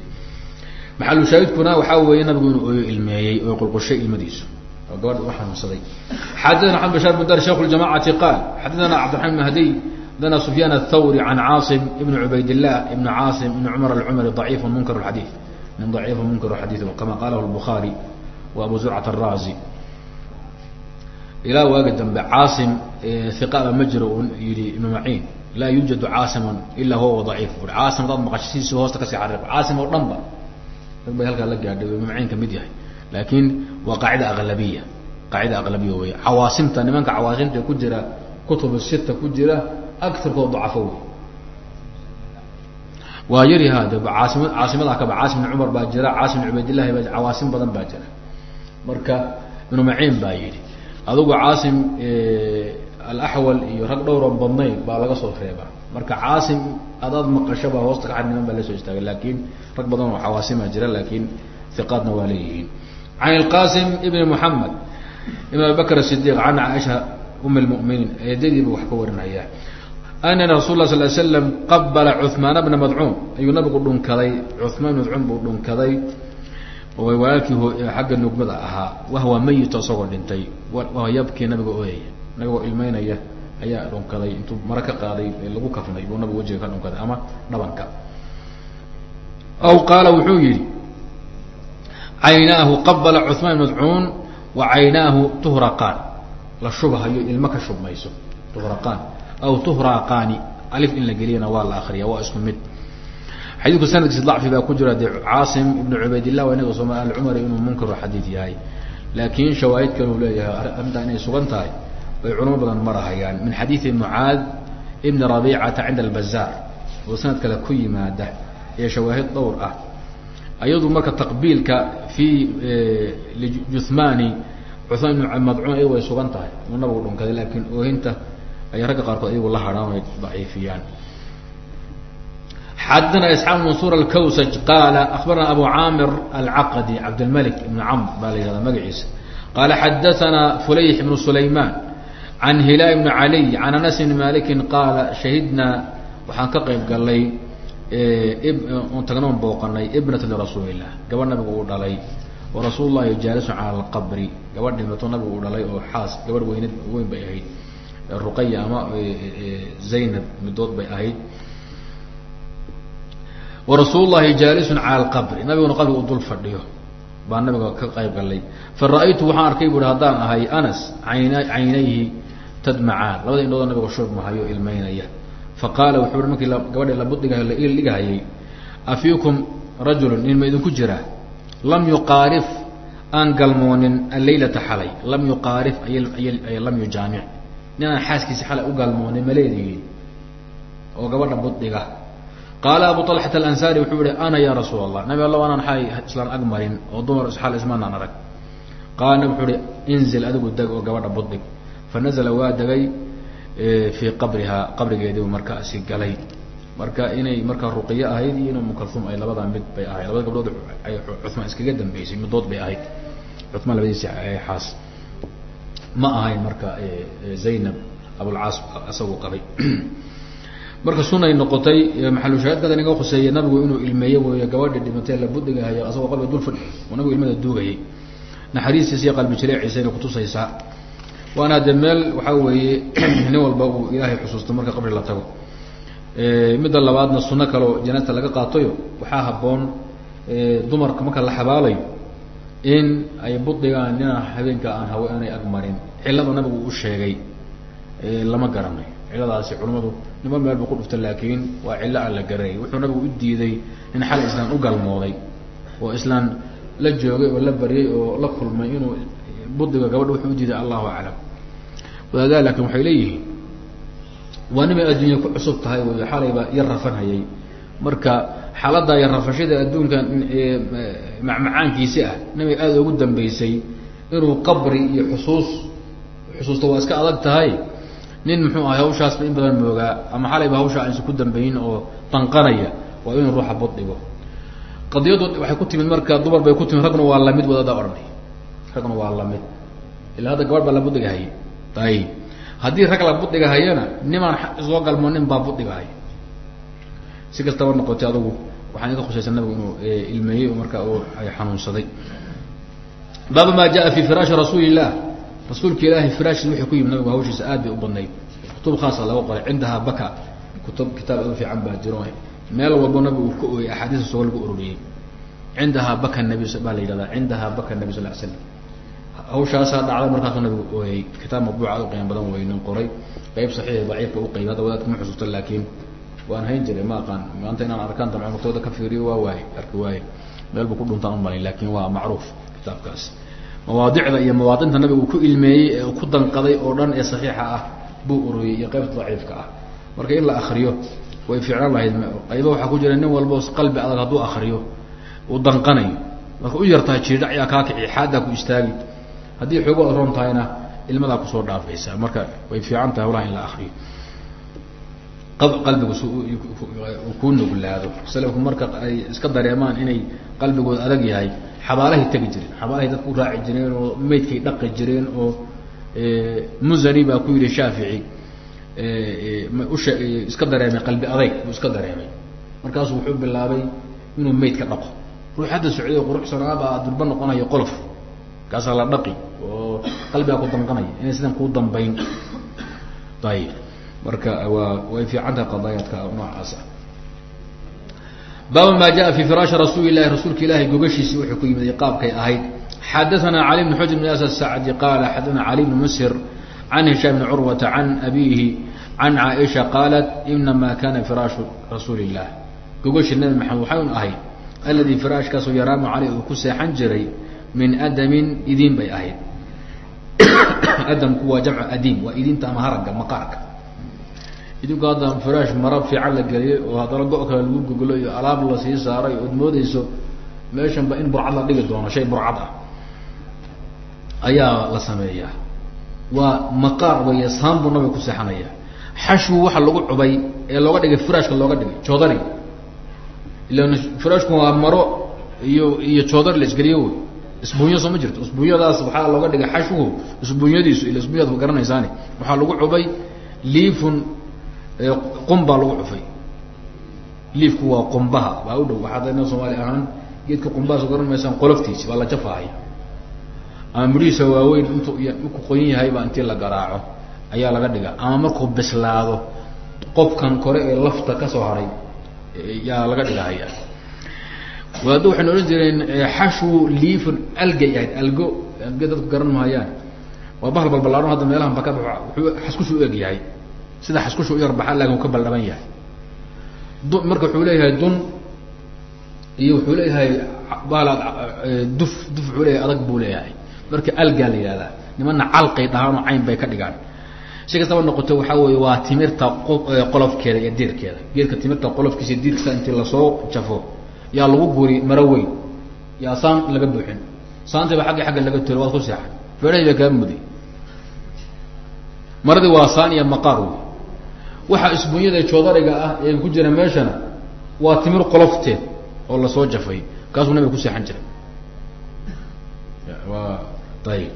S1: Maxalushaahidkuna waxaa weeye nabigu inuu ooyo ilmeeyey oo qulqushay ilmadiisu gabadha u xanuunsaday xadana xan bashaar bin dar sheikh ljamacati qaal xadana cabdiraxmaan mahdiy xadana sufyaan athawri can caasim ibn cubayd illah ibn caasim ibn cumar alcumari ضaciif munkar xadiid min ضaciif munkar xadiid kama qalahu lbukhaari wa abu zurcat araazi ilaa waagi dambe caasim iqaba ma jiro uu yihi ibnu maciin laa yuujadu caasimun ilaa huwa daciif. Bui caasim hadaad maqashisiisi hoosta ka sii xariiq caasim oo dhan ba bay halkaa la gaadhay ibnu maciin ka mid yahay laakiin waa qaacida aqlabiya. Qaacida aqlabiya wey cawaasimta nimanka cawaasimta ku jira kutubu sita ku jira agarkood dacafo wey waa yari hade caasim caasimadaa kaba caasim cumar baa jira caasim cubaydillahi baa cawaasim badan baa jira. Marka ibnu maciin baa yidhi adugu caasim alaxwal iyo rag dhowroon badnayn baa laga soo reebaa marka caasim adaad maqashaba hoosta kaxad niman baa la soo istaagay laakiin rag badan oo cawaasima jira laakiin iqaadna waa leeyihiin can ilqasim ibni muxamed ibn abi bakr sidiq can caaisha um lmuminiin eedadiibu wax ka warinaya ana rasul la sal l slam qabala cuhmaan bna madcuun ayuu nabigu dhunkaday cuhmaan bn madcuun buu dhunkaday walaalkii xagga nugmada ahaa wahwa mayito isagoo dhintay wahwa yabkii nabiga ooyaya nabigoo ilmeynaya ayaa dhunkaday intuu maro ka qaaday lagu kafnay buu nabigu wajiga ka dhunkaday ama dhabanka aw qaala wuxuu yihi caynaahu qabala cuhmaan madcuun wa caynaahu tuhraqaan la shubhayo ilmo ka shubmayso tuhraqaan aw tuhraqaani alif in la geliyana waa la akriya waa isku mid xadiidku sanadkiisa dacfi baa ku jira dee caasim ibnu cubaydillah waa inaga sooma alcumari inuu munkaru xadiid yahay laakiin shawaahid uu leeyahay arrintaa inay sugan tahay bay culamo badan marahayaan min xadiidi mucaad ibni rabiicata cinda albazaar oo sanad kale ku yimaada ee shawaahid dhowr ah ayadu marka taqbiilka fii juthmani cuhmaan ibn madcuun ayadu way sugan tahay. Inuu nabigu dhunkaday laakiin oohinta ay ragga qaarkood ayagu la hadhaan ay daciifiyaan. Xadana isxaaq mansur alkawsaj qaala akhbarana abu caamir alcaqadi cabdilmalik ibn camr baa la yihahda magaciisa. Qaala xadaana fulayx ibnu sulaymaan can hilaal ibni caliy can anas malikin qaala shahidnaa waxaan ka qayb galay tagnoon booqanay ibnata lirasuuli illah gabadh nabigu uu dhalay wa rasuul llahi jaalisun cala alqabri. Gabadh dhimato nabigu uu dhalay oo xaas gabadh weynad weyn bay ahayd. Ruqaya ama zaynab midood bay ahayd. Warasuul lahi jaalisun cala alqabri. Nabiguna qabriga u dul fadhiyo. Baa nabiga ka qayb galay. Fa ra'aytu waxaan arkay bu hi haddaan ahay anas ayna caynayhi tadmacaan. Labada indhoodoo nabiga shurmahayo ilmeynaya fa qaala wuxuu hi markii gabadhi labudhiga la dhigahayay afiikum rajulun nin ma idinku jira? Lam yuqaarif aan galmoonin alleylata xalay. Lam yuqaarif lam yujaamic. Nin aan xaaskiisa xalay u galmoonin ma leedihiin oo gabadha budhiga qaala abu alxat alansaari wuxuu yihi ana ya rasuul allah nabi alla anaan xalay islaan ag marin oo dumar isxal ismanaan arag. Qaala wuxuu ihi inzil adigu deg oo gabadha budhig fa nazla waa degay fii qabrihaa qabrigeediibu markaasi galay. Marka inay markaa ruqiye ahayd iyo ina mukalum ay labadaa mid bay ahayd. Labada gabdhood cumaan iskaga dambeysay midood bay ahayd. Cumaan labadiisi xaas. Ma ahayn marka zaynab abulcaas isagu qabay. Marka sunay noqotay maxalushahaadkadan iga khuseeye nabigu inuu ilmeeye weeyo gabadhi dhimatee la budigahaya asagoo qalbi dul fadhi oo nabigu ilmada duugayay. Naxariistiisa iyo qalbi jileeciisayna kutusaysaa waana de meel waxaa weeye nin walba uu ilaahay xusuusto marka qabri la tago. Midda labaadna suno kaleo janaasta laga qaatayo waxaa haboon dumarka marka la xabaalayo in ay budigaan nina habeenka aan hawe aanay agmarin cilada nabigu u sheegay lama garanayo ciladaasi culamadu nima meel bu ku dhufta laakiin waa cillo aan la garanay wuxuu nabigu u diiday in xal islaan u galmooday oo islaan la joogay oo la baryay oo la kulmay inuu budiga gabadha wuxuu u diiday allahu aclam wadaadaha laakin waxay leeyihiin waa nimay adduunya ku cusub tahay wy xalayba yar marka xaaladaa yar rafashada adduunkan macmacaankiisi ah nimay aada ugu dambeysay inuu qabri iyo xusuus xusuusta waa iska adag tahay nin muxuu ahay hawshaasba in badan moogaa ama xalayba hawshaa aysan ku dambeyin oo danqanaya waa inuu ruuxa bud dhigo qadiyadu waxay ku timid marka dumar bay ku timid ragna waa la mid waddada odhanay ragna waa la mid ilaa hadda gabadh baa la ayib haddii rag la budigahayana nimaan soo galmo nin baa budigahaya si kastaba noqotay adugu waxaan iga khusaysa nabigu inuu ilmeeyey marka ay xanuunsaday. Baaba ma jaa fi firaashi rasuuli illah rasuulka ilaahay firaashis wuxuu ku yimid nabigu hawshiisa aad bay u badnayd. Kutub khaasa laga qoray cindahaa baka. Kutub kitaab aad u fiican baa jiro. Meel walbo nabigu ka ooyey axaadiista soo lagu ururiyey. Cindahaa baka nabi baa la yidhahdaa cindahaa baka nabi sal l slam hawshaasaa dhacday markaasuu nabigu ooyey kitaab matbuuca aad u qiimo badan weynin qoray. Qeyb saxiix daciifka u qeyb hadda wadaadka ma xusuusta laakiin waan hayn jiray ma aqaan. Maanta inaan arkaan damco maktooda ka fiiriyo waa waaye arki waaye. Meel buu ku dhuntaan umalayn laakin waa macruuf kitaabkaas. Mawaadicda iyo mawaadinta nabiga uu ku ilmeeyey ee ku danqaday oo dhan ee saxiixa ah buu ururiyey iyo qeybta daciifka ah. Marka in la akriyo way fiicnaan lahayd qayba waxaa ku jira nin walbo qalbi adag hadduu akriyo uu danqanayo. Marka u yartahay jiidhac yaa kaa kici xaaddaa ku istaagi haddii xoogo roon tahayna ilmadaa ku soo dhaafaysa. Marka way fiican tahay hawlaha in la akriyo. Qalbigu kuu nuglaado salafku marka ay iska dareemaan inay qalbigooda adag yahay xabaalahay tegi jireen. Xabaalahay dadku raaci jireen oo meydkay dhaqi jireen oo muzani baa ku yihi shaafici iska dareemay qalbi adayg buu iska dareemay. Markaasu wuxuu bilaabay inuu meydka dhaqo. Ruux hadda socday quruxsanaabaa durba noqonayo qolof kaasaa la dhaqi oo qalbigaa ku danqanaya inay sidan kuu dambayn ayib marka waa way fiican tahay qadaayaadka noocaas ah baaba ma jaa fi firaashi rasuuli lahi rasuulka ilahi gogashiisi wuxuu ku yimid qaabkay ahayd xadaثana cali bn xujr bn asad sacdi qaala xadaثana cali bn musir can hishaam bni curwata can abihi can caaisha qaalat inama kana firaashu rasuuli الlah gogashi nabi maxamed waxay un ahayd aladii firaashkaasoo yaraamu caley uu ku seexan jiray min adamin idiin bay ahayd. Adamku waa jamcu adiim waa idiinta ama haragga maqaarka. Idinku hadda firaash mara fiican la geliyay oo haddana go- kale lagu goglo iyo alaab la sii saaray ood moodeyso meeshan ba in burcad la dhigi doono shay burcad ah ayaa la sameeyaa. Waa maqaar weeye saan buu nabiga ku seexanaya xashwu waxa lagu cubay ee looga dhigay firaashka looga dhigay joodari ilan firaashku waa maro iyo iyo joodari la isgeliyo wey isbuunyo ma jirto. Isbuunyadaas waxaa looga dhigay xashwuhu isbuunyadiisu ila isbuunyada ma garanaysaani waxaa lagu cubay liifun qum baa lagu cufay. Liifku waa qumbaha. Baa u dhow waxaad ina soomaali ahaan geedka qumbaha soo garan qoloftiisi baa la jafaaya ama midhihiisa waaweyn intuu markuu qoyan yahay baa intii la garaaco. Ayaa laga dhiga ama markuu bislaado qofkan kore ee lafta ka soo haray yaa laga dhigahaya wadaaddo waxaynu odhan jireen xashwu liifun algay ahayd algo algo dadku garan mahayaan waa bahal balbalaano hadda meelahan baka wuxuu xaskushu u eg yahay. Sida xaskushu u yar baxa laakin u ka baldhaban yahay. Du marka wuxuu leeyahay dun iyo wuxuu leeyahay baalaad duf duf wuxuu leeyahay adag buu leeyahay. Marka algaa la yihahdaa nimana calqay dhahaanoo cayn bay ka dhigaan. Si kastaba noqoto waxaa weeye waa timirta qolofkeeda iyo diirkeeda. Geedka timirta qolofkiisa diirkiisa intii la soo jafo yaa lagu guri maro weyn yaa saan laga buuxin. Saantayba agga agga laga tolo waad ku seexan. Feerahay baa kaa muday. Maradii waa saan iyo maqaar wey waxa isbuunyada joodariga ah ee ku jira meeshana waa timir qolofteed oo la soo jafay kaasuu nabiga ku seexan jiray. Waa ayib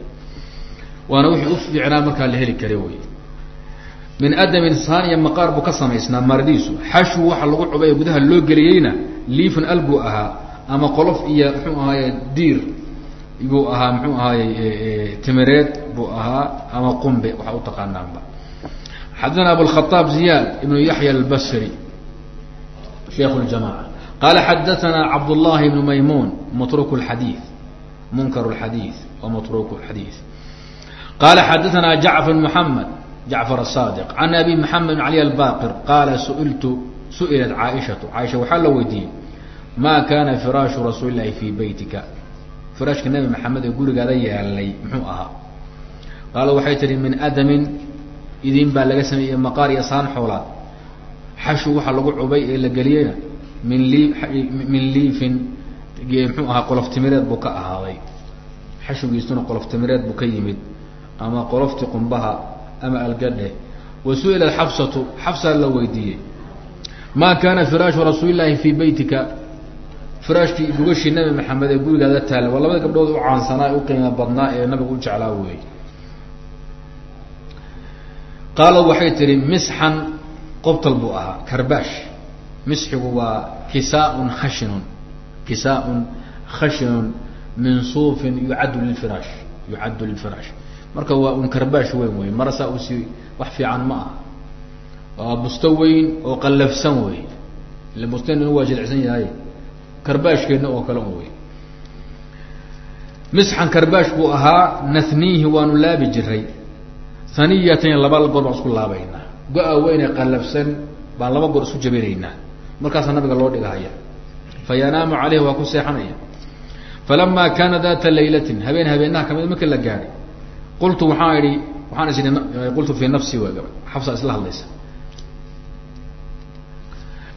S1: waana wixii u fiicnaa markaa la heli kara wey min adamin saan iyo maqaar buu ka samaysnaa maradiisu xashu waxa lagu cubay gudaha loo geliyeyna liifun al ahaa ama qolof iyo muxuu ahaaye diir buu ahaa muxuu ahaaye timireed buu ahaa ama qumbe waxaa u taqaanaanba. Xadana abulkhaaab ziyaad ibnu yaxya albasri sheikh ljamaca qaala xadaana cabdullahi ibnu maymuun matruk lxadiid munkar lxadiid wa matruk xadiid qaala xadaana jacfar maxamed jacfar asaadiq can abi maxamed bn cali albaqir qaala suiltu su'ilat caaishatu caaisha waxaa la weydiiyey ma kana firaashu rasuuli llahi fii beytika firaashka nabi maxamed ee gurigaada yaalay muxuu ahaa. Qaala waxay tihi min adamin idin baa laga sameeyey maqaar iyo saan xoolaad. Xashu waxaa lagu cubay ee la geliyeyna min lii min liifin muxuu ahaa qolof timireed buu ka ahaaday. Xashugiisuna ama algadhe. Wa su'ilat xafsatu xafsaa la weydiiyey. Ma kana firaashu rasuuli llahi fii beytika firaashkii gugashii nabi maxamed ee gurigaada taalla waa labada gabdhood u caansanaa u qiimo badnaa ee nabigu u jeclaa weey qaala waxay tihi misxan qobtal buu ahaa karbaash. Misxigu waa kisaaun khashinun kisaaun khashinun min suufin yucaddu lilfiraash yucaddu lilfiraash marka waa un karbaash weyn wey marasaa usi wax fiican ma ah waa busto weyn oo qallafsan wey ila busteenuna waa jilicsan yahay karbaashkeedna oo kale wey misxan karbaash buu ahaa nahniihi waanu laabi jiray. Haniyatan laba goor baan isku laabaynaa. Go-a weyne qallafsan baan laba goor isku jabinaynaa. Markaasaa nabiga loo dhigahaya fa yanaamu caleyhi waa ku seexanaya. Falamaa kaana data laylatin habeen habeenaha ka mid markii la gaadhay qultu waxaan idhi waxaan is idhi qultu fii nafsi waa gaba xafsa isla hadlaysa.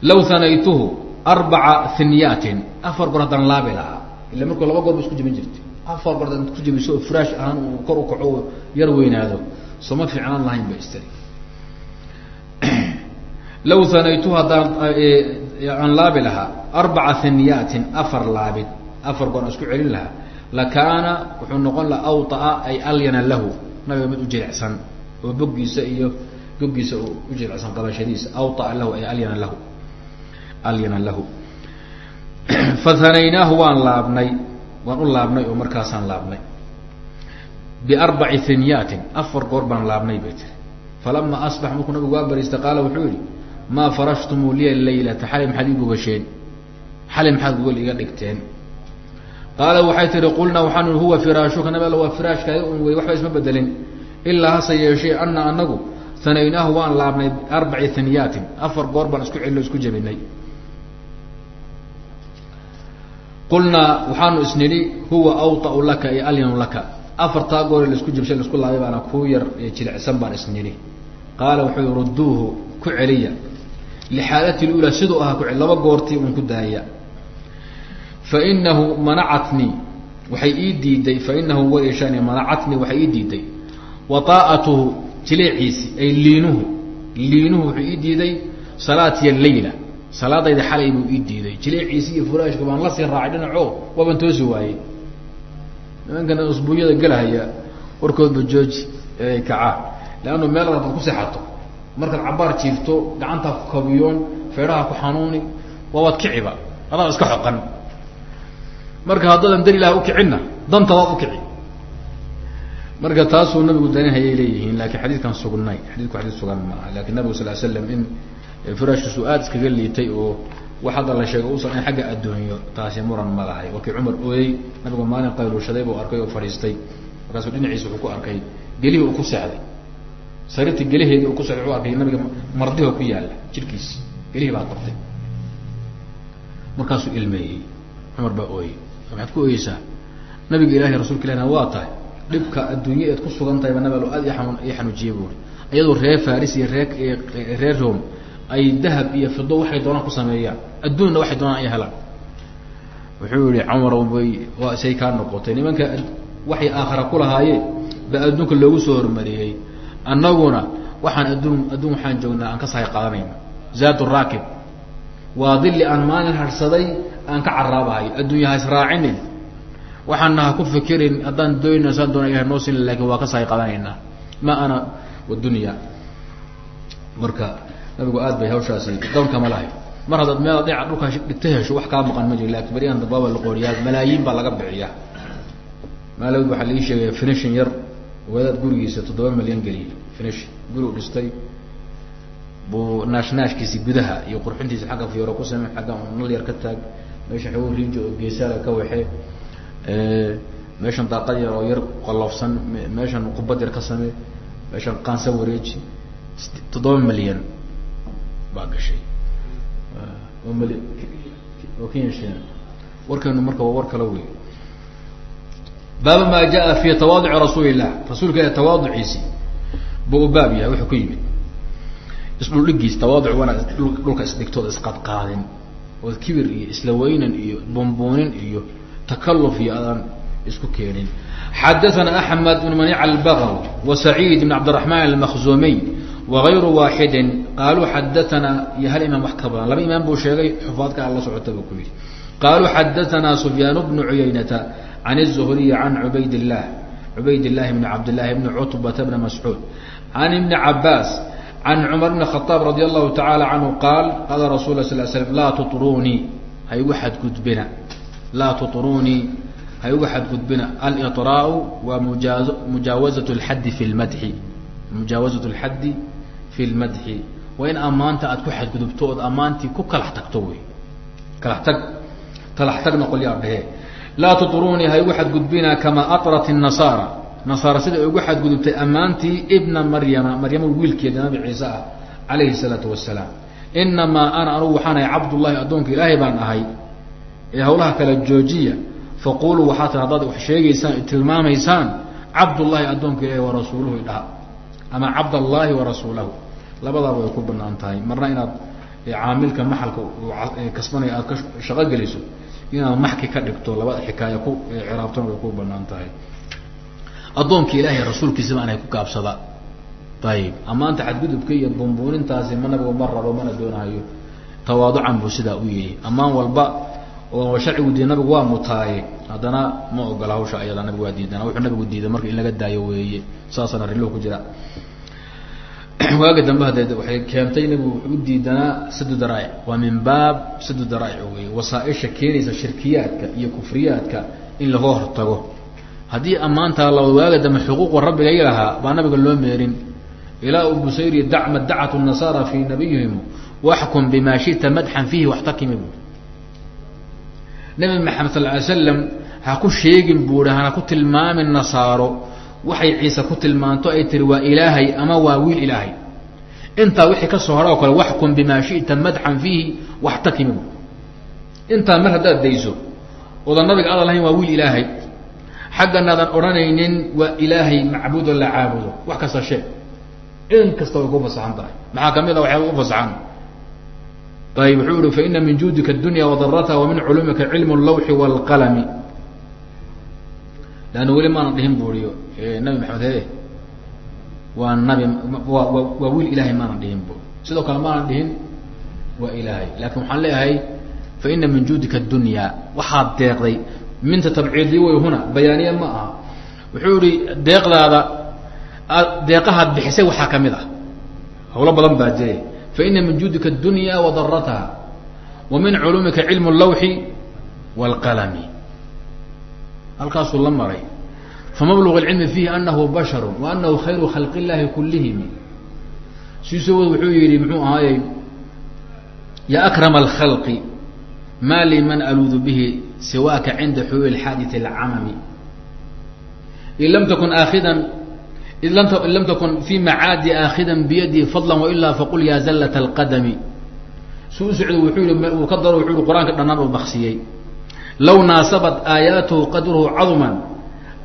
S1: Law hanaytuhu arbaca hinyaatin afar goor haddaan laabi lahaa ila markuu laba goor isku jebin jirtay. Afar goor haddaan isku jebiso oo firaash ahaan uu kor u kaco yar weynaado sooma fiicnaan lahayn ba istari law hanaytu haddaan aan laabi lahaa arbaca hinyaatin afar laabid afar goor aan isku celin lahaa lakaana wuxuu noqon lahaa awtaa ay alyana lahu. Nabiga mid u jilicsan oo boggiisa iyo goggiisa u jilicsan qabashadiisa. Awtaa lahu ay alyana lahu. Alyana lahu. Fathanaynaahu waan laabnay waan u laabnay oo markaasaan laabnay. Biarbaci hinyaatin afar goor baan laabnay bay tiri. Falama asbax markuu nabigu waa bariistay qaala wuxuu yihi maa farashtumuu liya laylata xalay maxaad ii gogasheen xalay maxaad gogol iga dhigteen qaala waxay tihi qulnaa waxaan huwa firaashuka nabi waa firaashkaaga un wey waxba isma bedelin ilaa hase yeeshee ana anagu hanaynaahu waan laabnay biarbaci hinyaatin afar goor baan isku celino isku jabinay qulnaa waxaanu isnidhi huwa awطau laka iyo alyanu laka afartaa goore la isku jabshay la isku laabay baana kuu yar jilicsan baan isnidhi qaala wuxuu i rudduuhu ku celiya lixaalati lula siduu ahaa ku laba goortii un ku daaya fainahu manacatnii waxay ii diiday fainahu waishani manacatnii waxay ii diiday. wataa'atuhu jileeciisi ay liinuhu liinuhu wuxuu ii diiday salaatiya layla salaadayda xalay buu ii diiday. jileeciisi iyo furaashka baan la sii raacay dhinaco waabaan toosi waayey nimankan usbuunyada gelahaya warkoodba jooji kacaa leannu meel ad ku seexato markaad cabaar jiifto gacantaa ku kabiyoon feedhaha ku xanuuni waabaad kiciba adaa iska xoqan marka haddaadan dan ilaah ukicinna dantadaad ukici marka taasuu nabigu danihayay leeyihiin laakiin xadiidkan sugnay. Xadidku xadiid sugan maaha laakiin nabigu sal slam in firaashkiisu aada iskaga liitay oo wax hadda la sheegay usan in xagga adduunyo taasi muran ma lahay. Cumar ooyey nabigu maalin qayluushaday buu arkay oo fadhiistay markaasuu dhinaciisa wuxuu ku arkay gelihii uu ku seexday. Sariirtii gelaheedii uu ku seexday wuxuu arkay nabiga mardiho ku yaalla jirkiisi gelihii baa qabtay. Markaasuu ilmeeyey cumar baa ooyey maxaad ku ooyeysaa nabiga ilahi rasulka ilahna waa tahay dhibka adduunye eed ku sugan tahay ba nabalo aad i xanuujiyey buuri iyadoo reer faris iyo ree reer rom ay dahab iyo fido waxay doonaan ku sameeyaan. Adduunna waxay doonaan ay helaan. Wuxuu yihi cumar bay waa say kaa noqotay. Nimanka waxay aakhara ku lahaayeen ba adduunka loogu soo hormariyey. Annaguna waxaan adduun adduun waxaan joognaa aan ka sahay qaadanayna zaad raakib waa dilli aan maalin harsaday aan ka caraabahayo adduunya ha israacinin waxaana ha ku fikirin haddaan doonayna saan doona ilahay noo sin laakiin waa ka sahay qaadanaynaa ma ana wadunya marka nabigu aad bay hawshaasi doonkama lahay. Mar haddaad meel dhinaca dhulka dhigta hesho wax kaa maqan ma jiro laakiin beriyahan dambaaba la qooriyaa. Malaayiin baa laga bixiya maalawd waxaa laii sheegaya finishin yar wadaad gurigiisa toddoba milyan geliyay finishin guri u dhistay. Buu naashnaashkiisi gudaha iyo qurxintiisa xagga fiyooro ku samey xagga nal yar ka taag meesha xoogo riinjo oo geesaala ka waxe meeshan daaqad yar oo yar qoloofsan meeshan qubad yar ka samee meeshan qaansa wareeji toddoba milyan baa gashay. Oo kenya warkeenu marka waa war kala wey baaba maa jaa fi tawaaduci rasuuli illah rasuulka ilah tawaaduciisi buu u baab yahay wuxuu ku yimid. Isdhuldhigiis tawaaduc wana dhulka isdhigtooda isqadqaadin ood kibir iyo isla weynan iyo bunbuunin iyo takaluf iyo aadaan isku keenin. Xadaana axmed bn manic albagaw wa saciid bn cabdiraxmaan almakzumiy wagayru waaxidin qaaluu xadaanaa iyo hal imaam wax ka badan. Laba imaam buu sheegay xufaadka ala socotaba ku yidhi. Qaaluu xadaanaa sufyaan bnu cuyaynata can الzuhriyi can cubayd lah cubayd llahi bn cabd bni cutbata bna mascuud. Can ibni cabaas can cumar bn khaaab radi allahu tacaala canhu qaal qaala rasul la sl slm laa turuunii ha igu xadgudbina laa turuunii ha igu xadgudbina alraau waa mujaa mujaawazat lxaddi fi lmadxi mujaawazat lxaddi fi lmadxi waa in ammaanta aad ku xadgudubto ood ammaantii ku kalax tagto wey kalax tag kalax tagna qolyaa dhehee laa turuunii ha igu xadgudbina kamaa arat nasaara nasaara sida ay ugu xadgudubtay ammaantii ibna maryama maryama wiilkeeda nabi ciise ah calayhi الsalaatu wasalaam inamaa ana anugu waxaan ahay cabdullahi addoonka ilaahay baan ahay. Ee hawlaha kala joojiya faquluu waxaa tir haddaad wax sheegaysaan tilmaamaysaan cabdullahi addoonka ilahi wa rasuuluhu idhaha ama cabdallaahi wa rasuulahu. Labadaaba way ku bannaan tahay. Marna inaad caamilka maxalka kasbanaya aad ka shaqo geliso inaad maxki ka dhigto labada xikaaya ku ciraabtona way ku bannaan tahay addoonka ilaahay rasuulkiisaba anay ku gaabsada. Ayib ammaanta xadgudubka iyo bumbuunintaasi ma nabigu ma rabo mana doonahayo tawaaducan buu sidaa u yihi ammaan walba oo sharcigu diiday nabigu waa mutaaye. Haddana ma ogola hawsha ayada nabigu waa diidana wuxuu nabigu diiday marka in laga daayo weeye. Saasana rillo ku jira waaga dambe hadee waxay keentay nabigu wuxuu u diidanaa sadu daraa'ic. Waa min baab sadu daraa'ic wey wasaaisha keenaysa shirkiyaadka iyo kufriyaadka in laga hortago haddii ammaantaa la waaga dambe xuquuqu rabbigay lahaa baa nabiga loo meerin. Ilaa u busayri dacma dacat nasaara fii nabiyihim waxkum bima shita madxan fiihi waxtakimi bu nabi maxamed sal ly slam ha ku sheegin buuhi hana ku tilmaamin nasaaro. Waxay ciise ku tilmaanto ay tiri waa ilaahay ama waa wiil ilaahay? Intaa wixii ka soo hara oo kale waxkum bima shita madxan fiihi waxtakimi bu intaa mar haddaad dayso oodan nabiga adan lahayn waa wiil ilaahay xagganaadan odhanaynin waa ilaahay macbuudo la caabudo. Wax kasta sheeg. In kasta way ku fasaxan tahay maxaa ka mid a ah waxyaaba u fasaxan? Ayb wuxuu ihi faina min juudika adunya wadarataha wa culumika cilmu lawxi wاlqalami lan weli maana dhihin buuriyo. Nabi maxamed he waa nabi waa wiil ilahay maana dhihin bur sidoo kale maana dhihin waa ilaahay. Lakin waxaan leeyahay faina min juudika adunya waxaad deeqday minta tabciidi way huna bayaaniye ma aha wuxuu ihi deeqdaada deeqahaad bixisay waxaa kamid ah hawlo badan baa jire faina min juudika اdunya wadarataha wa min culumika cilm اlawxi wاlqalami halkaasuu la maray famabluغ اlcilmi fiihi anahu basharu wa anahu khayru khalq اllahi kulihim siisowod wuxuu yihi muxuu ahaayey ya akrama اlkhalqi ma li man aluudu bihi siwaaka cinda xuluuli xaadii اlcamami in lam takun aakhidan in lam takun fi macaadi aakhidan biyadi fadla wailaa faqul ya zallat اlqadami su u socdo wuxuu yihi uu ka daro wuxuu yihi qur'aanka dhanaan uu baksiyey low naasabat aayaatuhu qadruhu caduman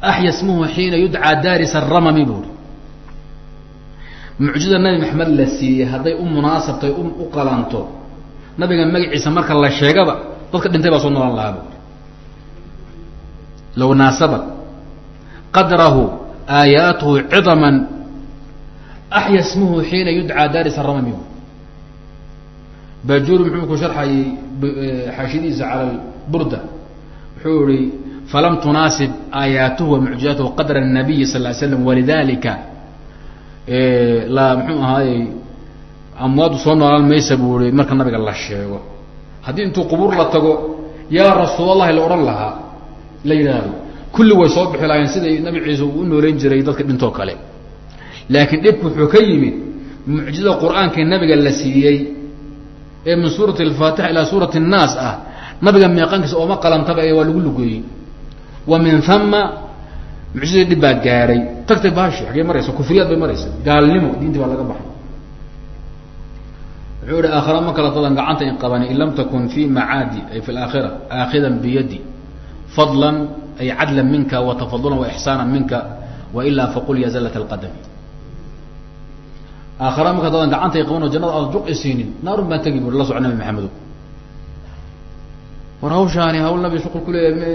S1: axya smuhu xiina yudcaa daaris aramami buuri mucjizada nabi maxamed la siiyey hadday u munaasabtay u qalanto nabiga magaciisa marka la sheegaba dadka dhintay baa soo noolan lahaa buuri low naasabat qadrahu aayaatuhu cidaman axya smuhu xiina yudcaa daaris aramami bajuri muxuu ku sharxayay xaashidiisa cala burda wuxuu ihi falam tunaasib aayaatuhu wa mucjizaatuhu qadra الnabiyi sal ly slam walidalika la mxuu ahaayey amwaadu soo noolaan maysa buu i marka nabiga la sheego. Haddii intuu qubuur la tago yaa rasuul allahi la odhan lahaa la yidhaahdo kulli way soo bixi lahayn siday nabi ciise uu u nooleyn jiray dadka dhintoo kale. Laakiin dhibku wuxuu ka yimid mucjizada qur'aanka nabiga la siiyey ee min suurati alfaatixa ilaa suurati الnaas ah nabiga meeqankiisa ooma qalantaba ee waa lagu lugeeyey. Wa min hama mucjizadii dhib baa gaaray. Tagtay baashi xaggey maraysa kufriyaad bay maraysa gaalnimo diintii baa laga baxay wuxuu ihi aakhira ma kala dadan gacanta in qabani in lam takun fi macaadi ay fi laakhira aakhidan biyadi. Fadlan ay cadlan minka wa tafadulan wa ixsaana minka wailaa faqul ya zallat alqadami. Aakhira marka dadan gacantay qabanoo jannada aad juqi siinin naarun baan tegi buri la soco nabi maxamedo war hawshaani hawl nabi shuqul ku leeyahay me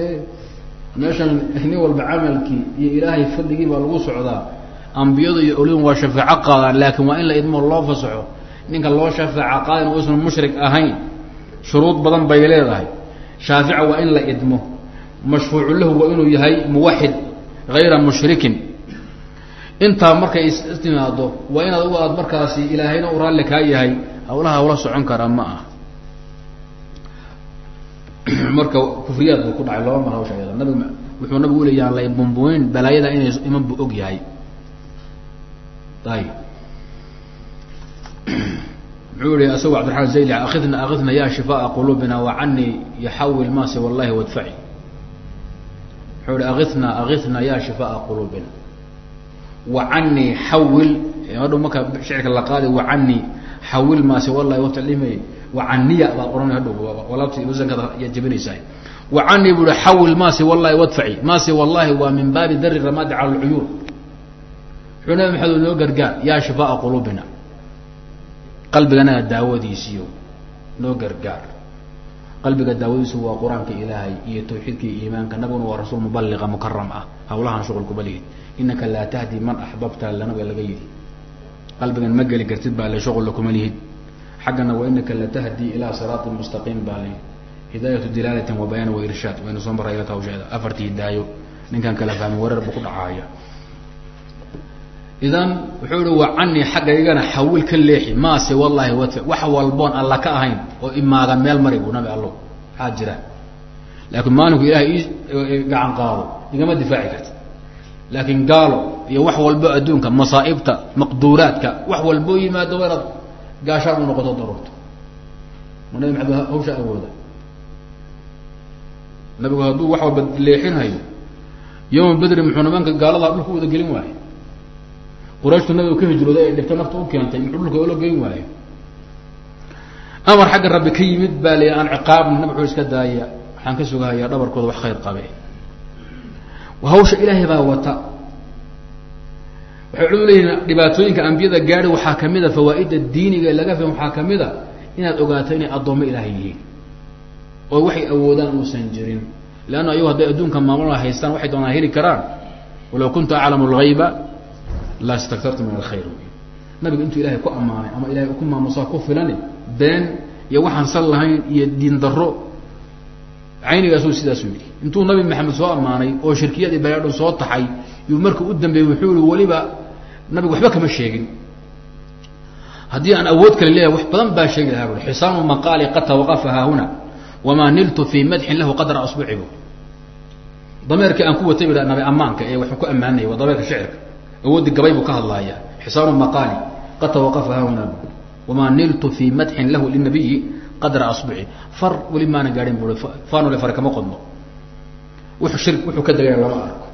S1: meeshan nin walba camalkii iyo ilaahay fadligii baa lagu socdaa. Ambiyadu iyo olin waa shafaaco qaadaan laakiin waa in la idmo loo fasaxo ninka loo shafaaca qaadin uusan mushrik ahayn shuruud badan bay leedahay. Shaafica waa in la idmo. Mashfuucu lahu waa inuu yahay muwaxid hayra mushrikin. Intaa markay istimaado waa inaad u aad markaasi ilaahayna u raalli kaa yahay hawlaha hawla socon kara ma ah marka kufriyaad buu ku dhacay laba mar hawsha nabig wuxuu nabigu uleeyaha la bumbuyn balaayada inay iman bu og yahay. Ayib muxuu ihi asagoo cabdiraxmaan zayli akidna akidna ya shifaa quluubina wacanii yaxawil masi wallahi wadfaci. Muxuu ihi akidna akidna ya shifaa quluubina wacanii xawil hadhow marka shicirka la qaaday wacanii xawil maasi wallahi wataclimay wacaniya baad ohanay hadhow walaabti wasankada yaa jebinaysaa wacanii bu i xawil maasi wallahi wadfaci maasi wallahi waa min baabi dari ramaadi cala lcuyuur nabi maxamed noo gargaar yaa shifaa quluubina qalbigana daawadiisiyo noo gargaar. Qalbiga daawadiisu waa qur'aanka ilaahay iyo tawxiidka iyo iimaanka. Nabiguna waa rasuul mubaliqa mukaram ah. Hawlahan shuqul kuma lihid inaka laa tahdi man axbabta lanabiga laga yidhi. Qalbigan ma geli kartid baa le shuqula kuma lihid xaggana wa inaka latahdi ilaa siraati mustaqiim baa le hidaayatu dilaalatin wa bayaan wa irshaad. Waynu soo ilata hawsheeda afartii hidaayo ninkaan kala fahmin wareer buu ku dhacahaya idan wuxuu ihi wa canii xaggaygana xawil ka leexi. Maase wallahi wadfa wax walboon alla ka ahayn oo imaaga meel mari bu nabi allo. Maxaa jira. Laakiin maalinku ilahay gacan qaado. Igama difaaci karti laakiin gaalo iyo wax walbo adduunka masaa'ibta maqduuraadka wax walboo yimaado waa inaad gaashaan u noqoto daruurto ma nabi maxamed hawsha awooda. Nabigu hadduu wax walba leexinhayo yoma bedri muxuu nimanka gaalada dhulka u wada gelin waayo qurayshtu nabigu ka hijrooday ay dhibto nafta u keentay muxuu dhulka oola geyn waayo amar xagga rabbi ka yimid baa la aan ciqaabni nabig wuxuu iska daaya waxaan ka sugahayaa dhabarkooda wax khayr qabe hawsha ilaahay baa wata. Waxay culimu leeyihiin dhibaatooyinka ambiyada gaadhi waxaa ka mid a fawaaida diiniga ee laga fahim waxaa ka mid a inaad ogaato inay addoommo ilaahay yihiin oo waxay awoodaan uusan jirin. Leanna ayagu hadday adduunka maamula haystaan waxay doonaan heli karaan. Walaw kuntu aclamu lgayba la staktartu min alkhayr. Nabiga intuu ilahay ku ammaanay ama ilahay ku maamusaa ku filani been iyo waxaan sal lahayn iyo diin daro caynigaasuu sidaasuu yidhi. Intuu nabi maxamed soo ammaanay oo shirkiyadii balaadhan soo taxay yuu marka u dambeeyey wuxuu yihi weliba nabigu waxba kama sheegin. Haddii aan awood kale leeyahay wax badan baa sheegi lahaa bui xisaanu maqaali qad tawaqafa haahuna wamaa niltu fii madxin lahu qadra asbuci. Bu dameerkii aan ku watay nabi ammaanka ee waxuu ku ammaanaya waa dameerka shicirka awooddi gabay buu ka hadlaaya xisaanu maqaali qad tawaqafa haahuna wamaa niltu fii madxin lahu linabiyi qadra asbuci far weli maana gaadhin bui fanule fare kama qodno wuxuu shir wuxuu ka degaya lama arko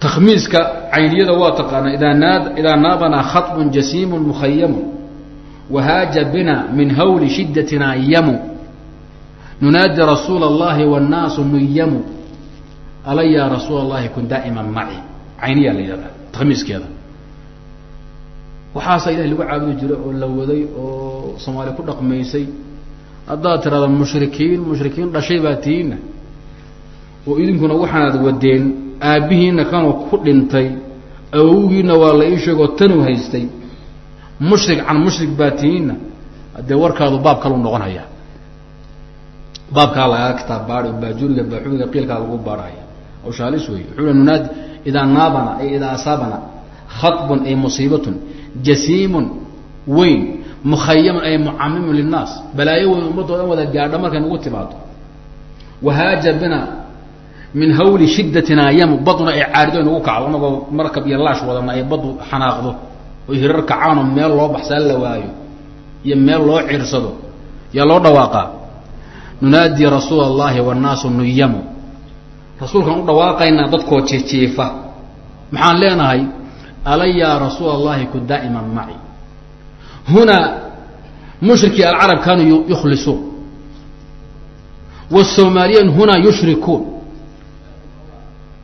S1: takmiiska cayniyada waa taqaanaa idaa naad idaa naabanaa khaطbun jasiimu mukhayamu wahaaja bina min hawli shidatina yamu nunaadi rasuula اllahi wاnnaasu nuyamu ala ya rasuula اllahi kun daa'ima maci. Cayniyaa la yidhahdaa takmiiskeeda waxaasa ilahi lagu caabudi jiray oo la waday oo soomaali ku dhaqmaysay. Haddaad tirahda mushrikiin mushrikiin dhashay baa tihiina oo idinkuna waxaanaad wadeen aabbihiina kanoo ku dhintay awowgiina waa la ii sheegoo tanuu haystay. Mushrik can mushrik baa tihiinna. Dee warkaadu baab kalu noqonaya. Baabkaa lagaga kitaab baadi baajuriga baaxubiga qiilkaa lagu baarhaya hawshaalis wey wuxuu nunaadi idaa naabana ay idaa asaabana khaطbun ay musiibatun jasiimun weyn mukhayamun ay mucamimun linnaas balaayo weyn ummadoo dhan wada gaadha markay nagu timaado wahaaja bina min hawli shidatina yamu baduna ay caarido nagu kacdo anagoo markab iyo laash wadana ay badu xanaaqdo oy hirar kacaano meel loo baxsaan la waayo iyo meel loo ciirsado yaa loo dhawaaqaa. Nunaadi rasuul allahi wannaasu nuyamu rasuulkaan u dhawaaqaynaa dadkoo jijiifa. Maxaan leenahay ala yaa rasuul allahi ku daa'iman maci. Hunaa mushrikii alcarab kaanuu yukhlisuun wsoomaaliyan hunaa yushrikuun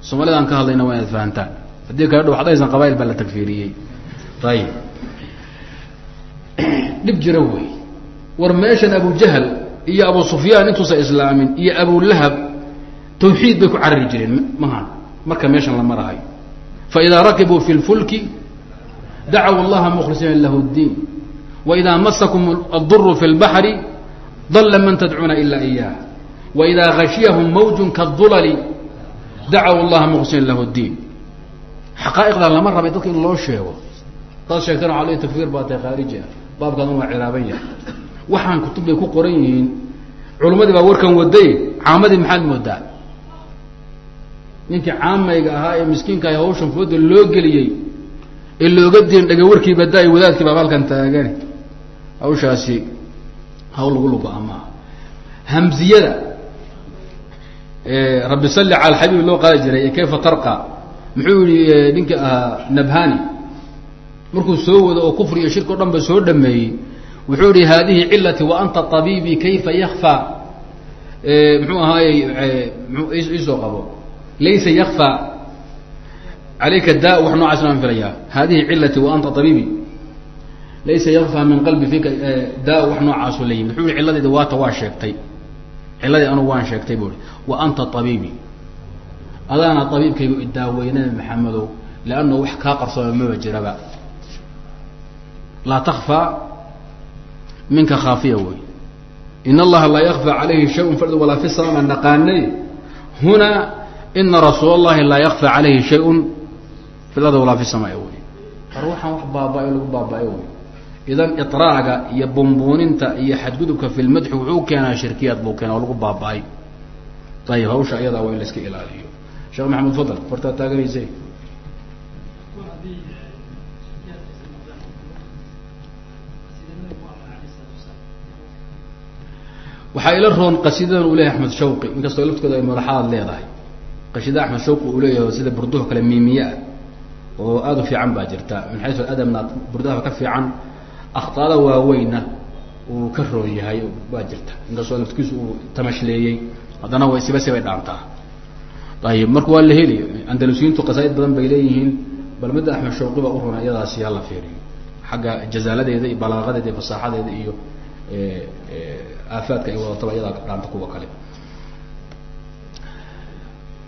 S1: soomaalidaan ka hadlayna waa inaad fahantaan haddii kale dhow hadaysan qabail baa la tagfiiriyey. Ayib dhib jira wey. War meeshan abu jahl iyo abu sufyaan intuusa islaamin iyo abulahab tawxiid bay ku carari jireen mahan marka meeshan la marahayo faidaa rakibuu fi lfulki dacaw اllaha mkhlisiina lah اdiin waidaa masakum aduru fi اlbaxri dala man tadcuuna ila iyah waidaa gashiyahum mawju kaاdulali dacaw اllaha mkhlisiina lah اdiin xaqaa'iqdaa lama rabay dadka in loo sheego hadaad sheegtana waa l takfir baa tahay khaariji ah baabkaadun waa ciraaban yahay waxaan kutub bay ku qoran yihiin culummadii baa warkan waday caamadii maxaad moodaa Ninkii caamayga ahaa ee miskiinka ah hawshan fooda loo geliyey ee looga diin dhaga warkiiba da wadaadkii baaba halkan taagani hawshaasi hawl lagu lugo amaaha hamziyada rabbi salli cala alxabiib loo qaadi jiray kayfa tarqa muxuu yihi ninka ahaa nabhani markuu soo wado oo kufri iyo shirki o dhan ba soo dhameeyey wuxuu yihi hadihi cilati wa anta طabiibi kayfa yakfى mxuu ahaayey isoo qabo laysa yakfى alayka da wax noocaas aan filayaa hadihi cilati wa anta طabiibi laysa yakfى min qalbi fika da wax noocaasu la yimid wuxuu yihi cilladeeda waata waa sheegtay ciladii anugu waan sheegtay bu i wa anta طabiibi adaana طabiibkaygu idaaweeye nabi maxamedow lanno wax kaa qarsooma maba jiraba laa takfى minka khaafiya wey in allaha laa yakfى calayhi shayء fard walaa fi sama naqaanay hunaa ina rasuul اllahi laa yakfa calayhi shay-un fi lard walaa fi samaa wey war waxaan wax baabaayo lagu baabaayo wey idan iraaga iyo bumbuuninta iyo xadgudubka fi lmadxi wuxuu keenaa shirkiyaad buu keena oo lagu baaba'ay. Ayib hawsha ayadaa waa in la iska ilaaliyo. Sheekh maxamed fadal fartaa taaganayse waxaa ila roon qasidadan u lehay axmed shawqi inkastoo laftooda ay madaxaad leedahay qasida axmed shawqi uu leeyahay sida burduho kale miimiye ah oo aada u fiican baa jirta. Min xaysu adabna burdaha ka fiican akhtaada waaweyna uu ka roon yahay waa jirta inkastoo laftikiisu uu tamashleeyey haddana way siba sibay dhaantaa. Ayib marka waa la heli andalusiyiintu qasaa'id badan bay leeyihiin bal midda axmed shawqi baa u runa iyadaasi hala fiiriyo. Xagga jazaaladeeda iyo balaaqadeeda iyo fasaaxadeeda iyo aafaadka ay wadataba iyadaa dhaanta kuwa kale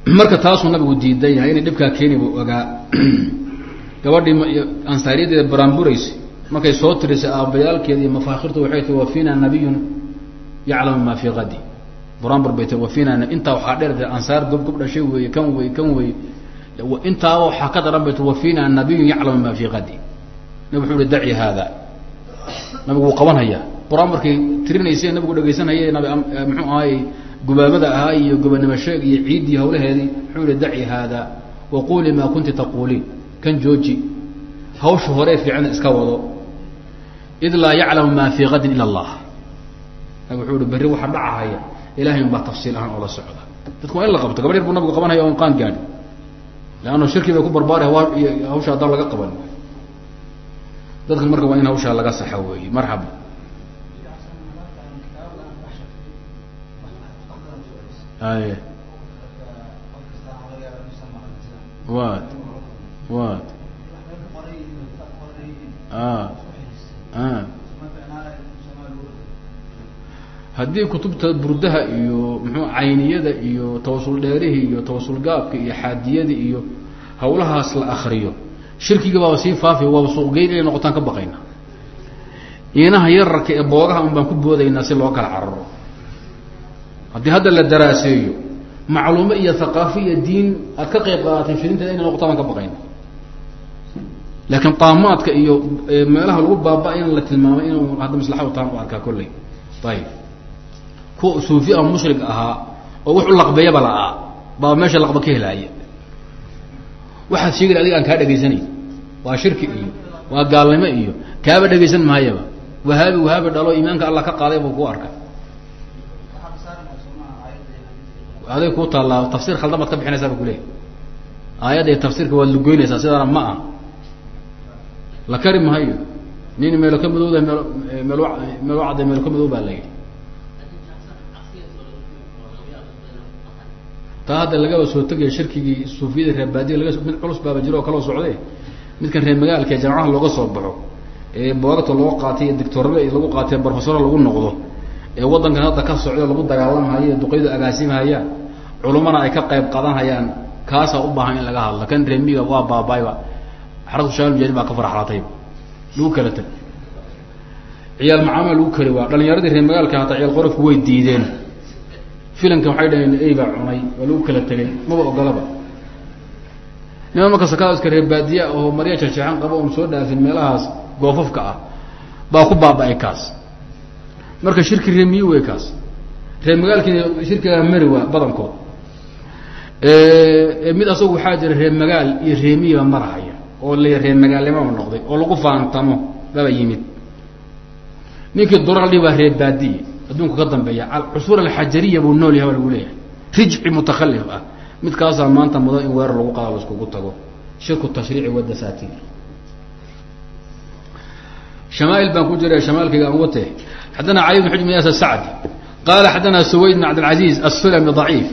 S1: marka taasuu nabigu diidan yahay inay dhibkaa keeni buu ogaa. Gabadhii ansaariyadeeda baraanburaysa markay soo tirisay aabbayaalkeeda iyo mafaakhirta waxay tii wa fiina nabiyun yaclamu maa fii kadi buraanbur bay ti wa fiina intaa waxaa dheer ansaar gob gob dhashay weeye kan wey kan wey intaaba waxaa ka daran bay ti wa fiina nabiyun yaclamu maa fii kadi nabig wuxuu uhi daci haada. Nabigu wuu qur'aan markay tirinaysa nabigu dhegaysanaya nabi muxuu ahaayey gubaamada ahaa iyo gobanimo sheeg iyo ciiddii hawlaheedii muxuu ihi daci haada waquulii maa kunti taquuliin kan jooji hawsha horee fiicana iska wado. Id laa yaclamu maa fii kadin ila allah. Wuxuu ihi berri waxa dhacahaya ilahay un baa tafsiil ahaan oola socda. Dadku waa in la qabto gabadh yar buu nabigu qabanhaya on qaan gaadhi leanna shirki bay ku barbaari hawsha haddaan laga qaban. Dadka marka waa in hawshaa laga saxa weeye marxaba aye wad wad haddii kutubta burdaha iyo muxuu cayniyada iyo tawasul dheerihii iyo tawasul gaabka iyo xaadiyadii iyo hawlahaas la akriyo shirkiga baaba sii faafi waaba suuqgeyn inay noqotaan ka baqayna. Iinaha yararka ee boogaha un baan ku boodaynaa si loo kala cararo haddii hadda la daraaseeyo macluumo iyo haqaafo iyo diin aad ka qayb qaadatay filinteeda inay noqotaan baan ka baqayna. Laakiin qaamaadka iyo meelaha lagu baaba in la tilmaamay inuu hadda maslaxa utaan u arkaa kolley. Ayib kuwa suufi a mushrig ahaa oo wax u laqbeeyaba la-aa baa meesha laqba ka helaaya waxaad sheegay adiga aan kaa dhegaysanay waa shirki iyo waa gaalnimo iyo kaaba dhegaysan mahayaba wahaabi wahaabi dhalo iimaanka allah ka qaaday buu ku arka aday ku taallaa tafsir khaldan baad ka bixinaysaa ba kuleeyahy aayadda iyo tafsiirka waad lugoynaysaa sidaana ma ah la kari mahayo nin meelo ka madowda meelo meelo meelo cadda meelo ka madow baa la yidhi. Taa hadda lagaba soo tegaya shirkigii suufiyada reebaadiya laga mid culus baaba jiro oo kaloo socday. Midkan reer magaalka ee jaamacadaha looga soo baxo ee boogagta loo qaatay iyo dictorada lagu qaatay brofesora lagu noqdo ee waddankan hadda ka socdo lagu dagaalamhayo duqeydu agaasimhayaan culumana ay ka qayb qadanhayaan kaasaa u baahan in laga hadlo. Kan reemiga waa baabayba xaratu shaal mujahidin baa ka farxlatayba lagu kala teg ciyaal macaamil lagu kari waa dhalinyaradii reer magaalka hataa ciyaal qorofku way diideen. Filanka waxay dhaheen ey baa cunay. Waa lagu kala tegay. Maba ogolaba niman marka sakadaska reer baadiya oo marya jeexjeexan qaba un soo dhaafin meelahaas goofafka ah baa ku baaba-ay kaas marka shirki reemiyi wey kaas. Reer magaalkiina shirkigaa mari waa badankood. Mid asagu waxaa jira reer magaal iyo reemiyiba marahaya oo la reer magaalnimaba noqday oo lagu faantamo baba yimid. Ninkii duraldhi waa reer baadiye adduunka ka dambeeya cusur alxajariya buu nool yahay baa lagu leeyahay. Rijci mutakalif ah. Midkaasaa maanta mudan in weerar lagu qaado laiskugu tago. Shirku tashriici wadasaatiir shamaail baan ku jira shamaalkayga aan wate xadana cali bn xujm yas sacdi qala xadana suwayd bn cabdilcaziz asulami ضaciif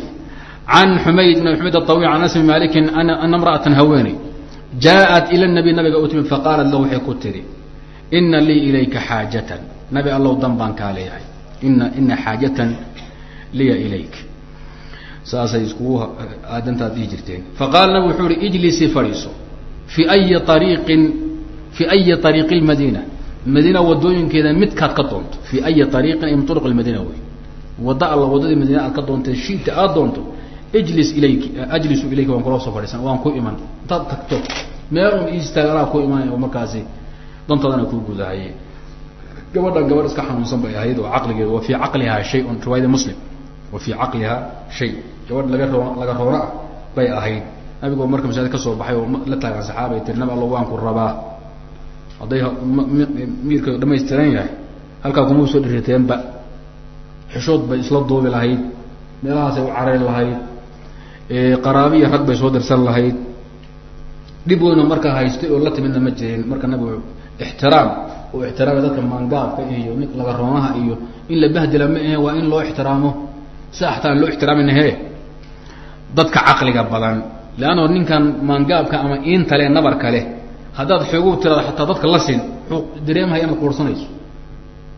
S1: can xumayd bn xumayd aطawiil can anas bn malikin ana imra'atan haweeney jaaءat ila nabi nabiga u timid faqaalat lahu waxay ku tiri ina lii ilayka xaajatan nabi allow dan baan kaa leeyahay ina ina xaajatan liya ilayk saasay iskugu aadantaad dhihi jirteen faqaala nabig wuxuu ihi ijlisii fadhiiso fi ayi ariiqin fi ayi ariiqi lmadiina madiina wadooyinkeeda midkaad ka doonto fi ayi ariiqin ay min turuq lmadiina wey wadda alla waddadii madiina aad ka doontee shita aad doonto ijlis ilayki ajlisu ilayka waan kula soo fadhiisan waan ku iman. Intaad tagto meel un iistaag anaa ku imanaya oo markaasi dantaadana kuu gudahaye gabadhan gabadh iska xanuunsan bay ahayd oo caqligeedu wa fii caqlihaa shay-un riwaayada muslim. Wa fii shay. Gabadh laga roo laga roona ah bay ahayd. Nabigoo marka masaajid ka soo baxay oo la taagan saxaabay tiri nabi allo waan ku rabaa hadday miirka dhamaystiran yahay halkaa kuma soo dhiriteenba xishood bay isla duubi lahayd meelahaasay u carari lahayd qaraabiya rag bay soo dirsan lahayd. Dhib weyno markaa haystay oo la timidna ma jirin. Marka nabigu ixtiraam oo ixtiraamay dadka maangaabka iyo nin laga roonaha iyo in la bahdila ma ahe waa in loo ixtiraamo. Si axtaan loo ixtiraaminahe dadka caqliga badan leanno ninkan maangaabka ama iintale nabarka leh haddaad xoogu tirada xataa dadka la sin wuxuu dareemahaya inaad quursanayso.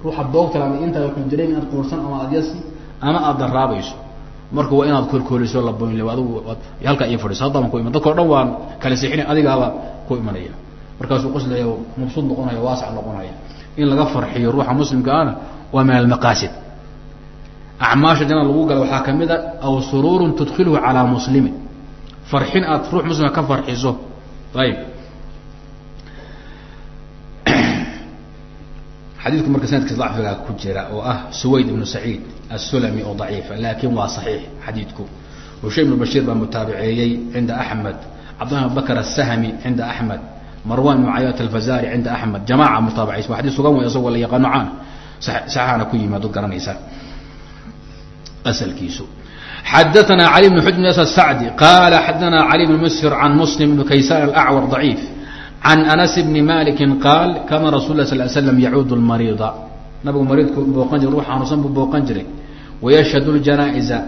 S1: Ruuxa boogtale ama iintale wuxuu dareemay inaad quursan ama aad yasi ama aad daraabayso marka waa inaad kolkooliso laboynle adigu halkaa ii fadhiso haddaaban ku iman dadka dhan waan kala seexina adigaaba ku imanaya. Markaasuu qoslaya mabsuud noqonaya waasac noqonaya. In laga farxiyo ruuxa muslimka ana waa min almaqaasid. Acmaasha jana lagu gala waxaa ka mid a aw suruurun tudkilhu calaa muslimin. Farxin aad ruux muslima ka farxiso. Ayib xadiidku marka sanadkiis dacfigaa ku jira oo ah suwayd ibnu saciid asulami oo daciifa laakin waa saxiix xadiidku. Hushaym ibnu bashiir baa mutaabiceeyey cinda axmed cabdillah bn bakr asahmi cinda axmed marwan ibnu cayat alfazari cinda axmed jamaca mutaabacays waa xadis sugan wey isagoo la yaqaano caan saxaana ku yimaad od garanaysa asalkiisu. Xadaana cali bn xujn sacdi qala xadaana cali bn musfir can muslim bn kaysan alacwar ضaciif can anas bni maliki qaal kana rasul sal slam yacuud lmariida nabigu mariidku booqan jira ruu xanuunsan buu booqan jiray wayashhadu ljanaa'iza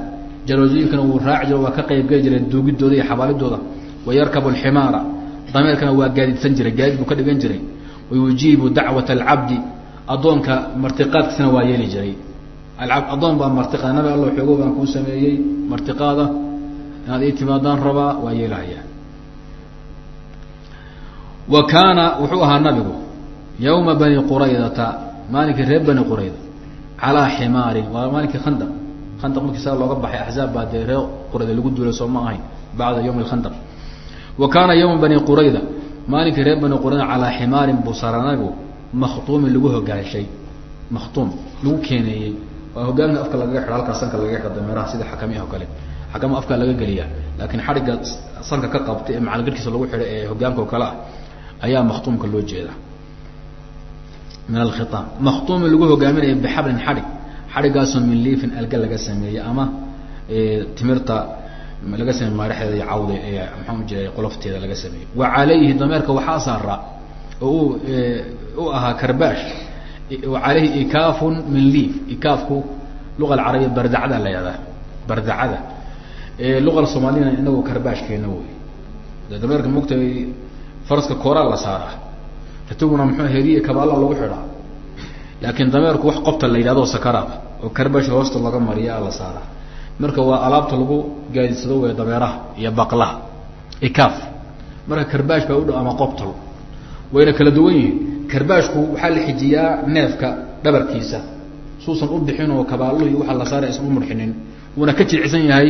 S1: janaasooyinkana wuu raaci jira waa ka qaybgeli jiray duugidooda iyo xabaalidooda wayarkabu alximaara dameerkana waa gaadidsan jiray gaadid buu ka dhigan jiray wayujiibu dacwat alcabdi addoonka martiqaadkiisana waa yeeli jiray addoon baa martiqaad nabi alla xoogo baan kuu sameeyey martiqaada inaad ii timaadaan rabaa waa yeelahaya wa kaana wuxuu ahaa nabigu yawma bani quraydata maalinkii reer bani qurayda calaa ximaarin waa maalinkii khandaq. Khandaq markii saa looga baxay axzaab baa dee reer qurayda lagu duulay soo ma ahayn bacda yawmi alkhandaq wa kaana yawma bani qurayda maalinkii reer bani qurayda calaa ximaarin buu makhtuumin lagu hogaanshay makhtuum lagu keeneeyey. Waa hogaanka afka lagaga xidho halkaa sanka lagaga xidho dameeraha sida xakamihi oo kale. Xakama afkaa laga geliyaa laakiin xadhigga sanka ka qabtay ee macalgarhkiisa lagu xidho ee hogaanka oo kale ah ayaa makhtuumka loo jeeda. Min alkhiaam makhtuumin lagu hogaaminaya bixablin xadhig xadhiggaasoo min liifin alga laga sameeyey ama timirta laga sameeye maaraxdeeda iyo cawda ee maxaa u jiray qolofteeda laga sameeyey. Wa calayhi dameerka waxaa saaraa oo u ahaa karbaash. Wa calayhi ikaafun min liif. Ikaafku luqa alcarabiya bardacada la yahdaa. Bardacada. Luqa soomaaliyana inagu karbaashkeena wey dameerka mogtay faraska kooraa la saaraa itaguna muxuu heriye kabaala lagu xidhaa. Laakiin dameerku wax qobta la yidhahdo sakaraad oo karbaash hoosta laga mariya la saaraa marka waa alaabta lagu gaadidsado wey dameeraha iyo baqlaha ikaaf. Marka karbaash baa udhow ama qobtal. Wayna kala duwan yihiin. Karbaashku waxaa la xijiyaa neefka dhabarkiisa. Suusan u bixin oo kabaaluhu iyo waxa la saara aysan u murxinin. Wuuna ka jilcisan yahay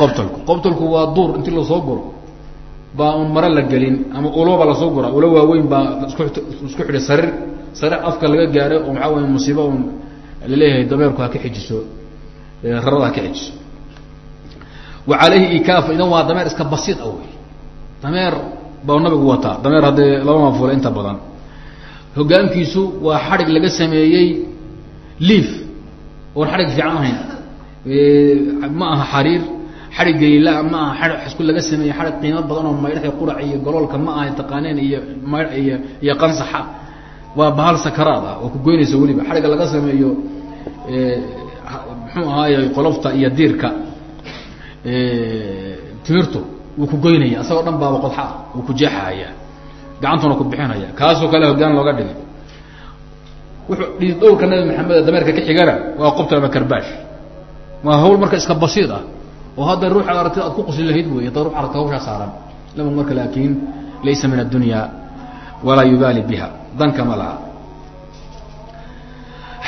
S1: qobtalku. Qobtalku waa duur intii la soo guro baa un maro la gelin ama uloba la soo gura. Ulo waaweyn baa isku xidhay sarir. Sarir afka laga gaaray oo maxaa wey musiibo un la leeyahay dameerku ha ka xijiso. Rarada ha ka xijiso. Wa calayhi ikaaf idan waa dameer iska basiid a wey dameer baa nabigu wataa. Dameer haddee laba mafuula inta badan. Hogaankiisu waa xadhig laga sameeyey liif. Oon xadhig fiican ahayn. Ma aha xariir xadhig gelila ma aha xadhig xisku laga sameeyey xadhig qiimo badan oo maydhax iyo qurac iyo goloolka ma aha taqaaneen iyo iyo iyo qansaxa. Waa bahal sakaraad ah oo ku goynaysa weliba. Xadhigga laga sameeyo muxuu ahaaye qolofta iyo diirka timirtu wuu ku goynaya asagoo dhan baaba qodxa wuu ku jeexahaya gacantuna ku bixinaya. Kaasoo kale hogaan looga dhigay. Wuxuu dhii dhowrka nabi maxamed dameerka ka xigana waa qobta ama karbaash waa hawl marka iska basiid ah oo hadda ruuxaad aragtid aad ku qusli lahayd wey hadda ruux aragta hawshaa saaran. Lama marka laakiin laysa min addunya walaa yubaali biha. Danka ma laha.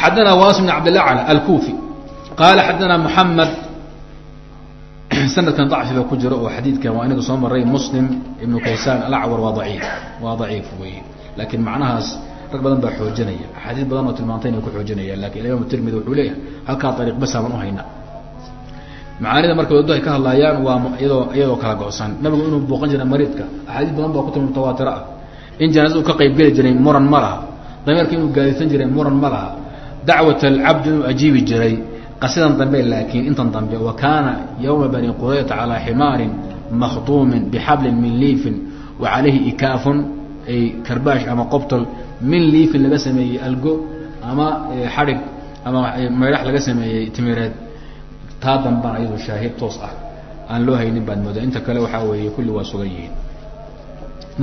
S1: Xadana was bn cabdilacla alkufi qaala xadana muxamed sanadkan dacfi ba ku jiro oo xadiidkan waa inaga soo maray muslim ibnu kaysaan alacwar waa daciif waa daciif wey laakiin macnahaas rag badan baa xoojinaya. Axaadiis badan oo tilmaantay inay ku xoojinayaan laakiin imaam tirmidi wuxuu leeyahay halkaa ariiq basaaban uhayna macaanida marka wadadu ay ka hadlaayaan waa iyadoo iyadoo kala go-san. Nabigu inuu booqan jira mariidka. Axaadiis badan baa ku timi mutawaatira ah in janaazada u ka qayb geli jiray muran ma laha. Dameerka inuu gaadisan jiray muran ma laha. Dacwat alcabdi inuu ajiibi jiray. Qasidan dambe laakiin intan dambe wa kaana ywma bani quraydata calaa ximaarin makhduumin bixablin min liifin wa calayhi ikaafun ay karbaash ama qobtol min liifin laga sameeyey algo ama xadhig ama maydhax laga sameeyey timireed taa dambana iyadu shaahid toos ah aan loo haynin baad moodaa inta kale waxaa weeye kulli waa sugan yihiin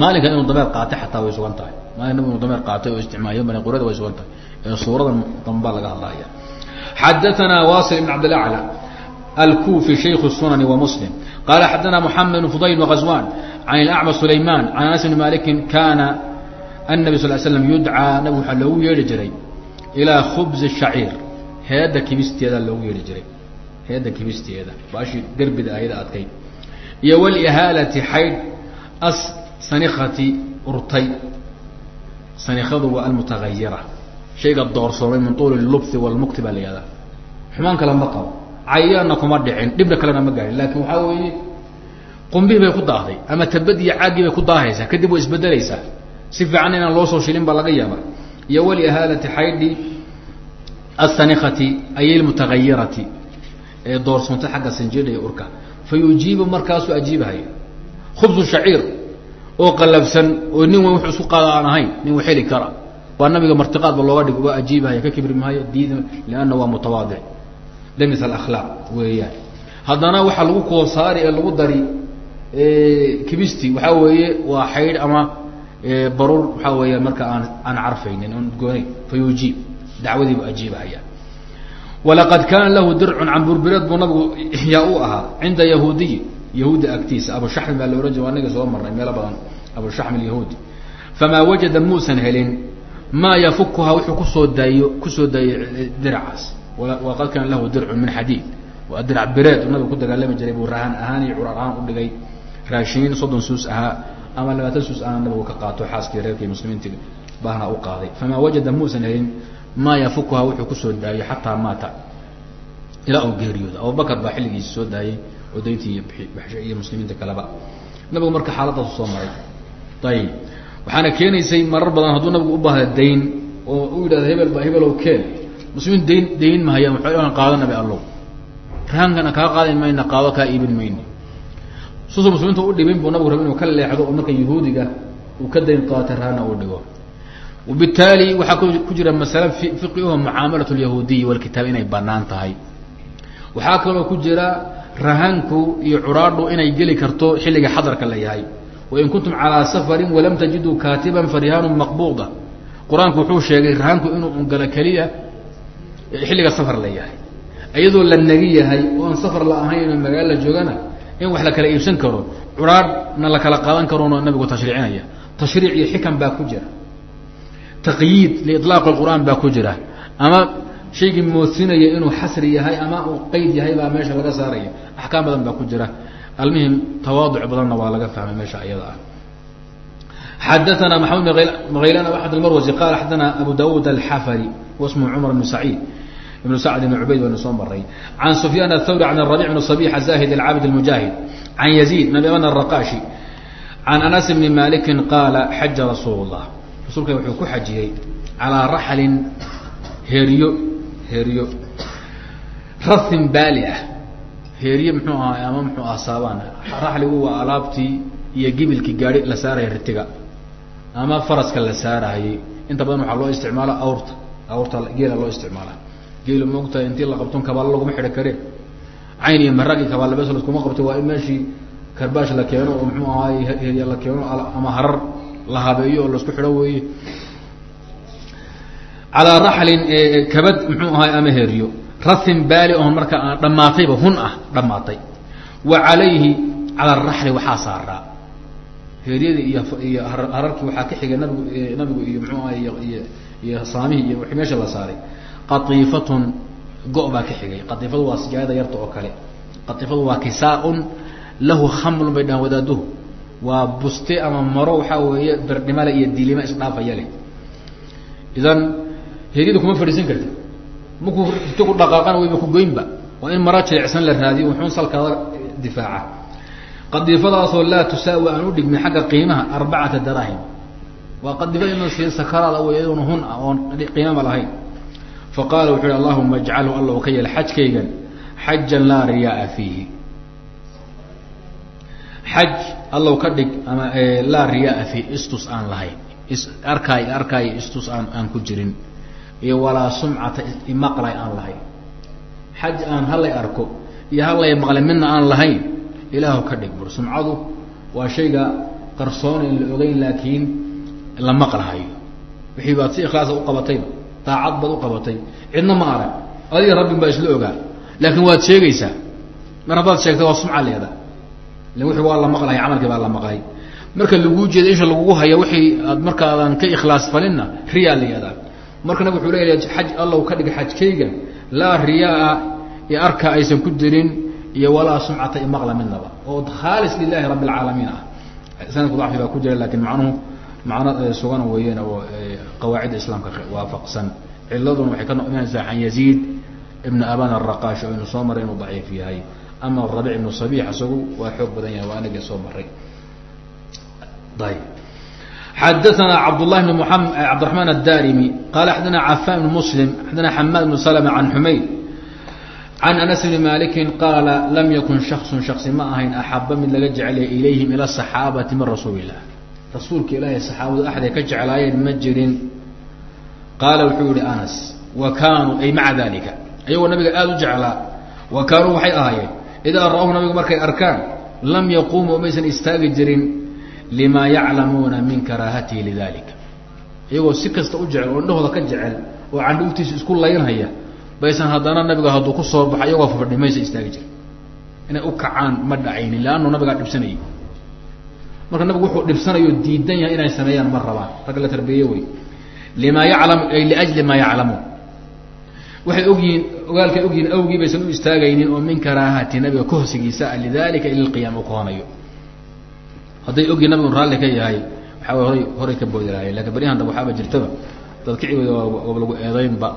S1: maalinka inuu dameer qaatay xataa way sugan tahay maalin nabigu inuu dameer qaatay oo isticmaaliyo bani qurayda way sugan tahay ee suuradan dambaa laga hadlaya xadaثna waصل بن cabd اأعlى الكوفي شhيk السنن ومسلم qال xadثna محمد بن فضyل وغزوان عن الأعمى سليمان عن أنس بن مالك كاna النبي صل ل سلم يudعىa nabig waxaa loogu yeedhi jiray إilىa خبز الشhacيir heeda kibisteeda loogu yeedhi jiray yadda kimisteeda baashi derbida ayada adkayd iyo wlihaalati xaydh as sanikati urtay. Sanikadu waa almutaayira shayga doorsoomay min tuuli lubsi walmukti baa la ihahdaa xumaan kale ma qabo. Cayaanna kuma dhicin dhibna kalena ma gaadhin. Laakin waxaa weeye qumbihii bay ku daahday ama tabad iyo caaggii bay ku daahaysaa kadib way isbedelaysaa si fiicanna inaan loo soo shilin baa laga yaaba iyo walihaalati xaydhi asanikati ay lmutaayirati ee doorsoontay xagga sinjidha iyo urka. Fa yujiibu markaasuu ajiibahaya khubsu shaciir oo qalabsan oo nin weyn wuxuu isku qaada aan ahayn nin wa heli kara. Waa nabiga martiqaadba looga dhigo waa ajiibahaya ka kibri maayo diid lianna waa mutawaadic. Damis alakhlaaq weeyaan. Haddana waxaa lagu koosaari ee lagu dari kibisti waxaa weeye waa xaydh ama baruur waxaa weeya marka aan aan carfaynin oon udgoonayn fa yujiib dacwadiibu ajiibahaya walaqad kaana lahu dircun camburbireed buu nabigu yaa u ahaa cinda yahuudiyi yahuudda agtiisa. Abu shaxmi baa la ohan jira anaga soo marnay meelo badan. Abushaxm alyahuudi. Famaa wajada muusan helin maa yafukuhaa wuxuu ku soo daayo ku soo daayey diracaas waqad kaana lahu dircun min xadiid. Waa dirac bireed nabigu ku dagaalami jiray buu rahan ahaan iyo curar ahaan udhigay raashiniin soddon suus ahaa ama labaatan suus ahaa nabigu ka qaato xaaskii reerkii muslimiinti baahna u qaaday. Famaa wajada muusan helin maa yafukuhaa wuxuu ku soo daayey xataa maata. Ilaa uu geeriyooda. Abubakar baa xilligiisi soo daayey oo dayntii iyo muslimiinta kaleba. Nabigu marka xaaladaasu soo maray. Ayib waxaana keenaysay marar badan hadduu nabigu u baahda dayn oo u yidhahda hebel ba hebelow keen muslimiin dayn dayn mahayaan waxaan qaadanabi allow. Rahaankana kaa qaadi mayna qaado kaa iibin mayno suusa muslimiinta u dhibin buu nabigu raba inuu ka leexdo oo marka yahuudiga uu ka dayn qaata rahanna uu dhigo wabitaali waxaa ku jira masale fiqiho mucaamalat lyahuudiyi walkitaab inay bannaan tahay waxaa kaloo ku jira rahanku iyo curaadhu inay geli karto xilliga xadarka la yahay wain kuntum calaa safarin walam tajiduu kaatiban farihaanu maqbuuda qur'aanku wuxuu sheegay rahanku inuu ungalo keliya xilliga safar la yahay iyadoo la nagi yahay oo aan safar la ahayn magaalo la joogana in wax la kala iibsan karo curaadhna la kala qaadan karono nabigu tashriicinaya tashriic iyo xikam baa ku jira taqyiid liiطlaaq qur'aan baa ku jira ama shaygii moodsinaya inuu xasri yahay ama uu qeyd yahay baa meesha laga saaraya axkaam badan baa ku jira almuhim tawaaduc badanna waa laga fahmay meesha iyada ah xadaana maxamed bn haylan axad almarwasi qala xadaana abu dawud alxafari wasmu cumar bn saciid ibn sacd ibn cubayd waynu soo maray can sufyaan athawri can rabic bn صabix zahid alcabd اlmujaahid can yaziid bn abiman araqashi can anas bni maliki qaala xaja rasuul اllah rasuulka wuxuu ku xajiyey calaa raxlin heeriyo heeriyo rahin baali ah. Heeriye muxuu ahaa ama muxuu aha saabaan raxligu waa alaabtii iyo gibilkii gaari la saaraya ritiga ama faraska la saarayay. Inta badan waxaa loo isticmaala awrta awrta geela loo isticmaala geela moogtahay intii la qabton kabaalo laguma xidhi kareen cayn iyo maragi kabaal bes laskuma qabto waa in meeshii karbaash la keeno oo muxuu heeriya la keeno ama harar la habeeyo oo la isku xidho weeye. Calaa raxlin kabad muxuu ahaay ama heeriyo rahin baali oon marka dhammaatayba hun ah dhammaatay. Wa calayhi cala araxli waxaa saaraa. Heeryadii iyo iyo hararkii waxaa ka xigay nabigu nabigu iyo muxuu ahay iyo iyo saamihii iyo wixii meesha la saaray. Qatiifatun go- baa ka xigay. Qatiifadu waa sijaayada yarta oo kale. Qatiifadu waa kisaa-un lahu khamlun bay dhahan wadaaduhu waa buste ama maro waxaa weeye berdhimale iyo dilima isdhaafaya leh. Idan heeryada kuma fadhiisan karti markuu rito ku dhaqaaqana wayba ku goynba. Waa in maro jilicsan la raadiyo wuxuun salkaada difaaca. Qadiifadaasoo laa tusaawi aan u dhigmin xagga qiimaha arbacata daraahim. Waa qadiifa ina sii sakaraada w iyaduna hun ah oon qiimama lahayn. Fa qaala wuxu uhi allahuma ajcalhu alla u ka yeel xajkaygan xajan laa riyaaa fiihi. Xaj allow ka dhig ama laa riyaaa fiihi istus aan lahayn. Arkaay arkaay istus aan aan ku jirin. Iyo walaa sumcata imaqlay aan lahayn. Xaj aan halay arko iyo halay maqlay midna aan lahayn ilaahu ka dhig bur. Sumcadu waa shayga qarsoon in la ogeyn laakiin la maqlahayo. Wixii baad si ikhlaasa u qabatayba daacad baad u qabatay cidna ma arag. Adiga rabbin baa isla ogaa. Laakiin waad sheegaysaa. Mar haddaad sheegtay waa sumca leeda wixii waa la maqlahay camalkii baa la maqlay. Marka laguu jeeda isha lagugu haya wixii aad markaadan ka ikhlaas falinna riyaa la yihahdaa marka nabig wuxuu leeyahay xaj allow ka dhig xajkayga laa riyaa iyo arka aysan ku dirin iyo walaa sumcata imaqla midnaba. Oo khaalis lilahi rabbi alcaalamiin ah. Sanadku dacfi baa ku jira laakiin macnuhu macno sugan weeyeen oo qawaacidda islaamka waafaqsan. Ciladuna waxay ka imanaysaa can yaziid ibna aban araqaash oo aynu soo maray inuu daciif yahay ama rabic ibnu sabix isagu waa xoog badan yahay waa anagii soo maray ayb xadaثna cabdالlahi بn md cabdiرaحman الdarimi qala xadana cafan بn mslim xadana xamaad بn slm can xumayd can anas bni maliki qaala lam yakun shakصu shaksi ma ahayn axaba mid laga jecelya ilayhim ilى الصaxaabati min rasuuli الlah rasuulka ilaahay saxaabadu axday ka jeclaayeen ma jirin qaala wuxuu yihi anas wa kaanuu ay maca dalika ayagoo nabiga aada u jeclaa wa kaanuu waxay ahaayeen idaa ra'uhu nabigu markay arkaan lam yaquumuu maysan istaagi jirin lima yaclamuuna min karaahatihi lidalika iyagoo si kasta u jecel oo indhahooda ka jecel oo candhuuftiisa isku laynhaya baysan haddana nabiga hadduu ku soo baxo iyagoo fafadhi maysa istaagi jirin. Inay u kacaan ma dhacaynin leannu nabigaa dhibsanayay marka nabigu wuxuu dhibsanayo diidan yahay inay sameeyaan ma rabaan ragga la tarbiye wey lima yaclam ay liajli maa yaclamuun waxay ogyihiin ogaalkay ogyihiin awgii baysan u istaagaynin oo min karaahati nabiga kahosigiisa ah lidalika ila lqiyaam uu kahanayo hadday ogyihiin nabigun raalli ka yahay waxaa horay horay ka boodi lahayen laakiin baryahan dab waxaaba jirtaba dad kicigooda waaba lagu eedaynba.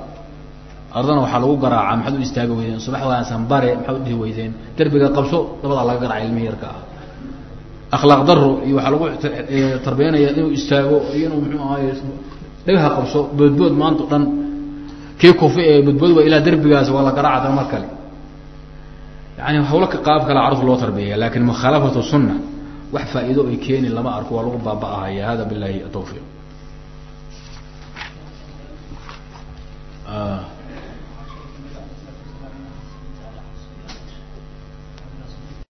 S1: Ardana waxaa lagu garaaca maxaad u istaagi weydeen subax wanaagsan bare maxaad udhihi weydeen. Derbiga qabso dabadaa laga garaaca ilmihi yarka ah. Akhlaaq daro iyo waxaa lagu tarbiyanaya inuu istaago iyo inuu muxuu ahaay dhagaha qabso boodbood maanta o dhan kii kufi ee badbadu ilaa derbigaas waa la garaacda mar kale. Yani hawlo qaab kale carurta loo tarbiyeya laakin mukhaalafaة suna wax faa'iido ay keeni lama arko waa lagu baaba'ahaya hada bilahi tawfiq